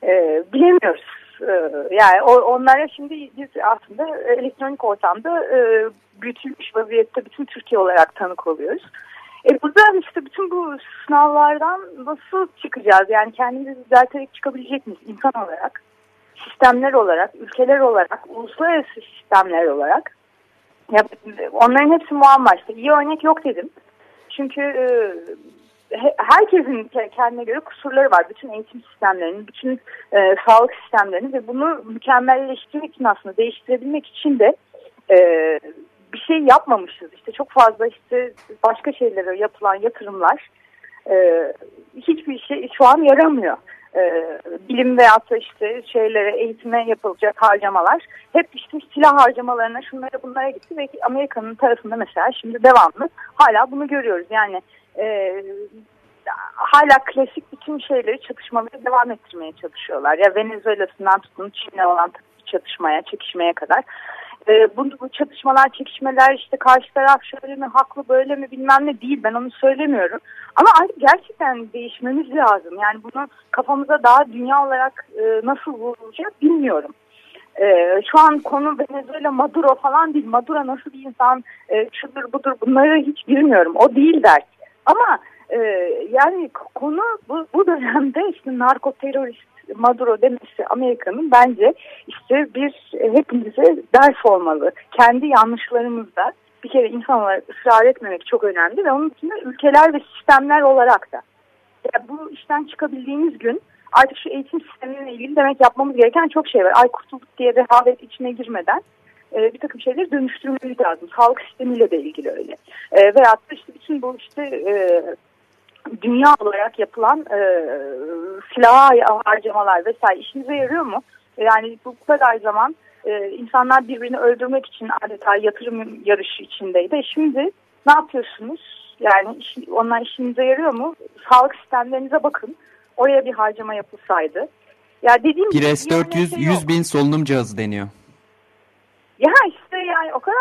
E, bilemiyoruz ee, yani onlara şimdi biz aslında elektronik ortamda e, büyütülmüş vaziyette bütün Türkiye olarak tanık oluyoruz. E burada işte bütün bu sınavlardan nasıl çıkacağız? Yani kendimizi düzelterek çıkabilecek miyiz insan olarak? Sistemler olarak, ülkeler olarak, uluslararası sistemler olarak. Ya, onların hepsi muamma işte. İyi örnek yok dedim. Çünkü e, herkesin kendine göre kusurları var. Bütün eğitim sistemlerinin, bütün e, sağlık sistemlerinin ve bunu mükemmelleştirmek için aslında değiştirebilmek için de e, bir şey yapmamışız. İşte çok fazla işte başka şeylere yapılan yatırımlar e, hiçbir şey şu an yaramıyor. E, bilim da işte şeylere eğitime yapılacak harcamalar hep işte silah harcamalarına şunlara bunlara gitti ve Amerika'nın tarafında mesela şimdi devamlı hala bunu görüyoruz. Yani e, hala klasik bütün şeyleri çatışmaları devam ettirmeye çalışıyorlar. Ya Venezuela'sından tutun Çin'le olan çatışmaya, çekişmeye kadar. E, bu, bu çatışmalar, çekişmeler işte karşı taraf şöyle mi, haklı böyle mi bilmem ne değil. Ben onu söylemiyorum. Ama artık gerçekten değişmemiz lazım. Yani bunu kafamıza daha dünya olarak e, nasıl vurulacak bilmiyorum. Ee, şu an konu Venezuela Maduro falan değil. Maduro nasıl bir insan, e, şudur budur bunları hiç bilmiyorum. O değil dert. Ama e, yani konu bu, bu dönemde işte narko terörist Maduro demesi Amerika'nın bence işte bir e, hepimize ders olmalı. Kendi yanlışlarımızda bir kere insan olarak ısrar etmemek çok önemli ve onun için de ülkeler ve sistemler olarak da. Yani bu işten çıkabildiğimiz gün artık şu eğitim sistemiyle ilgili demek yapmamız gereken çok şey var. Ay kurtulduk diye rehavet içine girmeden e, bir takım şeyleri dönüştürmemiz lazım. Sağlık sistemiyle de ilgili öyle. E, veyahut da işte bütün bu işte e, dünya olarak yapılan e, silah harcamalar vesaire işinize yarıyor mu? Yani bu kadar zaman e, insanlar birbirini öldürmek için adeta yatırım yarışı içindeydi. E şimdi ne yapıyorsunuz? Yani iş, onlar işinize yarıyor mu? Sağlık sistemlerinize bakın. Oraya bir harcama yapılsaydı. Ya dediğim bir S-400 şey 100 bin solunum cihazı deniyor. Ya işte yani o kadar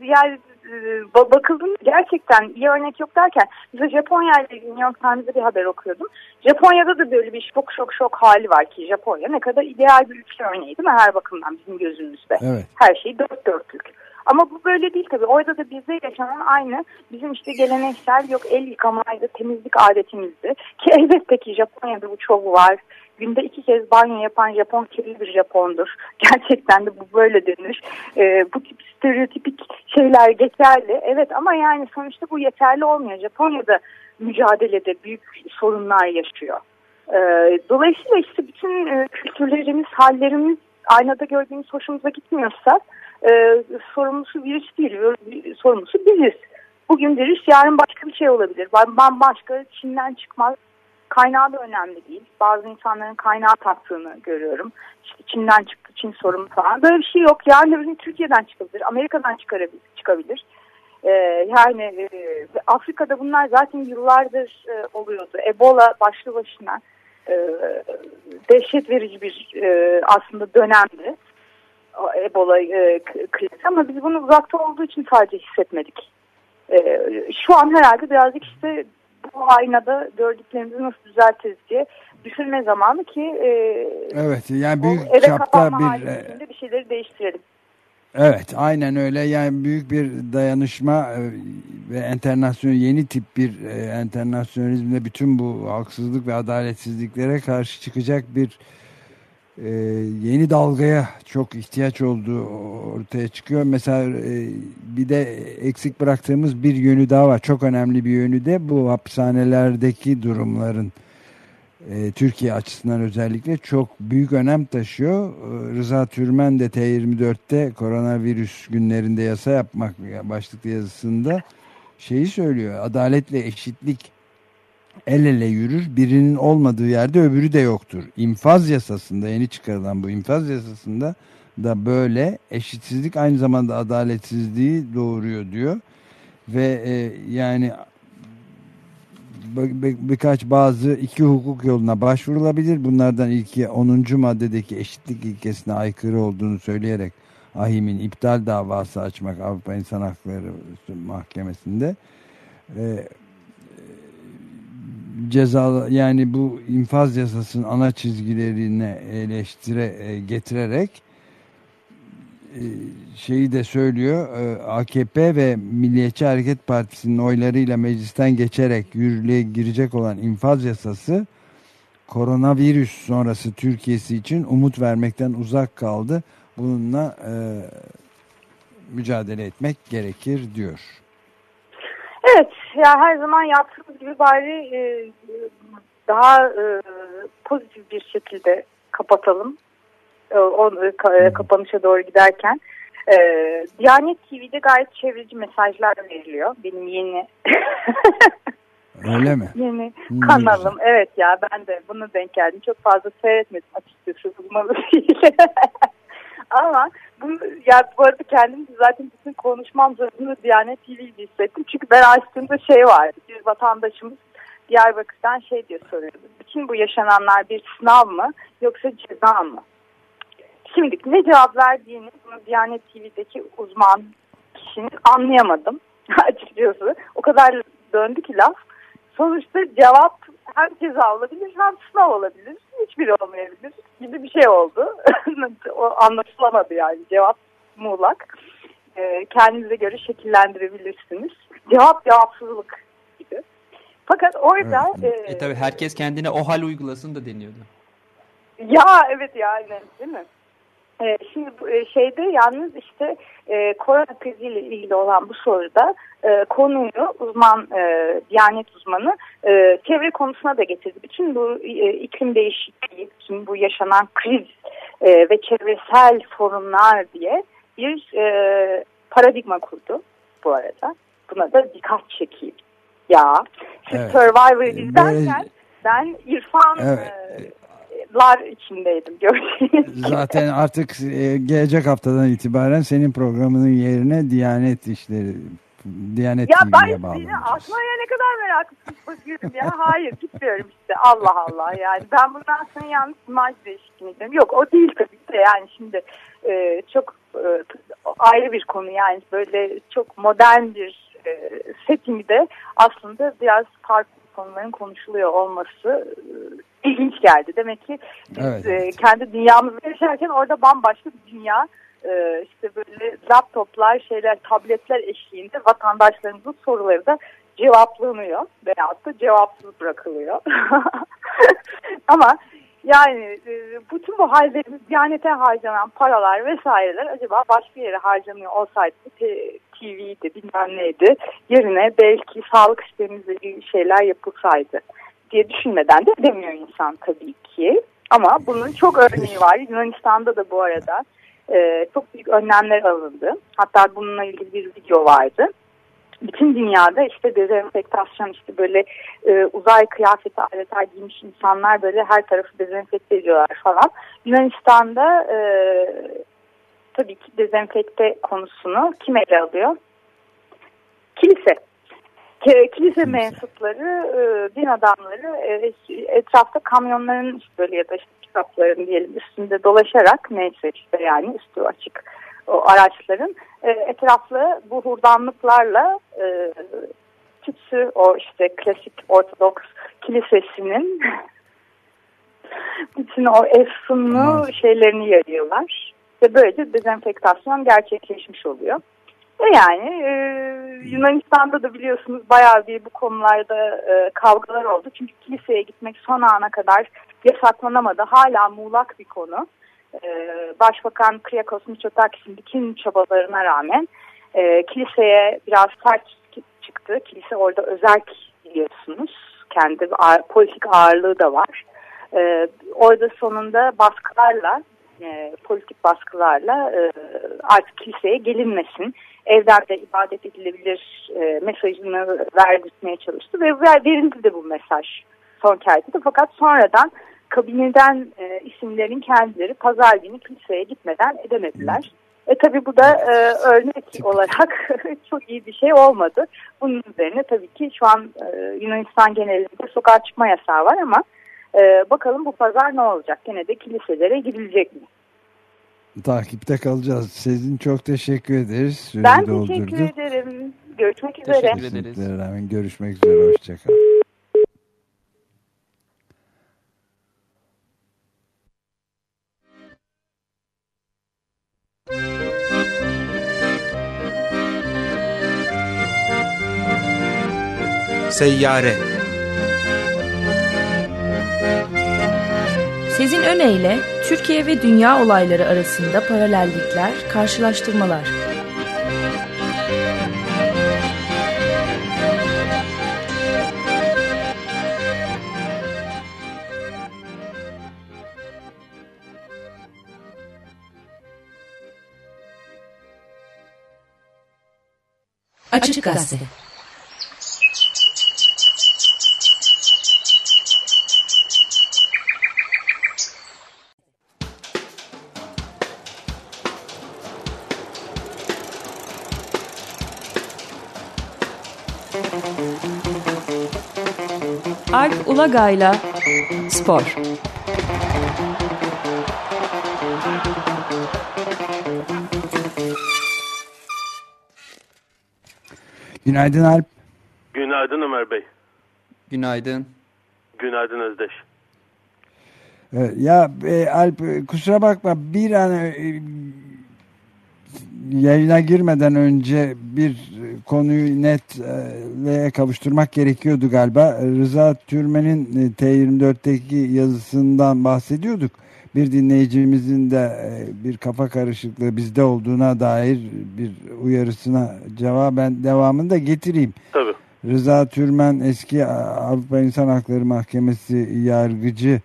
yani e, bakıldığında gerçekten iyi örnek yok derken mesela Japonya ile New York Times'da bir haber okuyordum. Japonya'da da böyle bir şok şok şok hali var ki Japonya ne kadar ideal bir ülke örneği değil mi her bakımdan bizim gözümüzde. Evet. Her şey dört dörtlük. Ama bu böyle değil tabii. Orada da bizde yaşanan aynı bizim işte geleneksel yok el yıkamaydı, temizlik adetimizdi. Ki elbette ki Japonya'da bu çok var günde iki kez banyo yapan Japon kirli bir Japondur. Gerçekten de bu böyle denir. E, bu tip stereotipik şeyler geçerli. Evet ama yani sonuçta bu yeterli olmuyor. Japonya'da mücadelede büyük sorunlar yaşıyor. E, dolayısıyla işte bütün e, kültürlerimiz, hallerimiz aynada gördüğümüz hoşumuza gitmiyorsa e, sorumlusu virüs değil, sorumlusu biziz. Bugün virüs, yarın başka bir şey olabilir. Bambaşka Çin'den çıkmaz Kaynağı da önemli değil. Bazı insanların kaynağı taktığını görüyorum. İşte Çin'den çıktı, Çin sorunu falan. Böyle bir şey yok. Yarın öbür Türkiye'den çıkabilir, Amerika'dan çıkabilir. Ee, yani e, Afrika'da bunlar zaten yıllardır e, oluyordu. Ebola başlı başına e, dehşet verici bir e, aslında dönemdi. Ebola e, krizi ama biz bunu uzakta olduğu için sadece hissetmedik. E, şu an herhalde birazcık işte bu aynada gördüklerimizi nasıl düzeltiriz diye düşünme zamanı ki e, evet yani büyük eve çapta bir bir, bir şeyleri değiştirelim. Evet aynen öyle yani büyük bir dayanışma e, ve enternasyonel yeni tip bir e, enternasyonalizmle bütün bu haksızlık ve adaletsizliklere karşı çıkacak bir e, yeni dalgaya çok ihtiyaç olduğu ortaya çıkıyor. Mesela e, bir de eksik bıraktığımız bir yönü daha var. Çok önemli bir yönü de bu hapishanelerdeki durumların e, Türkiye açısından özellikle çok büyük önem taşıyor. E, Rıza Türmen de T24'te koronavirüs günlerinde yasa yapmak başlıklı yazısında şeyi söylüyor. Adaletle eşitlik el ele yürür. Birinin olmadığı yerde öbürü de yoktur. İnfaz yasasında yeni çıkarılan bu infaz yasasında da böyle eşitsizlik aynı zamanda adaletsizliği doğuruyor diyor. Ve e, yani bir, birkaç bazı iki hukuk yoluna başvurulabilir. Bunlardan ilki 10. maddedeki eşitlik ilkesine aykırı olduğunu söyleyerek AHİM'in iptal davası açmak Avrupa İnsan Hakları Mahkemesi'nde e, ceza yani bu infaz yasasının ana çizgilerine eleştire e, getirerek e, şeyi de söylüyor e, AKP ve Milliyetçi Hareket Partisi'nin oylarıyla meclisten geçerek yürürlüğe girecek olan infaz yasası koronavirüs sonrası Türkiye'si için umut vermekten uzak kaldı. Bununla e, mücadele etmek gerekir diyor. Evet, ya her zaman yaptığımız gibi bari e, daha e, pozitif bir şekilde kapatalım. E, o, e, hmm. kapanışa doğru giderken. E, Diyanet TV'de gayet çevreci mesajlar veriliyor. Benim yeni Öyle mi? Yeni hmm, kanalım. Evet ya ben de bunu denk geldim. Çok fazla seyretmedim açıkçası bulmalı değil. Ama bunu, ya bu arada kendim zaten bütün konuşmam zorunda Diyanet TV'yi hissettim. Çünkü ben açtığımda şey vardı. Bir vatandaşımız Diyarbakır'dan şey diye soruyordu. Bütün bu yaşananlar bir sınav mı yoksa ceza mı? Şimdi ne cevap verdiğini bunu Diyanet TV'deki uzman kişinin anlayamadım açıkçası. O kadar döndü ki laf. Sonuçta cevap hem ceza olabilir hem sınav olabilir. Hiçbiri olmayabilir gibi bir şey oldu. o anlaşılamadı yani cevap muğlak. E, kendinize göre şekillendirebilirsiniz. Cevap cevapsızlık gibi. Fakat orada... Evet. E, e tabi herkes kendine o hal uygulasın da deniyordu. Ya evet yani değil mi? E, şimdi e, şeyde yalnız işte e, korona kriziyle ilgili olan bu soruda e, konuyu uzman, e, Diyanet uzmanı e, çevre konusuna da getirdi. Bütün bu e, iklim değişikliği, bütün bu yaşanan kriz e, ve çevresel sorunlar diye bir e, paradigma kurdu bu arada. Buna da dikkat çekeyim. Ya, siz evet. Survivor'ı izlerken ben İrfan evet. e, lar içindeydim gördüğünüz Zaten artık e, gelecek haftadan itibaren senin programının yerine Diyanet işleri Diyanet ya ben Asma'ya ne kadar merak bakıyorum ya. Hayır gitmiyorum işte. Allah Allah. Yani. Ben bundan sonra yalnız imaj değişikliğini Yok o değil tabii de. Yani şimdi e, çok e, ayrı bir konu. Yani böyle çok modern bir e, settingde aslında biraz farklı konuların konuşuluyor olması e, ilginç geldi. Demek ki biz evet. e, kendi dünyamızı yaşarken orada bambaşka bir dünya e, işte böyle laptoplar, şeyler, tabletler eşliğinde vatandaşlarımızın soruları da cevaplanıyor veyahut da cevapsız bırakılıyor. Ama yani e, bütün bu hallerimiz Diyanete harcanan paralar vesaireler acaba başka yere harcanıyor olsaydı TV'di bilmem neydi yerine belki sağlık sistemimizle ilgili şeyler yapılsaydı diye düşünmeden de demiyor insan tabii ki. Ama bunun çok örneği var. Yunanistan'da da bu arada e, çok büyük önlemler alındı. Hatta bununla ilgili bir video vardı bütün dünyada işte dezenfektasyon işte böyle e, uzay kıyafeti adeta giymiş insanlar böyle her tarafı dezenfekte ediyorlar falan. Yunanistan'da e, tabii ki dezenfekte konusunu kim ele alıyor? Kilise. Kilise mensupları, e, din adamları e, etrafta kamyonların işte böyle ya da işte kitapların diyelim üstünde dolaşarak neyse işte yani üstü açık o araçların e, etraflı bu hurdanlıklarla Enstitüsü o işte klasik Ortodoks kilisesinin bütün o efsunlu Evet. şeylerini yayıyorlar. Ve böylece dezenfektasyon gerçekleşmiş oluyor. Ve yani e, Yunanistan'da da biliyorsunuz bayağı bir bu konularda e, kavgalar oldu. Çünkü kiliseye gitmek son ana kadar yasaklanamadı. Hala muğlak bir konu. E, Başbakan Kriakos Mitsotakis'in bütün çabalarına rağmen e, kiliseye biraz sert çıktı. Kilise orada özerk biliyorsunuz. Kendi politik ağırlığı da var. E, orada sonunda baskılarla, e, politik baskılarla e, artık kiliseye gelinmesin evden de ibadet edilebilir e, mesajını verdirtmeye çalıştı ve ver- verildi de bu mesaj son kertede. Fakat sonradan kabineden e, isimlerin kendileri pazar günü kiliseye gitmeden edemediler. E tabi bu da e, örnek olarak çok iyi bir şey olmadı. Bunun üzerine tabii ki şu an e, Yunanistan genelinde sokağa çıkma yasağı var ama e, bakalım bu pazar ne olacak? Gene de kiliselere girilecek mi? Takipte kalacağız. Sezin çok teşekkür ederiz. Süreyi Ben doldurdu. teşekkür ederim. Görüşmek üzere. Teşekkür ederiz. Rağmen görüşmek üzere. Hoşçakal. Seyyare Sezin Öne Türkiye ve dünya olayları arasında paralellikler, karşılaştırmalar. Açık Gazete Ulagay'la Spor Günaydın Alp. Günaydın Ömer Bey. Günaydın. Günaydın Özdeş. Evet, Ya e, Alp e, kusura bakma bir an e, yayına girmeden önce bir konuyu netle kavuşturmak gerekiyordu galiba. Rıza Türmen'in e, T24'teki yazısından bahsediyorduk. Bir dinleyicimizin de e, bir kafa karışıklığı bizde olduğuna dair bir uyarısına cevaben devamını da getireyim. Tabii. Rıza Türmen eski Avrupa İnsan Hakları Mahkemesi yargıcı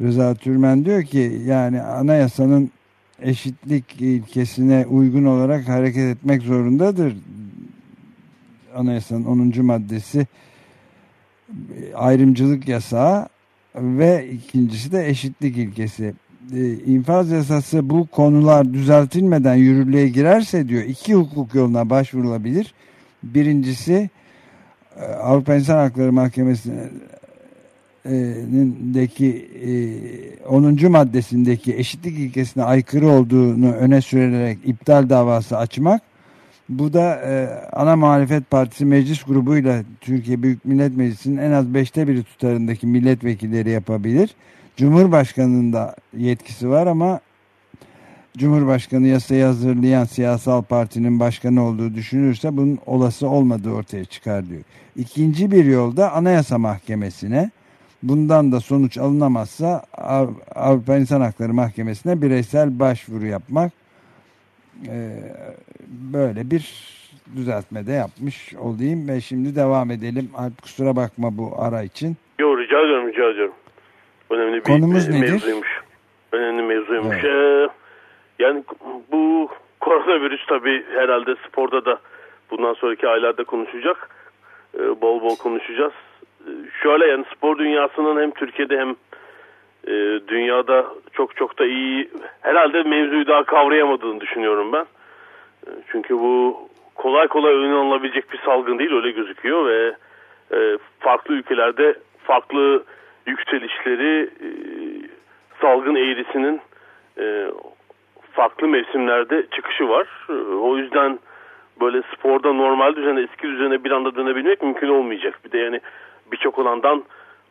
Rıza Türmen diyor ki yani anayasanın eşitlik ilkesine uygun olarak hareket etmek zorundadır. Anayasanın 10. maddesi ayrımcılık yasağı ve ikincisi de eşitlik ilkesi. Ee, İnfaz yasası bu konular düzeltilmeden yürürlüğe girerse diyor iki hukuk yoluna başvurulabilir. Birincisi e, Avrupa İnsan Hakları Mahkemesi'ndeki e, 10. maddesindeki eşitlik ilkesine aykırı olduğunu öne sürülerek iptal davası açmak. Bu da ana muhalefet partisi meclis grubuyla Türkiye Büyük Millet Meclisi'nin en az beşte biri tutarındaki milletvekilleri yapabilir. Cumhurbaşkanının da yetkisi var ama Cumhurbaşkanı yasayı hazırlayan siyasal partinin başkanı olduğu düşünülürse bunun olası olmadığı ortaya çıkar diyor. İkinci bir yolda Anayasa Mahkemesi'ne bundan da sonuç alınamazsa Av- Avrupa İnsan Hakları Mahkemesi'ne bireysel başvuru yapmak Ee, böyle bir düzeltmede yapmış olayım ve şimdi devam edelim. Alp kusura bakma bu ara için. Yo rica ediyorum rica ediyorum. Önemli bir Konumuz e, nedir? mevzuymuş. Önemli mevzuymuş. Evet. Ee, yani bu koronavirüs tabii herhalde sporda da bundan sonraki aylarda konuşacak. Ee, bol bol konuşacağız. Şöyle yani spor dünyasının hem Türkiye'de hem e, dünyada çok çok da iyi herhalde mevzuyu daha kavrayamadığını düşünüyorum ben. E, Çünkü bu kolay kolay önüne alınabilecek bir salgın değil öyle gözüküyor ve e, farklı ülkelerde farklı yükselişleri e, salgın eğrisinin e, farklı mevsimlerde çıkışı var. E, o yüzden böyle sporda normal düzene eski düzene bir anda dönebilmek mümkün olmayacak. Bir de yani birçok alandan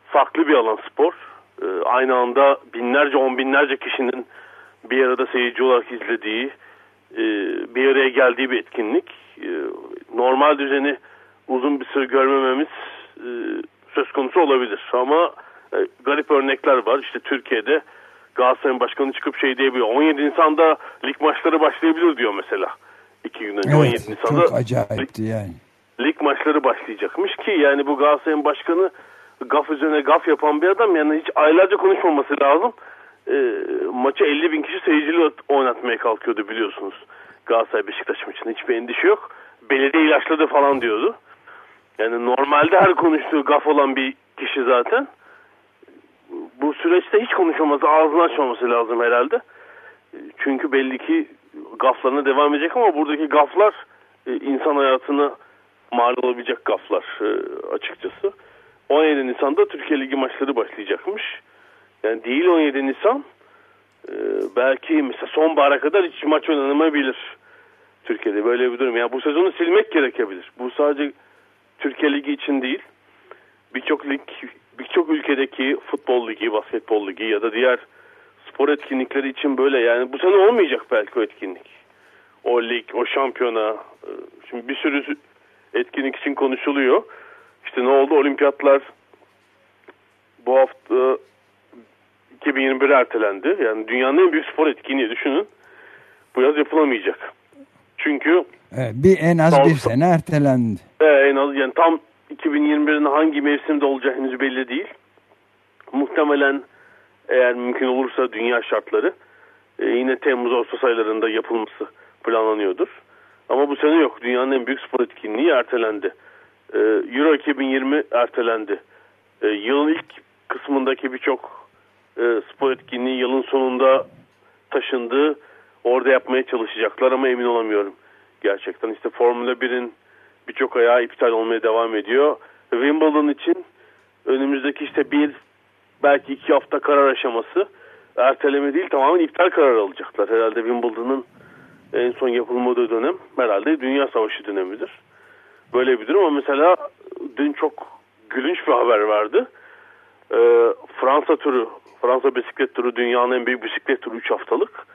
farklı bir alan spor. Ee, aynı anda binlerce on binlerce kişinin bir arada seyirci olarak izlediği e, bir araya geldiği bir etkinlik. E, normal düzeni uzun bir süre görmememiz e, söz konusu olabilir. Ama e, garip örnekler var. İşte Türkiye'de Galatasaray'ın başkanı çıkıp şey diyebiliyor. 17 Nisan'da lig maçları başlayabilir diyor mesela. İki gün önce 17 Evet, Nisan'da çok acayipti yani. Lig maçları başlayacakmış ki yani bu Galatasaray'ın başkanı gaf üzerine gaf yapan bir adam yani hiç aylarca konuşmaması lazım. E, maçı 50 bin kişi seyirciyle oynatmaya kalkıyordu biliyorsunuz. Galatasaray Beşiktaş maçında hiçbir endişe yok. Belediye ilaçladı falan diyordu. Yani normalde her konuştuğu gaf olan bir kişi zaten. Bu süreçte hiç konuşmaması, ağzını açmaması lazım herhalde. Çünkü belli ki gaflarına devam edecek ama buradaki gaflar e, insan hayatına mal olabilecek gaflar e, açıkçası. 17 Nisan'da Türkiye Ligi maçları başlayacakmış. Yani değil 17 Nisan e, belki mesela sonbahara kadar hiç maç oynanamayabilir Türkiye'de böyle bir durum. Yani bu sezonu silmek gerekebilir. Bu sadece Türkiye Ligi için değil. Birçok lig, birçok ülkedeki futbol ligi, basketbol ligi ya da diğer spor etkinlikleri için böyle yani bu sene olmayacak belki o etkinlik. O lig, o şampiyona. e, Şimdi bir sürü etkinlik için konuşuluyor. İşte ne oldu? Olimpiyatlar bu hafta 2021 ertelendi. Yani dünyanın en büyük spor etkinliği düşünün. Bu yaz yapılamayacak. Çünkü Evet, bir en az ol. bir sene ertelendi. e, en az yani tam 2021'in hangi mevsimde olacağı henüz belli değil. Muhtemelen eğer mümkün olursa dünya şartları e, yine Temmuz Ağustos aylarında yapılması planlanıyordur. Ama bu sene yok. Dünyanın en büyük spor etkinliği ertelendi. E, Euro 2020 ertelendi. E, yılın ilk kısmındaki birçok e, spor etkinliği yılın sonunda taşındı. Orada yapmaya çalışacaklar ama emin olamıyorum. Gerçekten işte Formula 1'in birçok ayağı iptal olmaya devam ediyor. Wimbledon için önümüzdeki işte bir belki iki hafta karar aşaması erteleme değil tamamen iptal kararı alacaklar. Herhalde Wimbledon'ın en son yapılmadığı dönem herhalde Dünya Savaşı dönemidir. Böyle bir durum ama mesela dün çok gülünç bir haber vardı. Ee, Fransa turu, Fransa bisiklet turu dünyanın en büyük bisiklet turu 3 haftalık.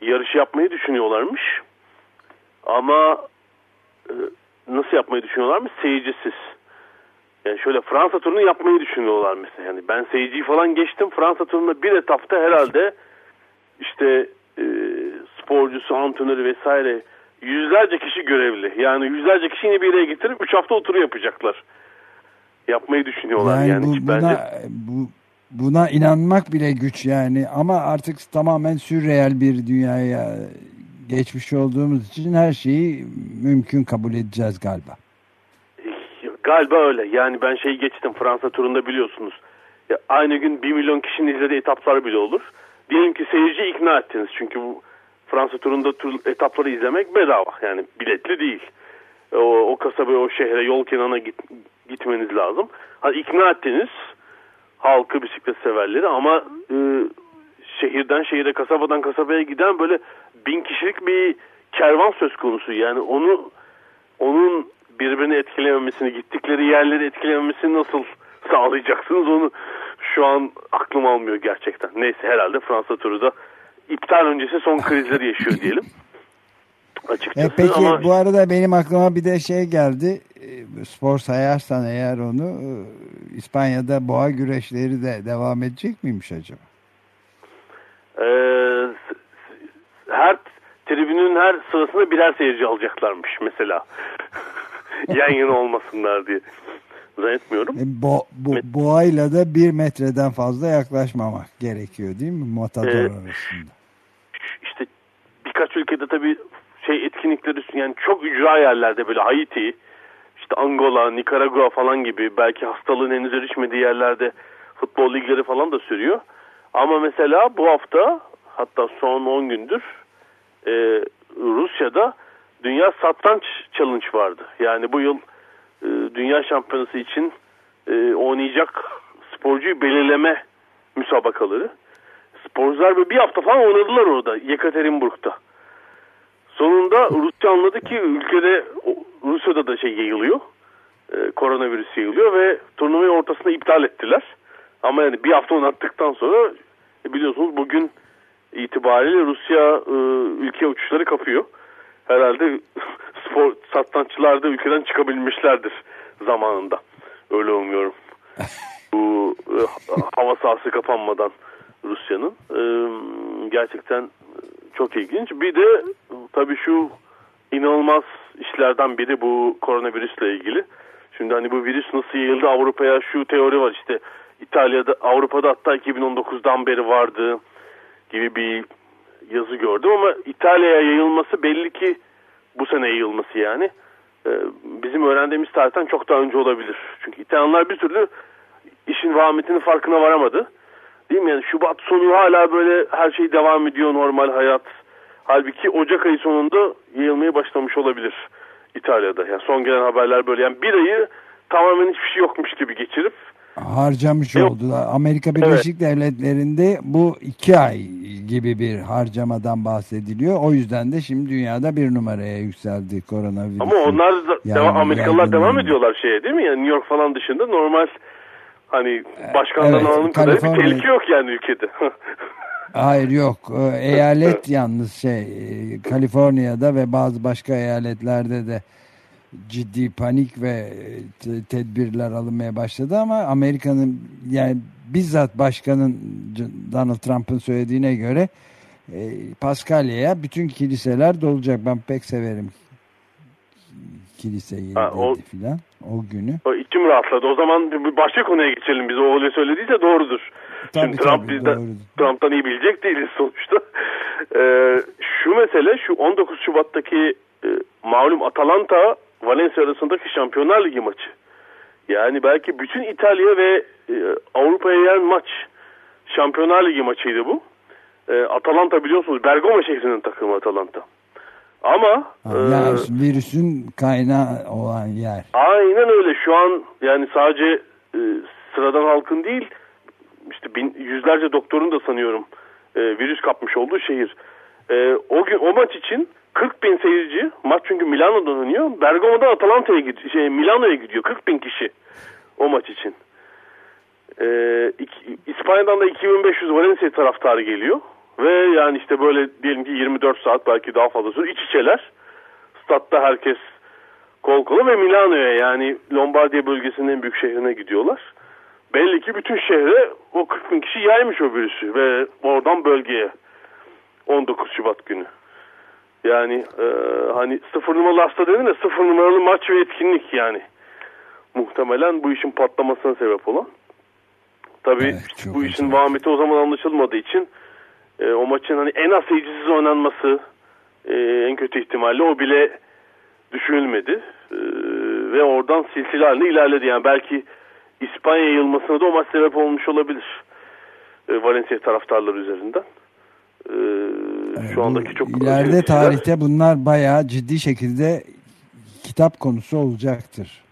Yarış yapmayı düşünüyorlarmış. Ama e, nasıl yapmayı düşünüyorlarmış? Seyircisiz. Yani şöyle Fransa turunu yapmayı düşünüyorlar mesela. Yani ben seyirciyi falan geçtim. Fransa turunda bir etapta herhalde işte e, sporcusu, antrenörü vesaire yüzlerce kişi görevli. Yani yüzlerce kişi yine bir yere getirip 3 hafta oturu yapacaklar. Yapmayı düşünüyorlar yani. Yani bu, buna, bence bu, buna inanmak bile güç yani. Ama artık tamamen sürreel bir dünyaya geçmiş olduğumuz için her şeyi mümkün kabul edeceğiz galiba. Galiba öyle. Yani ben şeyi geçtim Fransa turunda biliyorsunuz. Ya aynı gün 1 milyon kişinin izlediği etaplar bile olur. Diyelim ki seyirci ikna ettiniz. Çünkü bu Fransa turunda tur, etapları izlemek bedava. Yani biletli değil. O, o kasabaya, o şehre, yol kenarına git, gitmeniz lazım. Hadi ikna ettiniz halkı, bisiklet severleri ama e, şehirden şehire, kasabadan kasabaya giden böyle bin kişilik bir kervan söz konusu. Yani onu onun birbirini etkilememesini, gittikleri yerleri etkilememesini nasıl sağlayacaksınız onu şu an aklım almıyor gerçekten. Neyse herhalde Fransa turu da iptal öncesi son krizleri yaşıyor diyelim. Açıkçası E peki ama bu arada benim aklıma bir de şey geldi. E, Spor sayarsan eğer onu e, İspanya'da boğa güreşleri de devam edecek miymiş acaba? e, s- her tribünün her sırasında birer seyirci alacaklarmış mesela. Yan yana olmasınlar diye. Zannetmiyorum. E, bo, bo, boğayla da bir metreden fazla yaklaşmamak gerekiyor değil mi? Matador Evet. arasında. işte birkaç ülkede tabii şey etkinlikleri yani çok ücra yerlerde böyle Haiti, işte Angola, Nikaragua falan gibi belki hastalığın henüz erişmediği yerlerde futbol ligleri falan da sürüyor. Ama mesela bu hafta hatta son 10 gündür e, Rusya'da Dünya Satranç Challenge vardı. Yani bu yıl e, Dünya Şampiyonası için e, oynayacak sporcuyu belirleme müsabakaları. Sporcular bir hafta falan oynadılar orada Yekaterinburg'da. Sonunda Rusya anladı ki ülkede Rusya'da da şey yayılıyor. E, koronavirüs yayılıyor ve turnuvayı ortasında iptal ettiler. Ama yani bir hafta oynattıktan sonra e, biliyorsunuz bugün itibariyle Rusya ülke uçuşları kapıyor. Herhalde spor satranççılar da ülkeden çıkabilmişlerdir zamanında. Öyle umuyorum. Bu e, hava sahası kapanmadan Rusya'nın. E, gerçekten çok ilginç. Bir de tabii şu inanılmaz işlerden biri bu koronavirüsle ilgili. Şimdi hani bu virüs nasıl yayıldı Avrupa'ya şu teori var işte İtalya'da Avrupa'da hatta 2019'dan beri vardı gibi bir yazı gördüm ama İtalya'ya yayılması belli ki bu sene yayılması yani ee, bizim öğrendiğimiz tarihten çok daha önce olabilir. Çünkü İtalyanlar bir türlü işin vahametinin farkına varamadı. Değil mi? Yani Şubat sonu hala böyle her şey devam ediyor normal hayat. Halbuki Ocak ayı sonunda yayılmaya başlamış olabilir İtalya'da. Yani son gelen haberler böyle. Yani bir ayı tamamen hiçbir şey yokmuş gibi geçirip harcamış Yok. oldular. Amerika Birleşik evet. Devletleri'nde bu iki ay gibi bir harcamadan bahsediliyor. O yüzden de şimdi dünyada bir numaraya yükseldi koronavirüs. Ama onlar da yani devam, Amerikalılar devam ediyorlar şeye değil mi? Yani New York falan dışında normal hani başkandan evet, alalım kadar bir tehlike yok yani ülkede. Hayır yok. Eyalet yalnız şey Kaliforniya'da ve bazı başka eyaletlerde de ciddi panik ve tedbirler alınmaya başladı ama Amerika'nın yani bizzat başkanın Donald Trump'ın söylediğine göre e, Paskalya'ya bütün kiliseler dolacak. Ben pek severim kiliseyi ha, o, filan o günü. O içim rahatladı. O zaman bir başka konuya geçelim biz. O öyle söylediyse doğrudur. Tabii, Şimdi Trump tabii, bizden, Trump'tan iyi bilecek değiliz sonuçta. Ee, şu mesele şu 19 Şubat'taki e, malum Atalanta Valencia arasındaki Şampiyonlar Ligi maçı. Yani belki bütün İtalya ve e, Avrupa'ya yen maç. Şampiyonlar Ligi maçıydı bu. E, Atalanta biliyorsunuz Bergamo şehrinin takımı Atalanta. Ama yani e, virüsün kaynağı olan yer. Aynen öyle. Şu an yani sadece e, sıradan halkın değil işte bin, yüzlerce doktorun da sanıyorum e, virüs kapmış olduğu şehir. E, o gün o maç için 40 bin seyirci maç çünkü Milano'da oynuyor. Bergamo'da Atalanta'ya gidiyor. Şey, Milano'ya gidiyor. 40 bin kişi o maç için. Ee, iki, İspanya'dan da 2500 Valencia taraftarı geliyor. Ve yani işte böyle diyelim ki 24 saat belki daha fazla süre iç içeler. Statta herkes kol kola ve Milano'ya yani Lombardiya bölgesinin en büyük şehrine gidiyorlar. Belli ki bütün şehre o 40 bin kişi yaymış o virüsü ve oradan bölgeye 19 Şubat günü. Yani e, hani sıfır numaralı hasta dedin de sıfır numaralı maç ve etkinlik yani. Muhtemelen bu işin patlamasına sebep olan. Tabii evet, bu işin vahmeti o zaman anlaşılmadığı için e, o maçın hani en az seyircisiz oynanması e, en kötü ihtimalle o bile düşünülmedi. E, ve oradan silsile haline ilerledi. Yani belki İspanya yayılmasına da o maç sebep olmuş olabilir. E, Valencia taraftarları üzerinden. E, Şu andaki çok ileride tarihte bunlar bayağı ciddi şekilde kitap konusu olacaktır.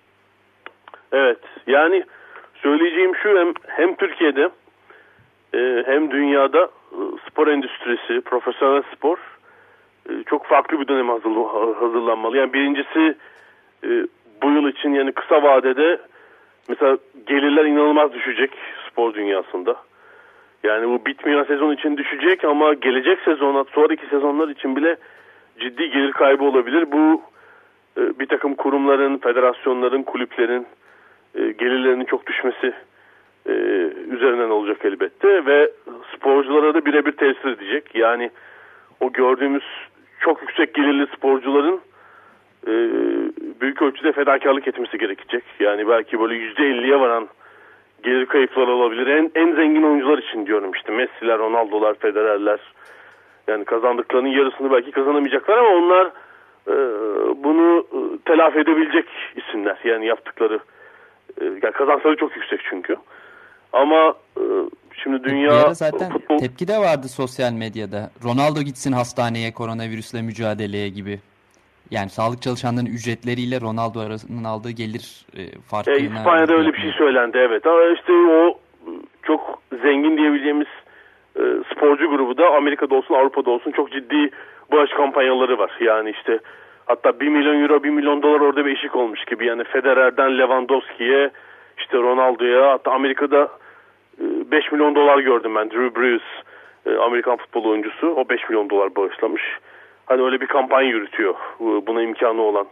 Evet. Yani söyleyeceğim şu hem, hem Türkiye'de e, hem dünyada e, spor endüstrisi, profesyonel spor e, çok farklı bir dönem hazırlanmalı. Yani birincisi bu yıl için yani kısa vadede mesela gelirler inanılmaz düşecek spor dünyasında. Yani bu bitmeyen sezon için düşecek ama gelecek sezona, sonraki sezonlar için bile ciddi gelir kaybı olabilir. Bu e, bir takım kurumların, federasyonların, kulüplerin e, gelirlerinin çok düşmesi e, üzerinden olacak elbette ve sporculara da birebir tesir edecek. Yani o gördüğümüz çok yüksek gelirli sporcuların büyük ölçüde fedakarlık etmesi gerekecek. Yani belki böyle %50'ye varan gelir kayıpları olabilir. En, en zengin oyuncular için diyorum işte Messi'ler, Ronaldo'lar, Federer'ler. Yani kazandıklarının yarısını belki kazanamayacaklar ama onlar e, bunu e, telafi edebilecek isimler. Yani yaptıkları e, yani kazançları çok yüksek çünkü. Ama e, şimdi dünya zaten futbol... tepki de vardı sosyal medyada. Ronaldo gitsin hastaneye koronavirüsle mücadeleye gibi. Yani sağlık çalışanlarının ücretleriyle Ronaldo arasının aldığı gelir e, farkına... E, İspanya'da öyle bir şey söylendi evet. Ama işte o çok zengin diyebileceğimiz e, sporcu grubu da Amerika'da olsun Avrupa'da olsun çok ciddi bağış kampanyaları var. Yani işte hatta 1 milyon euro 1 milyon dolar orada bir eşik olmuş gibi. Yani Federer'den Lewandowski'ye işte Ronaldo'ya hatta Amerika'da 5 e, milyon dolar gördüm ben. Drew Brees e, Amerikan futbol oyuncusu o 5 milyon dolar bağışlamış. Hani öyle bir kampanya yürütüyor buna imkanı olan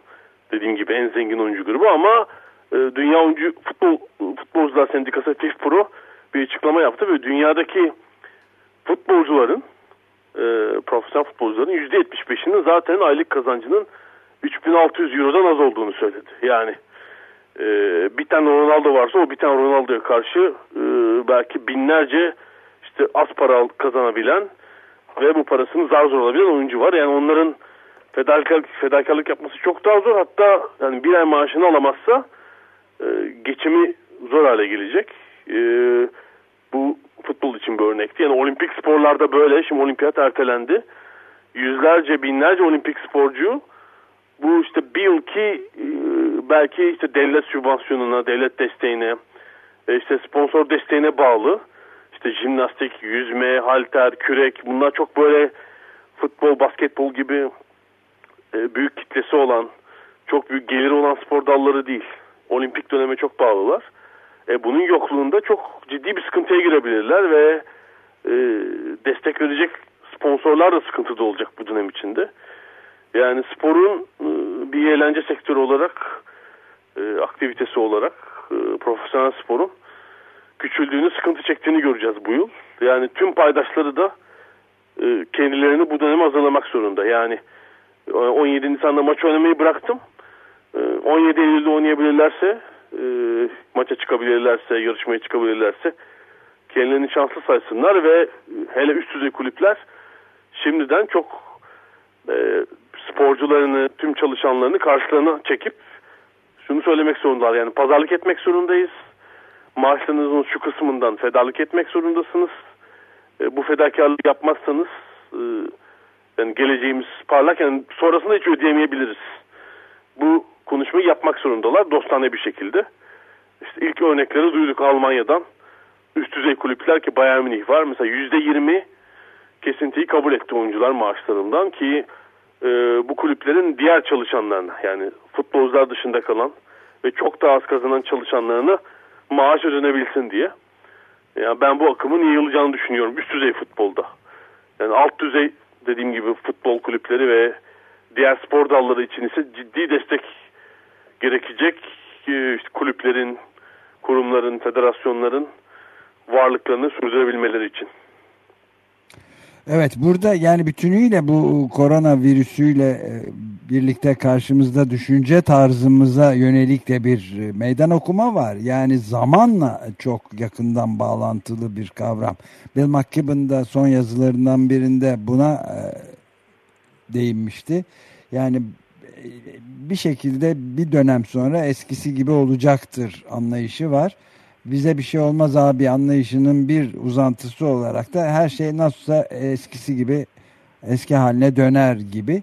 dediğim gibi en zengin oyuncu grubu ama e, Dünya Oyuncu Futbol Futbolcular Sendikası FIFPro bir açıklama yaptı ve dünyadaki futbolcuların e, profesyonel futbolcuların %75'inin zaten aylık kazancının 3600 Euro'dan az olduğunu söyledi. Yani e, bir tane Ronaldo varsa o bir tane Ronaldo'ya karşı e, belki binlerce işte az para kazanabilen ve bu parasını zar zor alabilen oyuncu var. Yani onların fedakarlık, fedakarlık yapması çok daha zor. Hatta yani bir ay maaşını alamazsa e, geçimi zor hale gelecek. E, bu futbol için bir örnekti. Yani olimpik sporlarda böyle. Şimdi olimpiyat ertelendi. Yüzlerce, binlerce olimpik sporcu bu işte bir yılki e, belki işte devlet sübvansiyonuna, devlet desteğine, e, işte sponsor desteğine bağlı. İşte jimnastik, yüzme, halter, kürek bunlar çok böyle futbol, basketbol gibi e, büyük kitlesi olan, çok büyük geliri olan spor dalları değil. Olimpik döneme çok bağlılar. E, bunun yokluğunda çok ciddi bir sıkıntıya girebilirler ve e, destek verecek sponsorlar da sıkıntıda olacak bu dönem içinde. Yani sporun e, bir eğlence sektörü olarak, e, aktivitesi olarak, e, profesyonel sporun küçüldüğünü, sıkıntı çektiğini göreceğiz bu yıl. Yani tüm paydaşları da e, kendilerini bu döneme hazırlamak zorunda. Yani 17 e, Nisan'da maç oynamayı bıraktım. 17 e, Eylül'de oynayabilirlerse, e, maça çıkabilirlerse, yarışmaya çıkabilirlerse kendilerini şanslı saysınlar ve hele üst düzey kulüpler şimdiden çok sporcularını, tüm çalışanlarını karşılarına çekip şunu söylemek zorundalar. Yani pazarlık etmek zorundayız. Maaşlarınızın şu kısmından fedalık etmek zorundasınız. bu fedakarlık yapmazsanız yani geleceğimiz parlak yani sonrasında hiç ödeyemeyebiliriz. Bu konuşmayı yapmak zorundalar dostane bir şekilde. İşte ilk örnekleri duyduk Almanya'dan. Üst düzey kulüpler ki Bayern Münih var. Mesela yüzde yirmi kesintiyi kabul etti oyuncular maaşlarından ki e, bu kulüplerin diğer çalışanlarına yani futbolcular dışında kalan ve çok daha az kazanan çalışanlarına maaş ödenebilsin diye. Yani ben bu akımın iyi olacağını düşünüyorum üst düzey futbolda. Yani alt düzey dediğim gibi futbol kulüpleri ve diğer spor dalları için ise ciddi destek gerekecek işte kulüplerin, kurumların, federasyonların varlıklarını sürdürebilmeleri için. Evet burada yani bütünüyle bu koronavirüsüyle e, birlikte karşımızda düşünce tarzımıza yönelik de bir e, meydan okuma var. Yani zamanla çok yakından bağlantılı bir kavram. Bill McKibben da son yazılarından birinde buna e, değinmişti. Yani bir şekilde bir dönem sonra eskisi gibi olacaktır anlayışı var bize bir şey olmaz abi anlayışının bir uzantısı olarak da her şey nasılsa eskisi gibi eski haline döner gibi.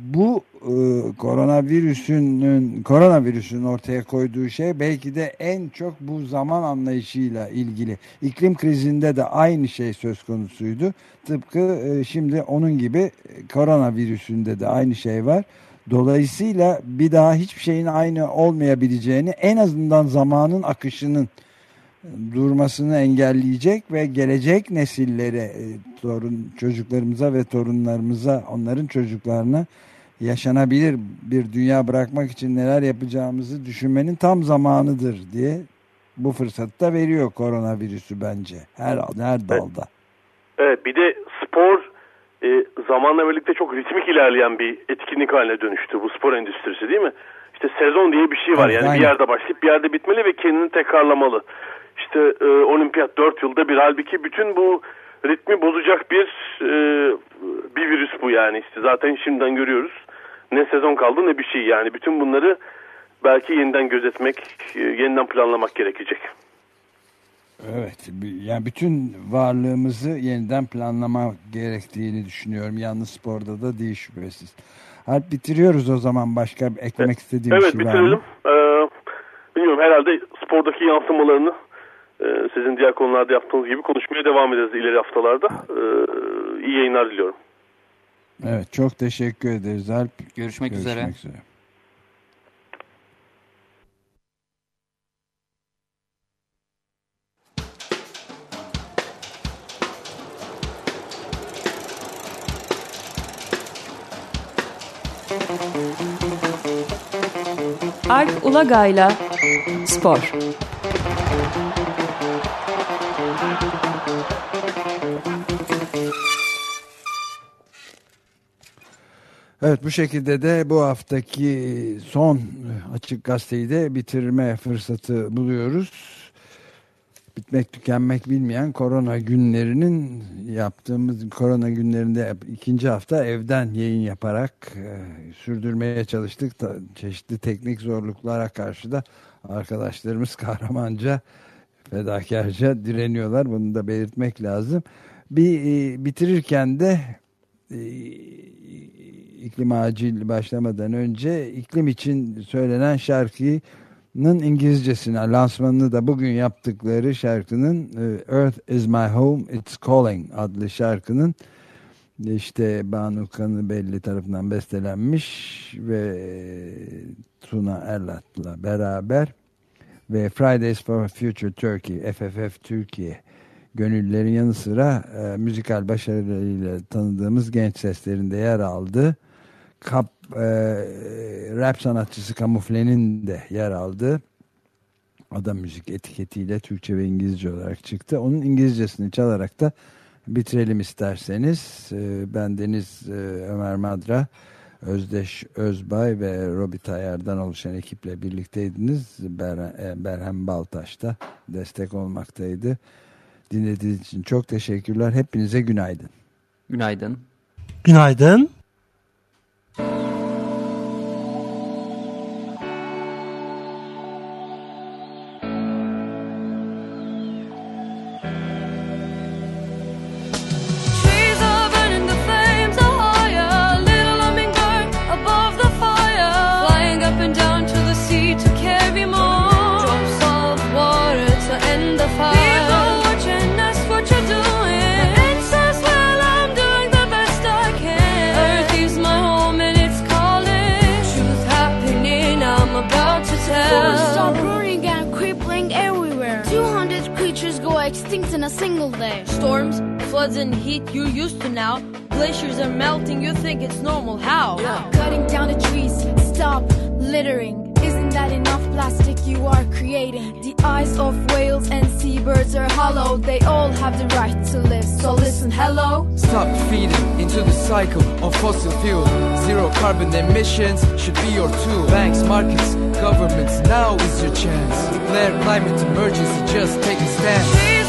Bu e, koronavirüsünün koronavirüsün ortaya koyduğu şey belki de en çok bu zaman anlayışıyla ilgili. İklim krizinde de aynı şey söz konusuydu. Tıpkı e, şimdi onun gibi koronavirüsünde de aynı şey var Dolayısıyla bir daha hiçbir şeyin aynı olmayabileceğini en azından zamanın akışının durmasını engelleyecek ve gelecek nesillere e, torun çocuklarımıza ve torunlarımıza onların çocuklarına yaşanabilir bir dünya bırakmak için neler yapacağımızı düşünmenin tam zamanıdır diye bu fırsatı da veriyor koronavirüsü bence her her dalda. Evet bir de e, zamanla birlikte çok ritmik ilerleyen bir etkinlik haline dönüştü bu spor endüstrisi değil mi? İşte sezon diye bir şey var yani bir yerde başlayıp bir yerde bitmeli ve kendini tekrarlamalı. İşte e, olimpiyat 4 yılda bir halbuki bütün bu ritmi bozacak bir e, bir virüs bu yani işte zaten şimdiden görüyoruz. Ne sezon kaldı ne bir şey yani bütün bunları belki yeniden gözetmek, e, yeniden planlamak gerekecek. Evet, yani bütün varlığımızı yeniden planlama gerektiğini düşünüyorum. Yalnız sporda da değil şüphesiz. Hadi bitiriyoruz o zaman. Başka eklemek istediğim evet, bir şey bitirelim. var mı? Ee, bilmiyorum herhalde spordaki yansımalarını Ee, sizin diğer konularda yaptığınız gibi konuşmaya devam ederiz ileri haftalarda. Ee, iyi yayınlar diliyorum. Evet çok teşekkür ederiz Alp. Görüşmek, üzere. Görüşmek üzere. Alp Ulagay'la Spor. Evet bu şekilde de bu haftaki son açık gazeteyi de bitirme fırsatı buluyoruz. Bitmek tükenmek bilmeyen korona günlerinin yaptığımız korona günlerinde ikinci hafta evden yayın yaparak e, sürdürmeye çalıştık. Da, çeşitli teknik zorluklara karşı da arkadaşlarımız kahramanca fedakarca direniyorlar. Bunu da belirtmek lazım. Bir e, bitirirken de e, iklim acil başlamadan önce iklim için söylenen şarkının İngilizcesine lansmanını da bugün yaptıkları şarkının e, Earth is my home it's calling adlı şarkının işte Banu Kanıbelli tarafından bestelenmiş ve Tuna Erlat'la beraber ve Fridays for Future Turkey FFF Türkiye gönüllerin yanı sıra e, müzikal başarılarıyla tanıdığımız genç seslerinde yer aldı. Kap, e, rap sanatçısı Kamufle'nin de yer aldığı Adam Müzik etiketiyle Türkçe ve İngilizce olarak çıktı. Onun İngilizcesini çalarak da bitirelim isterseniz. E, ben Deniz e, Ömer Madra, Özdeş Özbay ve Robi Tayar'dan oluşan ekiple birlikteydiniz. Ber, e, Berhem Baltaş da destek olmaktaydı. Dinlediğiniz için çok teşekkürler. Hepinize günaydın. Günaydın. Günaydın. Trees in a single day. Storms, floods, and heat you're used to now. Glaciers are melting, you think it's normal. How? Cutting down the trees, stop littering. Isn't that enough plastic you are creating? The eyes of whales and seabirds are hollow. They all have the right to live. So listen, hello. Stop feeding into the cycle of fossil fuel. Zero carbon emissions should be your tool. Banks, markets, governments, now is your chance. Declare climate emergency, just take a stand.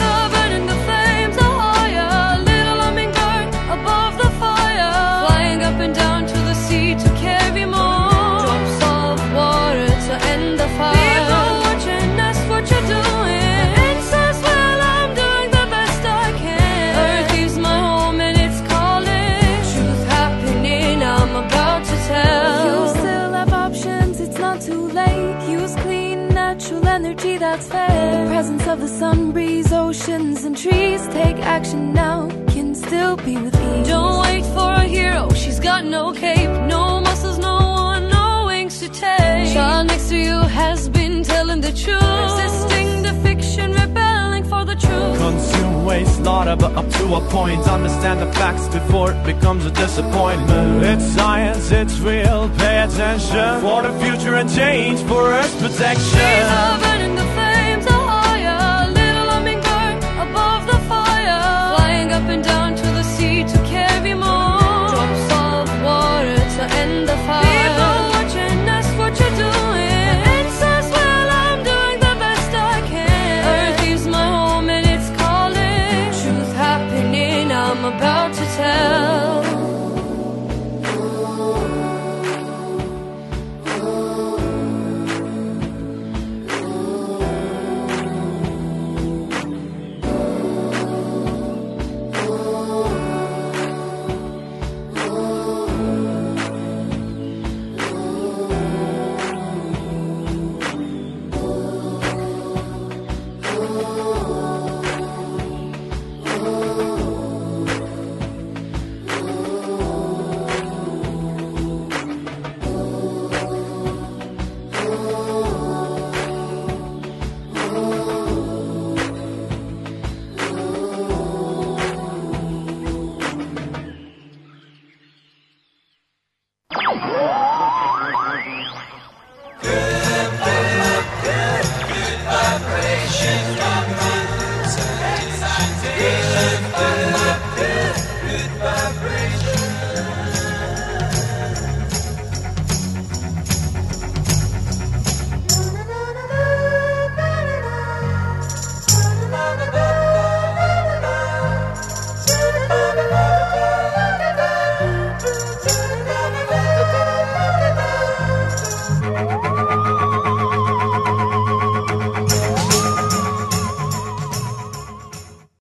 That's fair. Presence of the sun, breeze, oceans, and trees. Take action now, can still be with ease. Don't wait for a hero, she's got no cape, no muscles, no one, no wings to take. Child next to you has been telling the truth, resisting the fiction, rebelling for the truth. Consume waste, slaughter, but up to a point. Understand the facts before it becomes a disappointment. It's science, it's real. Pay attention for the future and change for Earth's protection.